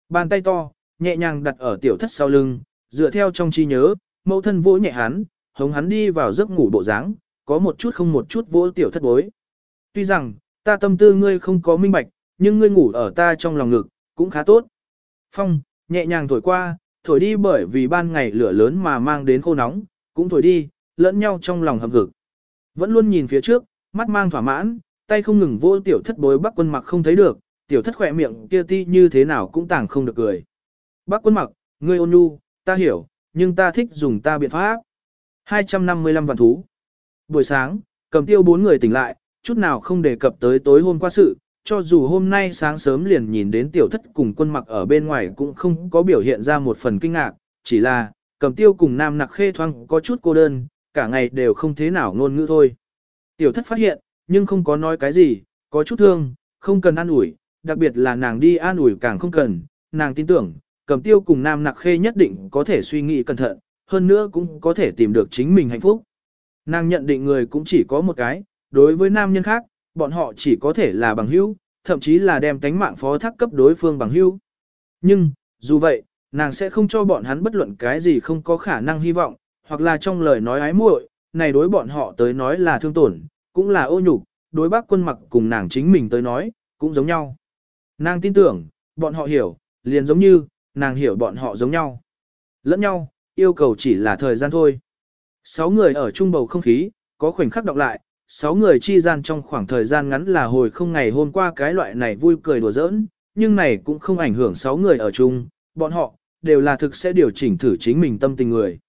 Bàn tay to, nhẹ nhàng đặt ở tiểu thất sau lưng, dựa theo trong trí nhớ, mẫu thân vỗ nhẹ hắn, hống hắn đi vào giấc ngủ bộ dáng, có một chút không một chút vỗ tiểu thất bối. Tuy rằng, ta tâm tư ngươi không có minh bạch, nhưng ngươi ngủ ở ta trong lòng ngực, cũng khá tốt. Phong, nhẹ nhàng thổi qua, thổi đi bởi vì ban ngày lửa lớn mà mang đến khô nóng, cũng thổi đi, lẫn nhau trong lòng hầm vực. Vẫn luôn nhìn phía trước, mắt mang thỏa mãn, tay không ngừng vô tiểu thất bối bắc quân mặc không thấy được, tiểu thất khỏe miệng kia ti như thế nào cũng tàng không được cười. Bác quân mặc, ngươi ôn nhu, ta hiểu, nhưng ta thích dùng ta biện pháp. 255 vạn thú. Buổi sáng, cầm tiêu bốn người tỉnh lại, chút nào không đề cập tới tối hôm qua sự, cho dù hôm nay sáng sớm liền nhìn đến tiểu thất cùng quân mặc ở bên ngoài cũng không có biểu hiện ra một phần kinh ngạc, chỉ là, cầm tiêu cùng nam nặc khê thoang có chút cô đơn, cả ngày đều không thế nào ngôn ngữ thôi. Tiểu thất phát hiện, nhưng không có nói cái gì, có chút thương, không cần ăn ủi, đặc biệt là nàng đi an ủi càng không cần, nàng tin tưởng, cầm tiêu cùng nam nặc khê nhất định có thể suy nghĩ cẩn thận, hơn nữa cũng có thể tìm được chính mình hạnh phúc. Nàng nhận định người cũng chỉ có một cái, đối với nam nhân khác, bọn họ chỉ có thể là bằng hữu, thậm chí là đem tánh mạng phó thác cấp đối phương bằng hữu. Nhưng, dù vậy, nàng sẽ không cho bọn hắn bất luận cái gì không có khả năng hy vọng, hoặc là trong lời nói ái muội, này đối bọn họ tới nói là thương tổn, cũng là ô nhục, đối bác quân mặc cùng nàng chính mình tới nói, cũng giống nhau. Nàng tin tưởng, bọn họ hiểu, liền giống như, nàng hiểu bọn họ giống nhau. Lẫn nhau, yêu cầu chỉ là thời gian thôi. Sáu người ở trung bầu không khí, có khoảnh khắc đọc lại, sáu người chi gian trong khoảng thời gian ngắn là hồi không ngày hôm qua cái loại này vui cười đùa giỡn, nhưng này cũng không ảnh hưởng sáu người ở chung, bọn họ, đều là thực sẽ điều chỉnh thử chính mình tâm tình người.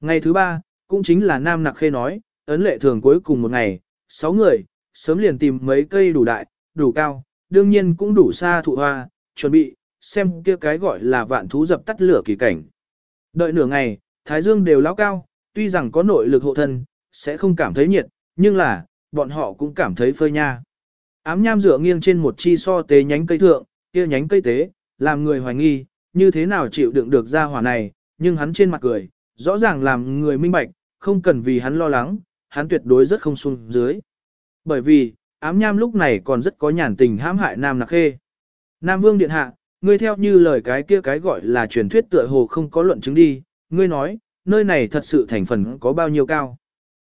Ngày thứ ba, cũng chính là Nam Nặc Khê nói, ấn lệ thường cuối cùng một ngày, sáu người, sớm liền tìm mấy cây đủ đại, đủ cao, đương nhiên cũng đủ xa thụ hoa, chuẩn bị, xem kia cái gọi là vạn thú dập tắt lửa kỳ cảnh. Đợi nửa ngày, Thái Dương đều lão cao, tuy rằng có nội lực hộ thân, sẽ không cảm thấy nhiệt, nhưng là, bọn họ cũng cảm thấy phơi nha. Ám nham dựa nghiêng trên một chi so tế nhánh cây thượng, kia nhánh cây tế, làm người hoài nghi, như thế nào chịu đựng được ra hỏa này, nhưng hắn trên mặt cười, rõ ràng làm người minh bạch, không cần vì hắn lo lắng, hắn tuyệt đối rất không xuống dưới. Bởi vì, ám nham lúc này còn rất có nhàn tình hãm hại Nam Nặc Khê. Nam Vương Điện Hạ, ngươi theo như lời cái kia cái gọi là truyền thuyết tựa hồ không có luận chứng đi, ngươi nói, nơi này thật sự thành phần có bao nhiêu cao.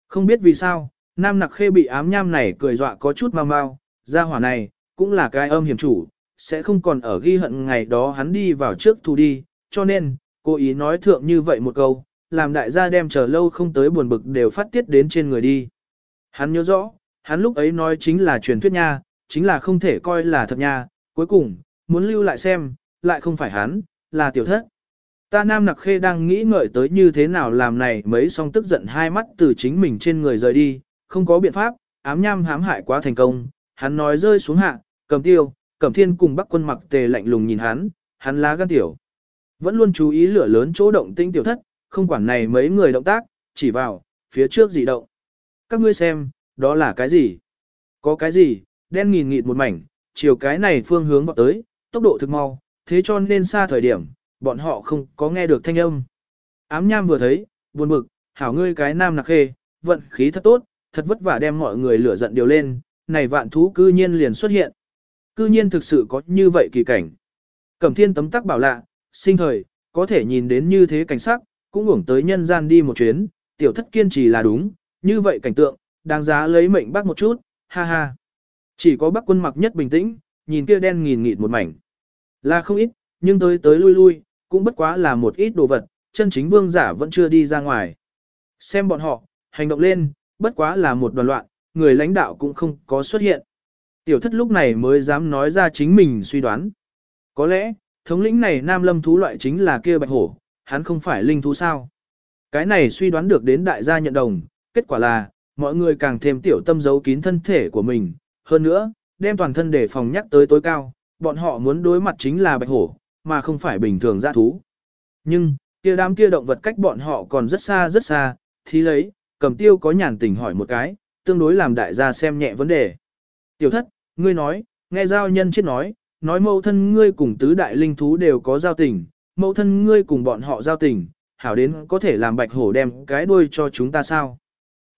Không biết vì sao, Nam Nặc Khê bị ám nham này cười dọa có chút mau mau, gia hỏa này, cũng là cái âm hiểm chủ, sẽ không còn ở ghi hận ngày đó hắn đi vào trước thu đi, cho nên, cố ý nói thượng như vậy một câu, làm đại gia đem chờ lâu không tới buồn bực đều phát tiết đến trên người đi. Hắn nhớ rõ, hắn lúc ấy nói chính là truyền thuyết nha, chính là không thể coi là thật nha, cuối cùng, muốn lưu lại xem, lại không phải hắn, là tiểu thất. Ta Nam Nặc Khê đang nghĩ ngợi tới như thế nào làm này mấy song tức giận hai mắt từ chính mình trên người rời đi, không có biện pháp, ám nham hãm hại quá thành công, hắn nói rơi xuống hạ, cầm tiêu, cầm thiên cùng bắc quân mặc tề lạnh lùng nhìn hắn, hắn lá gan tiểu. Vẫn luôn chú ý lửa lớn chỗ động tinh tiểu thất, không quản này mấy người động tác, chỉ vào, phía trước gì động. Các ngươi xem, đó là cái gì? Có cái gì, đen nghìn nghịt một mảnh, chiều cái này phương hướng vào tới, tốc độ thực mau, thế cho nên xa thời điểm, bọn họ không có nghe được thanh âm. Ám nham vừa thấy, buồn bực, hảo ngươi cái nam nặc khê, vận khí thật tốt, thật vất vả đem mọi người lửa giận điều lên, này vạn thú cư nhiên liền xuất hiện. Cư nhiên thực sự có như vậy kỳ cảnh. Cẩm thiên tấm tắc bảo lạ, sinh thời, có thể nhìn đến như thế cảnh sắc, cũng uổng tới nhân gian đi một chuyến, tiểu thất kiên trì là đúng, như vậy cảnh tượng, đáng giá lấy mệnh bác một chút, ha ha. Chỉ có bác quân mặc nhất bình tĩnh, nhìn kia đen nghìn nghịt một mảnh. Là không ít, nhưng tới tới lui lui, cũng bất quá là một ít đồ vật, chân chính vương giả vẫn chưa đi ra ngoài. Xem bọn họ, hành động lên, bất quá là một đoàn loạn, người lãnh đạo cũng không có xuất hiện. Tiểu thất lúc này mới dám nói ra chính mình suy đoán. Có lẽ, thống lĩnh này nam lâm thú loại chính là kia bạch hổ, hắn không phải linh thú sao. Cái này suy đoán được đến đại gia nhận đồng, kết quả là, mọi người càng thêm tiểu tâm giấu kín thân thể của mình. Hơn nữa, đem toàn thân để phòng nhắc tới tối cao, bọn họ muốn đối mặt chính là bạch hổ, mà không phải bình thường dã thú. Nhưng, kia đám kia động vật cách bọn họ còn rất xa rất xa, thì lấy, cầm tiêu có nhàn tình hỏi một cái, tương đối làm đại gia xem nhẹ vấn đề. Tiểu thất, ngươi nói, nghe giao nhân chết nói, nói mẫu thân ngươi cùng tứ đại linh thú đều có giao tình, mẫu thân ngươi cùng bọn họ giao tình, hảo đến có thể làm bạch hổ đem cái đuôi cho chúng ta sao.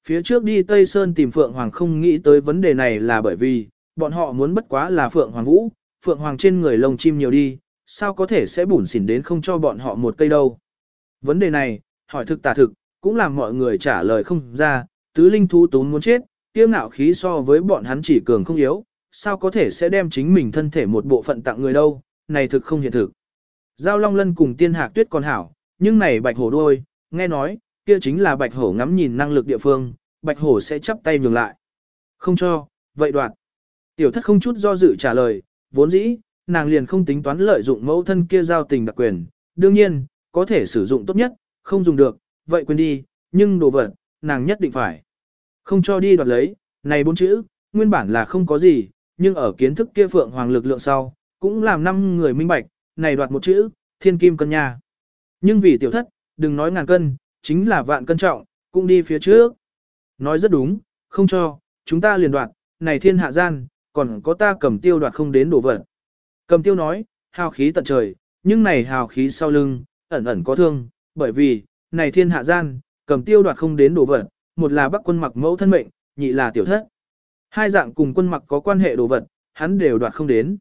Phía trước đi Tây Sơn tìm Phượng Hoàng không nghĩ tới vấn đề này là bởi vì, bọn họ muốn bất quá là Phượng Hoàng Vũ, Phượng Hoàng trên người lông chim nhiều đi, sao có thể sẽ bủn xỉn đến không cho bọn họ một cây đâu. Vấn đề này, hỏi thực tả thực, cũng làm mọi người trả lời không ra, tứ linh thú tún muốn chết, tiêu ngạo khí so với bọn hắn chỉ cường không yếu, sao có thể sẽ đem chính mình thân thể một bộ phận tặng người đâu, này thực không hiện thực. Giao Long Lân cùng tiên hạc tuyết còn hảo, nhưng này bạch hổ đuôi, nghe nói, kia chính là bạch hổ ngắm nhìn năng lực địa phương, bạch hổ sẽ chắp tay nhường lại. Không cho, vậy đoạn. Tiểu thất không chút do dự trả lời, vốn dĩ, nàng liền không tính toán lợi dụng mẫu thân kia giao tình đặc quyền, đương nhiên, có thể sử dụng tốt nhất, không dùng được, vậy quên đi, nhưng đồ vật, nàng nhất định phải. Không cho đi đoạt lấy, này bốn chữ, nguyên bản là không có gì, nhưng ở kiến thức kia phượng hoàng lực lượng sau, cũng làm năm người minh bạch, này đoạt một chữ, thiên kim cân nha. Nhưng vì tiểu thất, đừng nói ngàn cân, chính là vạn cân trọng, cũng đi phía trước. Nói rất đúng, không cho, chúng ta liền đoạt, này thiên hạ gian, còn có ta cầm tiêu đoạt không đến đổ vật. Cầm tiêu nói, hào khí tận trời, nhưng này hào khí sau lưng, ẩn ẩn có thương, bởi vì, này thiên hạ gian, cầm tiêu đoạt không đến đổ vật, một là bắc quân mặc mẫu thân mệnh, nhị là tiểu thất. Hai dạng cùng quân mặc có quan hệ đồ vật, hắn đều đoạt không đến.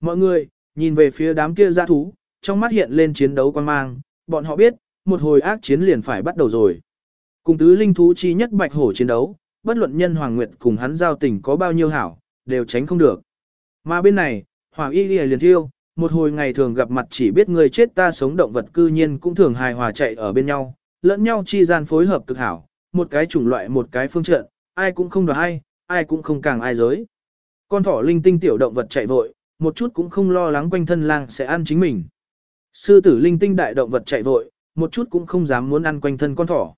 Mọi người, nhìn về phía đám kia giã thú, trong mắt hiện lên chiến đấu quan mang, bọn họ biết, một hồi ác chiến liền phải bắt đầu rồi. Cùng tứ linh thú chi nhất bạch hổ chiến đấu, bất luận nhân Hoàng Nguyệt cùng hắn giao tình có bao nhiêu hảo, đều tránh không được. Mà bên này, Hoàng Y liền thiêu, một hồi ngày thường gặp mặt chỉ biết người chết ta sống động vật cư nhiên cũng thường hài hòa chạy ở bên nhau, lẫn nhau chi gian phối hợp cực hảo, một cái chủng loại một cái phương trận, ai cũng không được ai, ai cũng không càng ai giới. Con thỏ linh tinh tiểu động vật chạy vội, một chút cũng không lo lắng quanh thân lang sẽ ăn chính mình. Sư tử linh tinh đại động vật chạy vội, một chút cũng không dám muốn ăn quanh thân con thỏ.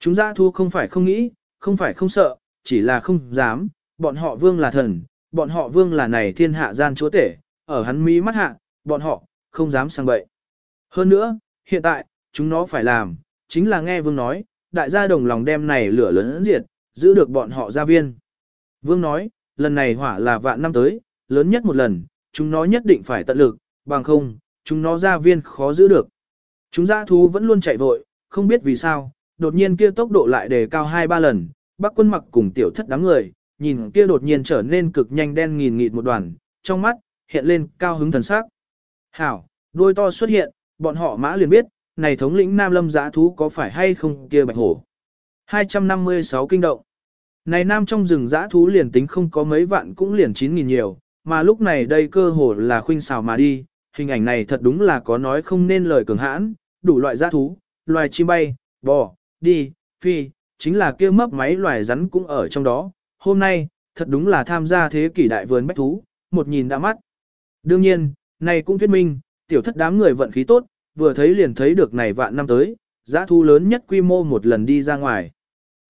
Chúng ra thu không phải không nghĩ, không phải không sợ, chỉ là không dám, bọn họ vương là thần, bọn họ vương là này thiên hạ gian chúa tể, ở hắn mỹ mắt hạ, bọn họ, không dám sang bậy. Hơn nữa, hiện tại, chúng nó phải làm, chính là nghe vương nói, đại gia đồng lòng đem này lửa lớn diệt, giữ được bọn họ gia viên. Vương nói, lần này hỏa là vạn năm tới, lớn nhất một lần, chúng nó nhất định phải tận lực, bằng không, chúng nó gia viên khó giữ được. Chúng giã thú vẫn luôn chạy vội, không biết vì sao, đột nhiên kia tốc độ lại đề cao 2-3 lần, bác quân mặc cùng tiểu thất đám người, nhìn kia đột nhiên trở nên cực nhanh đen nghìn nghịt một đoàn, trong mắt, hiện lên cao hứng thần sắc. Hảo, đôi to xuất hiện, bọn họ mã liền biết, này thống lĩnh Nam Lâm giã thú có phải hay không kia bạch hổ. 256 kinh động. Này Nam trong rừng giã thú liền tính không có mấy vạn cũng liền 9.000 nhiều, mà lúc này đây cơ hồ là khuynh xào mà đi, hình ảnh này thật đúng là có nói không nên lời cường hãn, đủ loại giã thú, loài chim bay, bò, đi, phi, chính là kia mấp máy loài rắn cũng ở trong đó. Hôm nay, thật đúng là tham gia thế kỷ đại vườn bách thú, một nhìn đã mắt. Đương nhiên, này cũng thuyết minh, tiểu thất đám người vận khí tốt, vừa thấy liền thấy được này vạn năm tới, giã thú lớn nhất quy mô một lần đi ra ngoài.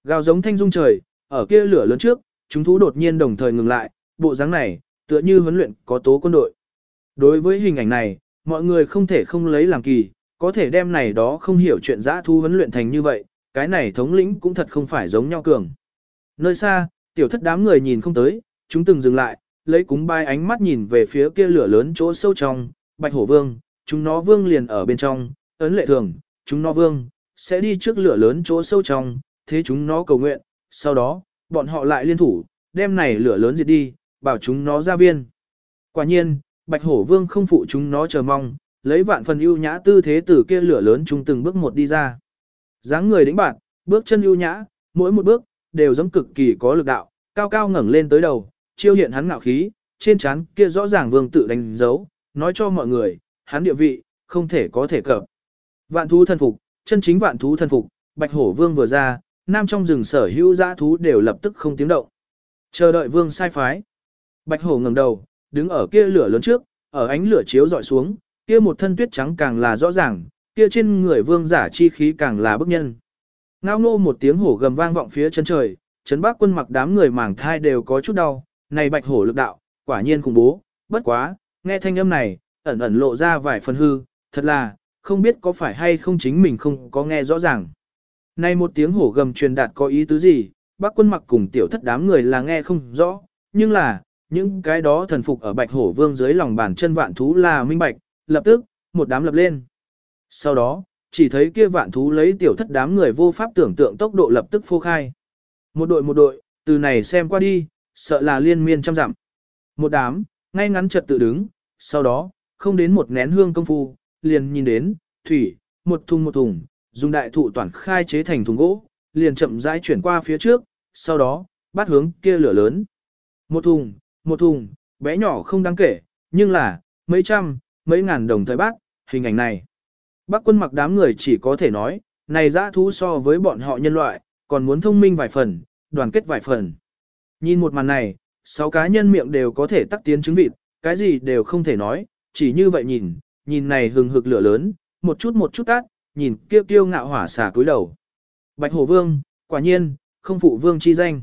Gào giống thanh dung trời, ở kia lửa lớn trước, chúng thú đột nhiên đồng thời ngừng lại, bộ dáng này, tựa như huấn luyện có tố quân đội. Đối với hình ảnh này, mọi người không thể không lấy làm kỳ, có thể đem này đó không hiểu chuyện giã thu huấn luyện thành như vậy, cái này thống lĩnh cũng thật không phải giống nhau cường. Nơi xa, tiểu thất đám người nhìn không tới, chúng từng dừng lại, lấy cúng bai ánh mắt nhìn về phía kia lửa lớn chỗ sâu trong, bạch hổ vương, chúng nó vương liền ở bên trong, ấn lệ thường, chúng nó vương, sẽ đi trước lửa lớn chỗ sâu trong, thế chúng nó cầu nguyện, sau đó, bọn họ lại liên thủ, đem này lửa lớn diệt đi, bảo chúng nó ra viên. Quả nhiên, bạch hổ vương không phụ chúng nó chờ mong, lấy vạn phần ưu nhã tư thế từ kia lửa lớn trung từng bước một đi ra. dáng người đĩnh bạn, bước chân ưu nhã, mỗi một bước, đều giống cực kỳ có lực đạo, cao cao ngẩng lên tới đầu, chiêu hiện hắn ngạo khí, trên trán kia rõ ràng vương tự đánh dấu, nói cho mọi người, hắn địa vị, không thể có thể cập. Vạn thú thân phục, chân chính vạn thú thân phục, bạch hổ vương vừa ra, nam trong rừng sở hữu dã thú đều lập tức không tiếng động. Chờ đợi vương sai phái. Bạch hổ ngẩng đầu, đứng ở kia lửa lớn trước, ở ánh lửa chiếu dọi xuống, kia một thân tuyết trắng càng là rõ ràng, kia trên người vương giả chi khí càng là bức nhân. Ngao ngô một tiếng hổ gầm vang vọng phía chân trời, chấn bác quân mặc đám người mảng thai đều có chút đau, này bạch hổ lực đạo, quả nhiên khủng bố, bất quá, nghe thanh âm này, ẩn ẩn lộ ra vài phần hư, thật là, không biết có phải hay không chính mình không có nghe rõ ràng. Này một tiếng hổ gầm truyền đạt có ý tứ gì, bác quân mặc cùng tiểu thất đám người là nghe không rõ, nhưng là, những cái đó thần phục ở bạch hổ vương dưới lòng bàn chân vạn thú là minh bạch, lập tức, một đám lập lên. Sau đó, chỉ thấy kia vạn thú lấy tiểu thất đám người vô pháp tưởng tượng tốc độ lập tức phô khai. Một đội một đội, từ này xem qua đi, sợ là liên miên trăm dặm. Một đám, ngay ngắn trật tự đứng, sau đó, không đến một nén hương công phu, liền nhìn đến, thủy, một thùng một thùng, dùng đại thụ toàn khai chế thành thùng gỗ, liền chậm rãi chuyển qua phía trước, sau đó, bắt hướng kia lửa lớn. Một thùng, một thùng, bé nhỏ không đáng kể, nhưng là, mấy trăm, mấy ngàn đồng thời bác, hình ảnh này. Bác quân mặc đám người chỉ có thể nói, này dã thú so với bọn họ nhân loại, còn muốn thông minh vài phần, đoàn kết vài phần. Nhìn một màn này, sáu cá nhân miệng đều có thể tắc tiến chứng vịt, cái gì đều không thể nói, chỉ như vậy nhìn, nhìn này hừng hực lửa lớn, một chút một chút tát, nhìn kêu kêu ngạo hỏa xả cúi đầu. Bạch hổ vương, quả nhiên, không phụ vương chi danh.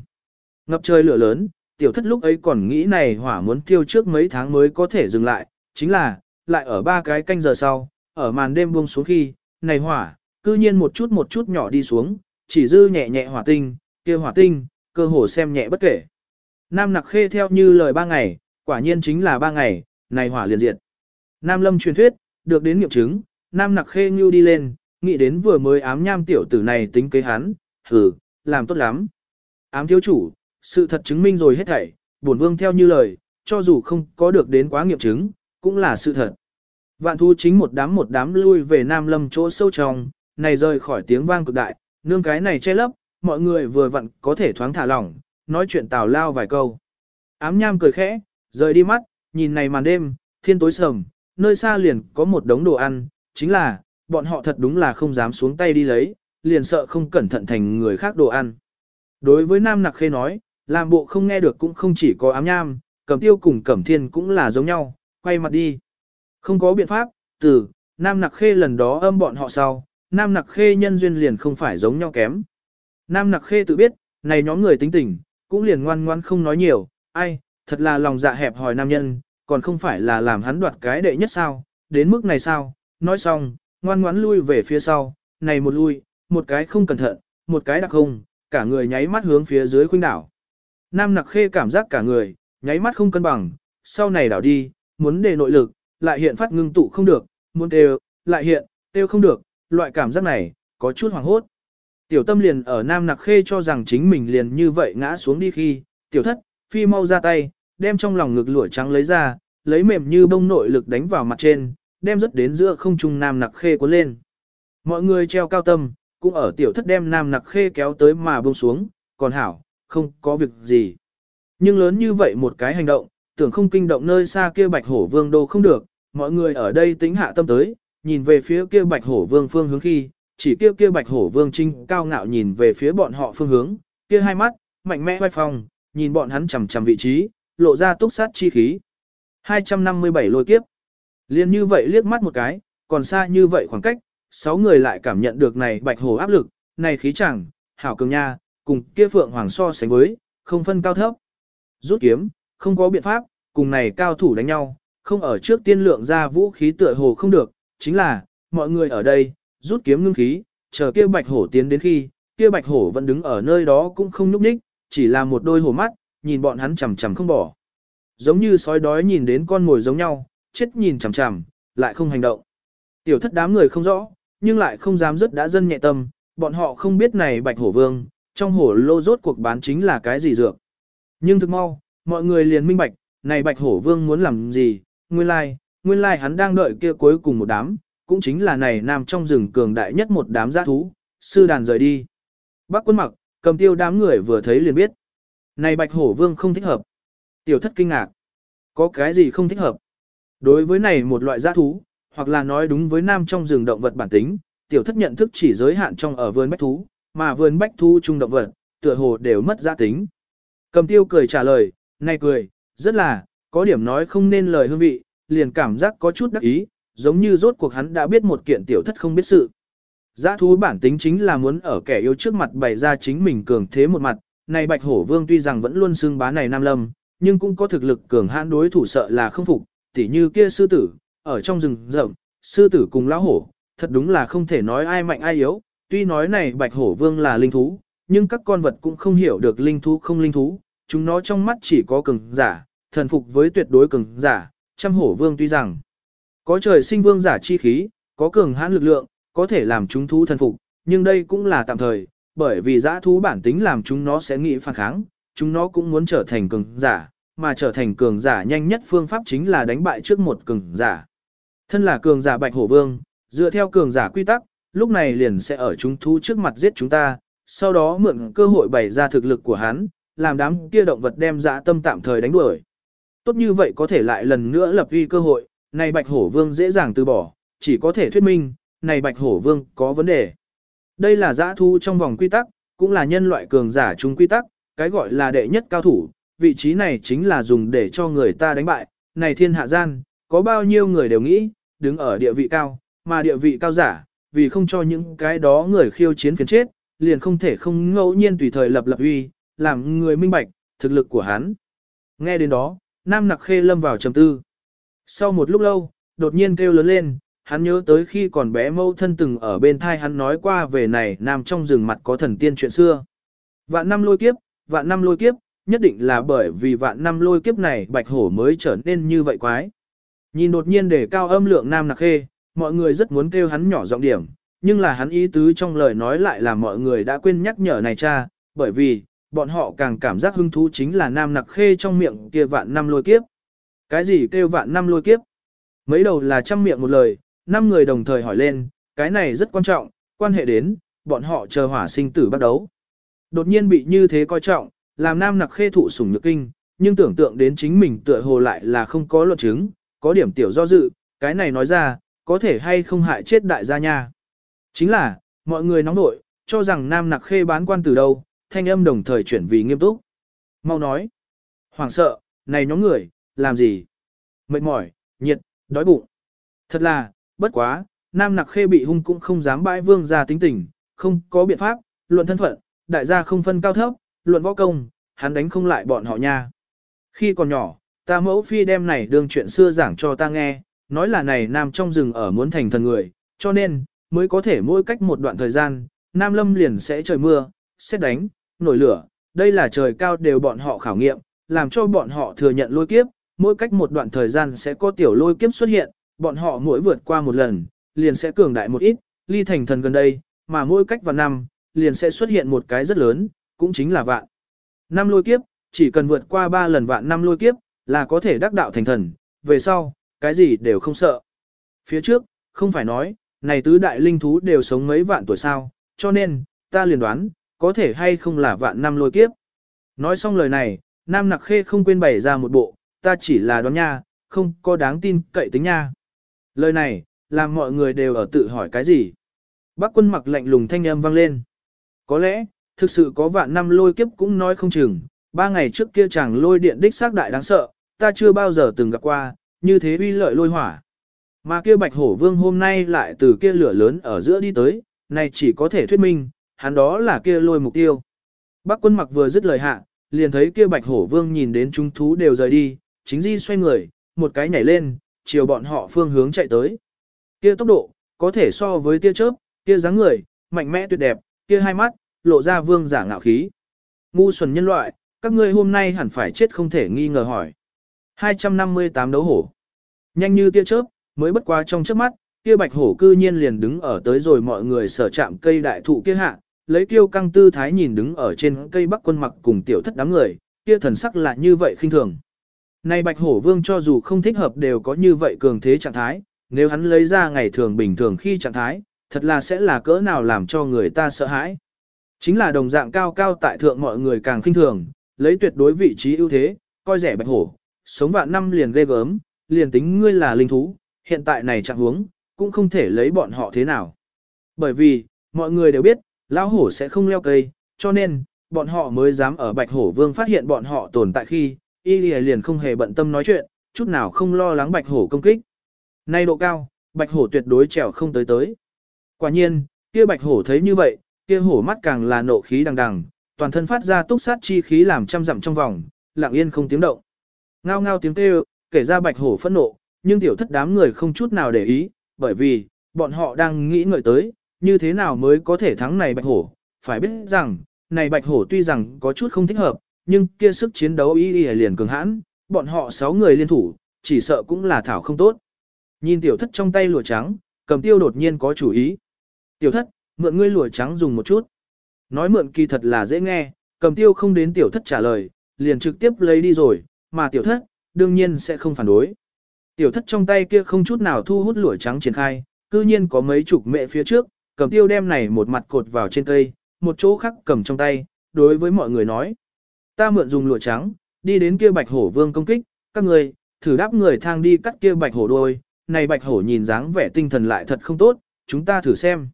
Ngập trời lửa lớn, tiểu thất lúc ấy còn nghĩ này hỏa muốn tiêu trước mấy tháng mới có thể dừng lại, chính là, lại ở ba cái canh giờ sau, ở màn đêm buông xuống khi, này hỏa, cư nhiên một chút một chút nhỏ đi xuống, chỉ dư nhẹ nhẹ hỏa tinh, kia hỏa tinh, cơ hồ xem nhẹ bất kể. Nam nặc khê theo như lời ba ngày, quả nhiên chính là ba ngày, này hỏa liền diệt. Nam lâm truyền thuyết, được đến nghiệm chứng, Nam nặc khê như đi lên, nghĩ đến vừa mới ám nham tiểu tử này tính kế hắn, hừ, làm tốt lắm. Ám thiếu chủ, sự thật chứng minh rồi hết thảy, bổn vương theo như lời, cho dù không có được đến quá nghiệm chứng, cũng là sự thật. Vạn thu chính một đám một đám lui về Nam Lâm chỗ sâu trong, này rời khỏi tiếng vang cực đại, nương cái này che lấp, mọi người vừa vặn có thể thoáng thả lỏng, nói chuyện tào lao vài câu. Ám nham cười khẽ, rời đi mắt, nhìn này màn đêm, thiên tối sầm, nơi xa liền có một đống đồ ăn, chính là, bọn họ thật đúng là không dám xuống tay đi lấy, liền sợ không cẩn thận thành người khác đồ ăn. Đối với Nam Nặc Khê nói, làm bộ không nghe được cũng không chỉ có ám nham, cầm tiêu cùng cẩm thiên cũng là giống nhau, quay mặt đi. Không có biện pháp, từ, Nam Nặc Khê lần đó âm bọn họ sau, Nam Nặc Khê nhân duyên liền không phải giống nhau kém. Nam Nặc Khê tự biết, này nhóm người tính tình, cũng liền ngoan ngoan không nói nhiều, ai, thật là lòng dạ hẹp hòi nam nhân, còn không phải là làm hắn đoạt cái đệ nhất sao, đến mức này sao, nói xong, ngoan ngoãn lui về phía sau, này một lui, một cái không cẩn thận, một cái đặc không, cả người nháy mắt hướng phía dưới khuynh đảo. Nam nặc khê cảm giác cả người, nháy mắt không cân bằng, sau này đảo đi, muốn đề nội lực, lại hiện phát ngưng tụ không được, muốn đều, lại hiện, tiêu không được, loại cảm giác này, có chút hoảng hốt. Tiểu tâm liền ở Nam Nặc Khê cho rằng chính mình liền như vậy ngã xuống đi khi, tiểu thất, phi mau ra tay, đem trong lòng ngực lụa trắng lấy ra, lấy mềm như bông nội lực đánh vào mặt trên, đem rất đến giữa không trung Nam Nặc Khê cuốn lên. Mọi người treo cao tâm, cũng ở tiểu thất đem Nam Nặc Khê kéo tới mà buông xuống, còn hảo, không có việc gì. Nhưng lớn như vậy một cái hành động, tưởng không kinh động nơi xa kia bạch hổ vương đô không được, mọi người ở đây tính hạ tâm tới, nhìn về phía kia bạch hổ vương phương hướng khi, chỉ kia kia bạch hổ vương trinh cao ngạo nhìn về phía bọn họ phương hướng, kia hai mắt, mạnh mẽ vai phòng nhìn bọn hắn chằm chằm vị trí, lộ ra túc sát chi khí. 257 lôi kiếp. Liên như vậy liếc mắt một cái, còn xa như vậy khoảng cách, sáu người lại cảm nhận được này bạch hổ áp lực, này khí chẳng, hảo cường nha, cùng kia phượng hoàng so sánh với, không phân cao thấp. Rút kiếm, không có biện pháp, cùng này cao thủ đánh nhau, không ở trước tiên lượng ra vũ khí tựa hồ không được, chính là, mọi người ở đây, rút kiếm ngưng khí, chờ kia bạch hổ tiến đến khi, kia bạch hổ vẫn đứng ở nơi đó cũng không nhúc nhích, chỉ là một đôi hổ mắt, nhìn bọn hắn chằm chằm không bỏ. Giống như sói đói nhìn đến con mồi giống nhau, chết nhìn chằm chằm, lại không hành động. Tiểu thất đám người không rõ, nhưng lại không dám rất đã dân nhẹ tâm, bọn họ không biết này bạch hổ vương, trong hổ lô rốt cuộc bán chính là cái gì dược. Nhưng thực mau, mọi người liền minh bạch, này bạch hổ vương muốn làm gì, nguyên lai, like, nguyên lai like hắn đang đợi kia cuối cùng một đám, cũng chính là này nằm trong rừng cường đại nhất một đám giã thú, sư đàn rời đi. Bác quân mặc, cầm tiêu đám người vừa thấy liền biết. Này bạch hổ vương không thích hợp. Tiểu thất kinh ngạc. Có cái gì không thích hợp? Đối với này một loại giã thú, hoặc là nói đúng với nam trong rừng động vật bản tính, tiểu thất nhận thức chỉ giới hạn trong ở vườn bách thú, mà vườn bách thú trung động vật, tựa hồ đều mất giá tính. Cầm tiêu cười trả lời, này cười, rất là, có điểm nói không nên lời hương vị, liền cảm giác có chút đắc ý, giống như rốt cuộc hắn đã biết một kiện tiểu thất không biết sự. Giã thú bản tính chính là muốn ở kẻ yếu trước mặt bày ra chính mình cường thế một mặt, này bạch hổ vương tuy rằng vẫn luôn xương bá này nam lâm, nhưng cũng có thực lực cường hãn đối thủ sợ là không phục, tỉ như kia sư tử, ở trong rừng rậm, sư tử cùng lão hổ, thật đúng là không thể nói ai mạnh ai yếu, tuy nói này bạch hổ vương là linh thú, nhưng các con vật cũng không hiểu được linh thú không linh thú, chúng nó trong mắt chỉ có cường giả, thần phục với tuyệt đối cường giả, trăm hổ vương tuy rằng có trời sinh vương giả chi khí, có cường hãn lực lượng, có thể làm chúng thú thần phục, nhưng đây cũng là tạm thời, bởi vì giã thú bản tính làm chúng nó sẽ nghĩ phản kháng, chúng nó cũng muốn trở thành cường giả, mà trở thành cường giả nhanh nhất phương pháp chính là đánh bại trước một cường giả. Thân là cường giả bạch hổ vương, dựa theo cường giả quy tắc, lúc này liền sẽ ở chúng thú trước mặt giết chúng ta, sau đó mượn cơ hội bày ra thực lực của hắn, làm đám kia động vật đem dã tâm tạm thời đánh đuổi. Tốt như vậy có thể lại lần nữa lập uy cơ hội, này bạch hổ vương dễ dàng từ bỏ, chỉ có thể thuyết minh, này bạch hổ vương có vấn đề. Đây là giã thu trong vòng quy tắc, cũng là nhân loại cường giả chung quy tắc, cái gọi là đệ nhất cao thủ, vị trí này chính là dùng để cho người ta đánh bại, này thiên hạ gian, có bao nhiêu người đều nghĩ, đứng ở địa vị cao, mà địa vị cao giả, vì không cho những cái đó người khiêu chiến phiền chết, liền không thể không ngẫu nhiên tùy thời lập lập uy, làm người minh bạch, thực lực của hắn. Nghe đến đó, Nam Nặc Khê lâm vào trầm tư. Sau một lúc lâu, đột nhiên kêu lớn lên, hắn nhớ tới khi còn bé mâu thân từng ở bên thai hắn nói qua về này Nam trong rừng mặt có thần tiên chuyện xưa. Vạn năm lôi kiếp, vạn năm lôi kiếp, nhất định là bởi vì vạn năm lôi kiếp này bạch hổ mới trở nên như vậy quái. Nhìn đột nhiên để cao âm lượng Nam Nặc Khê, mọi người rất muốn kêu hắn nhỏ giọng điểm, nhưng là hắn ý tứ trong lời nói lại là mọi người đã quên nhắc nhở này cha, bởi vì, bọn họ càng cảm giác hứng thú chính là nam nặc khê trong miệng kia vạn năm lôi kiếp. Cái gì kêu vạn năm lôi kiếp? Mấy đầu là trăm miệng một lời, năm người đồng thời hỏi lên, cái này rất quan trọng, quan hệ đến, bọn họ chờ hỏa sinh tử bắt đấu. Đột nhiên bị như thế coi trọng, làm nam nặc khê thụ sủng nhược kinh, nhưng tưởng tượng đến chính mình tựa hồ lại là không có luận chứng, có điểm tiểu do dự, cái này nói ra, có thể hay không hại chết đại gia nha. Chính là, mọi người nóng nội, cho rằng nam nặc khê bán quan từ đâu, thanh âm đồng thời chuyển vì nghiêm túc. Mau nói. Hoàng sợ, này nhóm người, làm gì? Mệt mỏi, nhiệt, đói bụng. Thật là, bất quá, nam nặc khê bị hung cũng không dám bãi vương ra tính tình, không có biện pháp, luận thân phận, đại gia không phân cao thấp, luận võ công, hắn đánh không lại bọn họ nha. Khi còn nhỏ, ta mẫu phi đem này đương chuyện xưa giảng cho ta nghe, nói là này nam trong rừng ở muốn thành thần người, cho nên, mới có thể mỗi cách một đoạn thời gian, nam lâm liền sẽ trời mưa, xét đánh, nổi lửa, đây là trời cao đều bọn họ khảo nghiệm, làm cho bọn họ thừa nhận lôi kiếp, mỗi cách một đoạn thời gian sẽ có tiểu lôi kiếp xuất hiện, bọn họ mỗi vượt qua một lần, liền sẽ cường đại một ít, ly thành thần gần đây, mà mỗi cách vào năm, liền sẽ xuất hiện một cái rất lớn, cũng chính là vạn. Năm lôi kiếp, chỉ cần vượt qua ba lần vạn năm lôi kiếp, là có thể đắc đạo thành thần, về sau, cái gì đều không sợ. Phía trước, không phải nói, này tứ đại linh thú đều sống mấy vạn tuổi sao, cho nên, ta liền đoán, có thể hay không là vạn năm lôi kiếp. Nói xong lời này, Nam Nặc Khê không quên bày ra một bộ, ta chỉ là đoán nha, không có đáng tin cậy tính nha. Lời này, làm mọi người đều ở tự hỏi cái gì. Bác quân mặc lạnh lùng thanh âm vang lên. Có lẽ, thực sự có vạn năm lôi kiếp cũng nói không chừng, ba ngày trước kia chàng lôi điện đích xác đại đáng sợ, ta chưa bao giờ từng gặp qua, như thế uy lợi lôi hỏa. Mà kia bạch hổ vương hôm nay lại từ kia lửa lớn ở giữa đi tới, này chỉ có thể thuyết minh, hắn đó là kia lôi mục tiêu. Bác quân mặc vừa dứt lời hạ, liền thấy kia bạch hổ vương nhìn đến chúng thú đều rời đi, chính di xoay người, một cái nhảy lên, chiều bọn họ phương hướng chạy tới. Kia tốc độ, có thể so với tia chớp, kia dáng người, mạnh mẽ tuyệt đẹp, kia hai mắt, lộ ra vương giả ngạo khí. Ngu xuẩn nhân loại, các ngươi hôm nay hẳn phải chết không thể nghi ngờ hỏi. 258 đấu hổ. Nhanh như tia chớp, mới bất quá trong chớp mắt, kia bạch hổ cư nhiên liền đứng ở tới rồi mọi người sở chạm cây đại thụ kia hạ, lấy kiêu căng tư thái nhìn đứng ở trên cây bắc quân mặc cùng tiểu thất đám người, kia thần sắc lại như vậy khinh thường. Này bạch hổ vương cho dù không thích hợp đều có như vậy cường thế trạng thái, nếu hắn lấy ra ngày thường bình thường khi trạng thái, thật là sẽ là cỡ nào làm cho người ta sợ hãi. Chính là đồng dạng cao cao tại thượng mọi người càng khinh thường, lấy tuyệt đối vị trí ưu thế, coi rẻ bạch hổ, sống vạn năm liền ghê gớm, liền tính ngươi là linh thú, hiện tại này trạng huống, cũng không thể lấy bọn họ thế nào. Bởi vì, mọi người đều biết, lão hổ sẽ không leo cây, cho nên, bọn họ mới dám ở bạch hổ vương phát hiện bọn họ tồn tại khi, y liền không hề bận tâm nói chuyện, chút nào không lo lắng bạch hổ công kích. Nay độ cao, bạch hổ tuyệt đối trèo không tới tới. Quả nhiên, kia bạch hổ thấy như vậy, kia hổ mắt càng là nộ khí đằng đằng, toàn thân phát ra túc sát chi khí làm trăm dặm trong vòng, lặng yên không tiếng động. Ngao ngao tiếng kêu, kể ra bạch hổ phẫn nộ, nhưng tiểu thất đám người không chút nào để ý, bởi vì, bọn họ đang nghĩ ngợi tới, như thế nào mới có thể thắng này bạch hổ, phải biết rằng, này bạch hổ tuy rằng có chút không thích hợp, nhưng kia sức chiến đấu y y liền cường hãn, bọn họ sáu người liên thủ, chỉ sợ cũng là thảo không tốt. Nhìn tiểu thất trong tay lụa trắng, cầm tiêu đột nhiên có chủ ý. Tiểu thất, mượn ngươi lụa trắng dùng một chút. Nói mượn kỳ thật là dễ nghe, cầm tiêu không đến tiểu thất trả lời, liền trực tiếp lấy đi rồi, mà tiểu thất, đương nhiên sẽ không phản đối. Tiểu thất trong tay kia không chút nào thu hút lụa trắng triển khai, cư nhiên có mấy chục mẹ phía trước, cầm tiêu đem này một mặt cột vào trên cây, một chỗ khác cầm trong tay, đối với mọi người nói. Ta mượn dùng lụa trắng, đi đến kia bạch hổ vương công kích, các người, thử đáp người thang đi cắt kia bạch hổ đôi, này bạch hổ nhìn dáng vẻ tinh thần lại thật không tốt, chúng ta thử xem.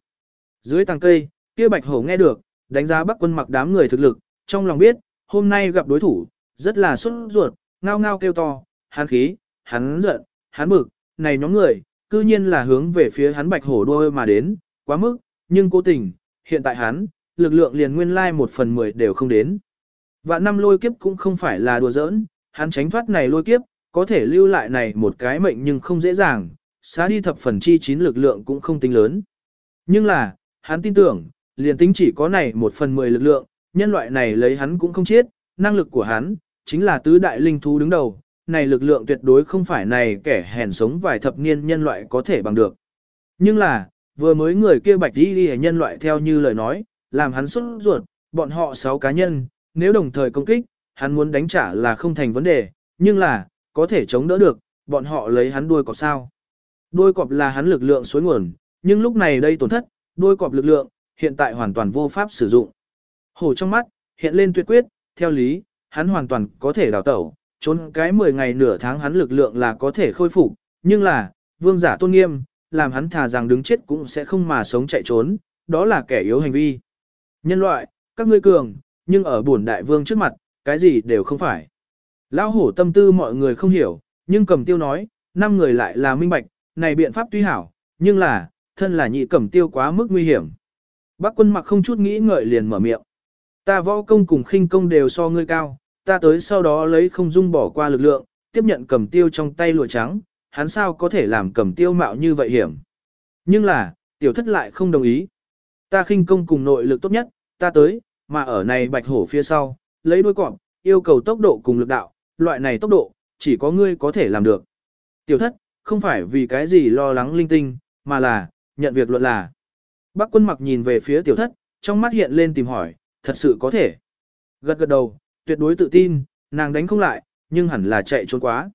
Dưới tàng cây, kia bạch hổ nghe được, đánh giá bắc quân mặc đám người thực lực, trong lòng biết, hôm nay gặp đối thủ, rất là xuất ruột, ngao ngao kêu to, hắn khí, hắn giận, hắn bực, này nhóm người, cư nhiên là hướng về phía hắn bạch hổ đôi mà đến, quá mức, nhưng cố tình, hiện tại hắn, lực lượng liền nguyên lai một phần mười đều không đến. Vạn năm lôi kiếp cũng không phải là đùa giỡn, hắn tránh thoát này lôi kiếp, có thể lưu lại này một cái mệnh nhưng không dễ dàng, xá đi thập phần chi chín lực lượng cũng không tính lớn. Nhưng là, hắn tin tưởng, liền tính chỉ có này một phần mười lực lượng, nhân loại này lấy hắn cũng không chết, năng lực của hắn, chính là tứ đại linh thú đứng đầu, này lực lượng tuyệt đối không phải này kẻ hèn sống vài thập niên nhân loại có thể bằng được. Nhưng là, vừa mới người kia bạch đi đi nhân loại theo như lời nói, làm hắn xuất ruột, bọn họ sáu cá nhân, nếu đồng thời công kích, hắn muốn đánh trả là không thành vấn đề, nhưng là, có thể chống đỡ được, bọn họ lấy hắn đuôi cọp sao. Đuôi cọp là hắn lực lượng suối nguồn, nhưng lúc này đây tổn thất, đuôi cọp lực lượng, hiện tại hoàn toàn vô pháp sử dụng. Hổ trong mắt, hiện lên tuyệt quyết, theo lý, hắn hoàn toàn có thể đào tẩu, trốn cái 10 ngày nửa tháng hắn lực lượng là có thể khôi phục, nhưng là, vương giả tôn nghiêm, làm hắn thà rằng đứng chết cũng sẽ không mà sống chạy trốn, đó là kẻ yếu hành vi. Nhân loại, các ngươi cường, nhưng ở bổn đại vương trước mặt, cái gì đều không phải. Lão hổ tâm tư mọi người không hiểu, nhưng cầm tiêu nói, năm người lại là minh bạch, này biện pháp tuy hảo, nhưng là, thân là nhị cầm tiêu quá mức nguy hiểm. Bác quân mặc không chút nghĩ ngợi liền mở miệng. Ta võ công cùng khinh công đều so ngươi cao, ta tới sau đó lấy không dung bỏ qua lực lượng, tiếp nhận cầm tiêu trong tay lụa trắng, hắn sao có thể làm cầm tiêu mạo như vậy hiểm. Nhưng là, tiểu thất lại không đồng ý. Ta khinh công cùng nội lực tốt nhất, ta tới, mà ở này bạch hổ phía sau, lấy đuôi cọp, yêu cầu tốc độ cùng lực đạo, loại này tốc độ, chỉ có ngươi có thể làm được. Tiểu thất, không phải vì cái gì lo lắng linh tinh, mà là, nhận việc luận là. Bác quân mặc nhìn về phía tiểu thất, trong mắt hiện lên tìm hỏi, thật sự có thể. Gật gật đầu, tuyệt đối tự tin, nàng đánh không lại, nhưng hẳn là chạy trốn quá.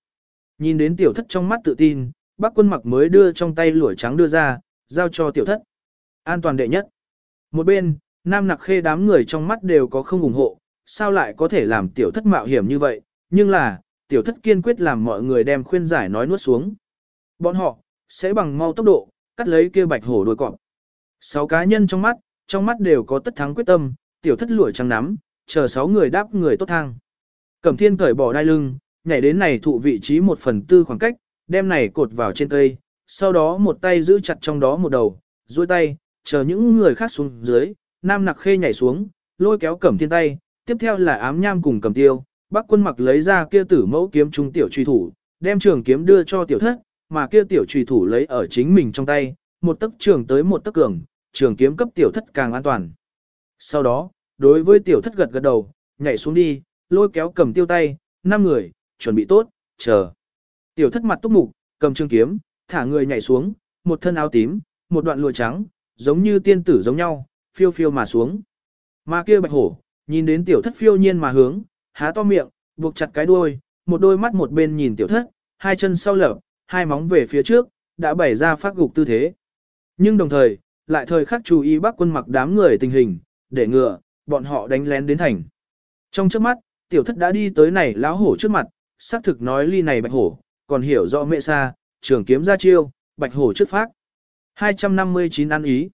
Nhìn đến tiểu thất trong mắt tự tin, bác quân mặc mới đưa trong tay lũi trắng đưa ra, giao cho tiểu thất. An toàn đệ nhất. Một bên, nam nặc khê đám người trong mắt đều có không ủng hộ, sao lại có thể làm tiểu thất mạo hiểm như vậy, nhưng là, tiểu thất kiên quyết làm mọi người đem khuyên giải nói nuốt xuống. Bọn họ, sẽ bằng mau tốc độ, cắt lấy kia bạch hổ đuôi cọp. Sáu cá nhân trong mắt, trong mắt đều có tất thắng quyết tâm, tiểu thất lũi trắng nắm, chờ sáu người đáp người tốt thang. Cẩm thiên cởi bỏ đai lưng, nhảy đến này thụ vị trí một phần tư khoảng cách, đem này cột vào trên cây, sau đó một tay giữ chặt trong đó một đầu, duỗi tay, chờ những người khác xuống dưới, nam nặc khê nhảy xuống, lôi kéo cẩm thiên tay, tiếp theo là ám nham cùng cầm tiêu, bác quân mặc lấy ra kia tử mẫu kiếm trung tiểu truy thủ, đem trường kiếm đưa cho tiểu thất, mà kia tiểu truy thủ lấy ở chính mình trong tay, một tấc trường tới một tấc cường, trường kiếm cấp tiểu thất càng an toàn. Sau đó, đối với tiểu thất gật gật đầu, nhảy xuống đi, lôi kéo cầm tiêu tay, năm người, chuẩn bị tốt, chờ. Tiểu thất mặt túc mục, cầm trường kiếm, thả người nhảy xuống, một thân áo tím, một đoạn lụa trắng, giống như tiên tử giống nhau, phiêu phiêu mà xuống. Mà kia bạch hổ, nhìn đến tiểu thất phiêu nhiên mà hướng, há to miệng, buộc chặt cái đuôi, một đôi mắt một bên nhìn tiểu thất, hai chân sau lở, hai móng về phía trước, đã bày ra phát gục tư thế. Nhưng đồng thời, lại thời khắc chú ý bác quân mặc đám người tình hình, để ngừa, bọn họ đánh lén đến thành. Trong trước mắt, tiểu thất đã đi tới này lão hổ trước mặt, xác thực nói ly này bạch hổ, còn hiểu rõ mẹ xa, trường kiếm ra chiêu, bạch hổ trước phát. 259 ăn ý.